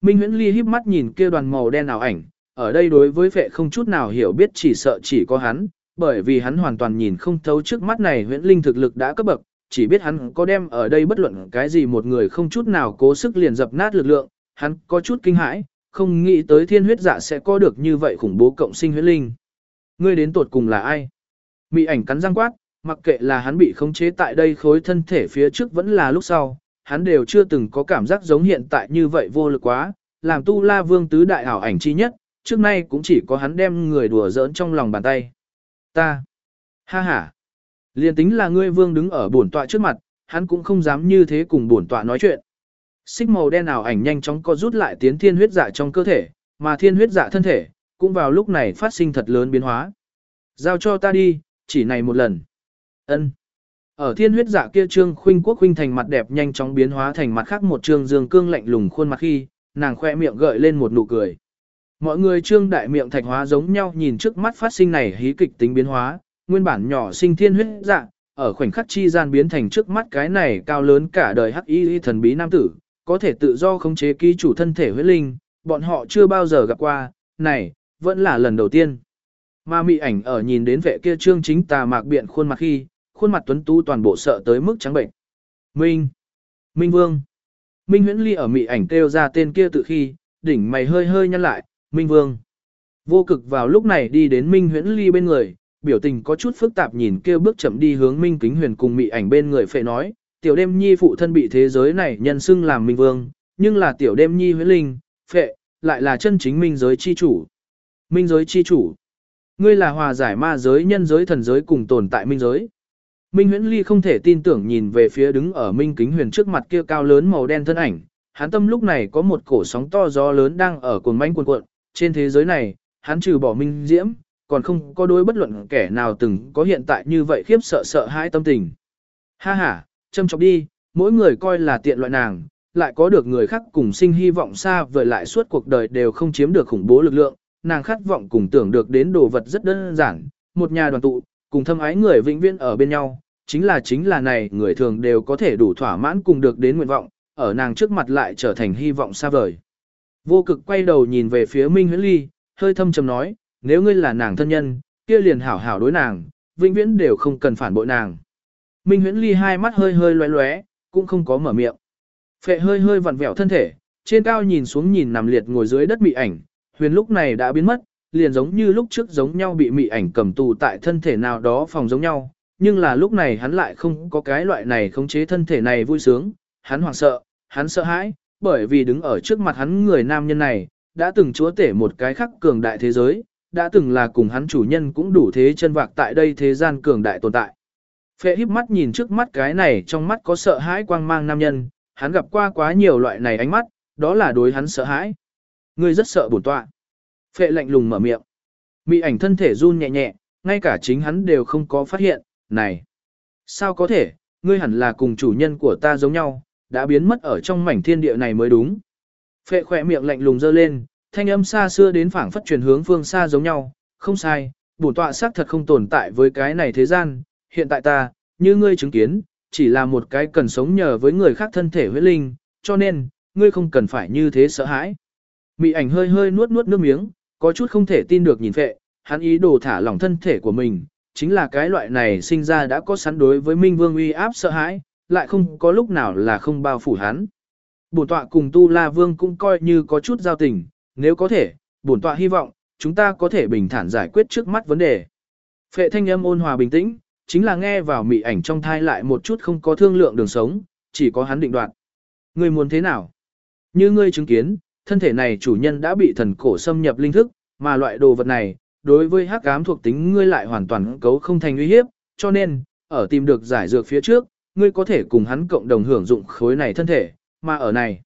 A: Minh Huyễn Ly híp mắt nhìn kia đoàn màu đen ảo ảnh, ở đây đối với phệ không chút nào hiểu biết chỉ sợ chỉ có hắn, bởi vì hắn hoàn toàn nhìn không thấu trước mắt này huyễn linh thực lực đã cấp bậc, chỉ biết hắn có đem ở đây bất luận cái gì một người không chút nào cố sức liền dập nát lực lượng, hắn có chút kinh hãi, không nghĩ tới thiên huyết dạ sẽ có được như vậy khủng bố cộng sinh huyết linh. Ngươi đến tột cùng là ai? Mị ảnh cắn răng quát, mặc kệ là hắn bị khống chế tại đây khối thân thể phía trước vẫn là lúc sau, hắn đều chưa từng có cảm giác giống hiện tại như vậy vô lực quá, làm tu la vương tứ đại ảo ảnh chi nhất, trước nay cũng chỉ có hắn đem người đùa giỡn trong lòng bàn tay. Ta! Ha ha! Liên tính là ngươi vương đứng ở bổn tọa trước mặt, hắn cũng không dám như thế cùng bổn tọa nói chuyện. Xích màu đen ảo ảnh nhanh chóng co rút lại tiến thiên huyết dạ trong cơ thể, mà thiên huyết dạ thân thể, cũng vào lúc này phát sinh thật lớn biến hóa. Giao cho ta đi, chỉ này một lần. Ân. Ở thiên huyết dạ kia trương khuynh quốc khuynh thành mặt đẹp nhanh chóng biến hóa thành mặt khác một trương dương cương lạnh lùng khuôn mặt khi, nàng khoe miệng gợi lên một nụ cười. Mọi người trương đại miệng thạch hóa giống nhau nhìn trước mắt phát sinh này hí kịch tính biến hóa, nguyên bản nhỏ sinh thiên huyết dạ, ở khoảnh khắc chi gian biến thành trước mắt cái này cao lớn cả đời hắc y thần bí nam tử, có thể tự do khống chế ký chủ thân thể huyết linh, bọn họ chưa bao giờ gặp qua, này, vẫn là lần đầu tiên. Mà mị ảnh ở nhìn đến vệ kia trương chính tà mạc biện khuôn mặt khi, khuôn mặt tuấn tú toàn bộ sợ tới mức trắng bệnh. Minh! Minh Vương! Minh huyễn ly ở mị ảnh kêu ra tên kia tự khi, đỉnh mày hơi hơi nhăn lại, Minh Vương! Vô cực vào lúc này đi đến Minh Huyễn Ly bên người, biểu tình có chút phức tạp nhìn kêu bước chậm đi hướng Minh Kính Huyền cùng mị ảnh bên người phệ nói, tiểu đêm nhi phụ thân bị thế giới này nhân xưng làm minh vương, nhưng là tiểu đêm nhi huyết linh, phệ, lại là chân chính minh giới chi chủ. Minh giới chi chủ. Ngươi là hòa giải ma giới nhân giới thần giới cùng tồn tại minh giới. Minh huyễn ly không thể tin tưởng nhìn về phía đứng ở Minh Kính Huyền trước mặt kia cao lớn màu đen thân ảnh. Hắn tâm lúc này có một cổ sóng to gió lớn đang ở cuồng manh cuộn cuộn, trên thế giới này, hắn trừ bỏ minh diễm, còn không có đối bất luận kẻ nào từng có hiện tại như vậy khiếp sợ sợ hãi tâm tình. Ha ha, châm chọc đi, mỗi người coi là tiện loại nàng, lại có được người khác cùng sinh hy vọng xa vời lại suốt cuộc đời đều không chiếm được khủng bố lực lượng, nàng khát vọng cùng tưởng được đến đồ vật rất đơn giản, một nhà đoàn tụ, cùng thâm ái người vĩnh viễn ở bên nhau, chính là chính là này người thường đều có thể đủ thỏa mãn cùng được đến nguyện vọng, ở nàng trước mặt lại trở thành hy vọng xa vời. Vô cực quay đầu nhìn về phía Minh Huyễn Ly, hơi thâm trầm nói, nếu ngươi là nàng thân nhân, kia liền hảo hảo đối nàng, vĩnh viễn đều không cần phản bội nàng. Minh Huyễn Ly hai mắt hơi hơi lóe lóe, cũng không có mở miệng. Phệ hơi hơi vặn vẹo thân thể, trên cao nhìn xuống nhìn nằm liệt ngồi dưới đất bị ảnh, huyền lúc này đã biến mất, liền giống như lúc trước giống nhau bị mị ảnh cầm tù tại thân thể nào đó phòng giống nhau, nhưng là lúc này hắn lại không có cái loại này khống chế thân thể này vui sướng, hắn hoảng sợ, hắn sợ hãi, bởi vì đứng ở trước mặt hắn người nam nhân này, đã từng chúa tể một cái khắc cường đại thế giới, đã từng là cùng hắn chủ nhân cũng đủ thế chân vạc tại đây thế gian cường đại tồn tại. Phệ híp mắt nhìn trước mắt cái này trong mắt có sợ hãi quang mang nam nhân, hắn gặp qua quá nhiều loại này ánh mắt, đó là đối hắn sợ hãi. Ngươi rất sợ bổn tọa. Phệ lạnh lùng mở miệng. Mị ảnh thân thể run nhẹ nhẹ, ngay cả chính hắn đều không có phát hiện, này. Sao có thể, ngươi hẳn là cùng chủ nhân của ta giống nhau, đã biến mất ở trong mảnh thiên địa này mới đúng. Phệ khỏe miệng lạnh lùng dơ lên, thanh âm xa xưa đến phảng phất truyền hướng phương xa giống nhau, không sai, bổn tọa xác thật không tồn tại với cái này thế gian, hiện tại ta, như ngươi chứng kiến, chỉ là một cái cần sống nhờ với người khác thân thể huyết linh, cho nên, ngươi không cần phải như thế sợ hãi. Mị ảnh hơi hơi nuốt nuốt nước miếng, có chút không thể tin được nhìn phệ, hắn ý đồ thả lỏng thân thể của mình, chính là cái loại này sinh ra đã có sẵn đối với Minh Vương uy áp sợ hãi, lại không có lúc nào là không bao phủ hắn. Bổn tọa cùng Tu La Vương cũng coi như có chút giao tình, nếu có thể, bổn tọa hy vọng, chúng ta có thể bình thản giải quyết trước mắt vấn đề. Phệ thanh âm ôn hòa bình tĩnh, chính là nghe vào mị ảnh trong thai lại một chút không có thương lượng đường sống, chỉ có hắn định đoạt. Ngươi muốn thế nào? Như ngươi chứng kiến, thân thể này chủ nhân đã bị thần cổ xâm nhập linh thức, mà loại đồ vật này, đối với hắc ám thuộc tính ngươi lại hoàn toàn cấu không thành uy hiếp, cho nên, ở tìm được giải dược phía trước, ngươi có thể cùng hắn cộng đồng hưởng dụng khối này thân thể, mà ở này.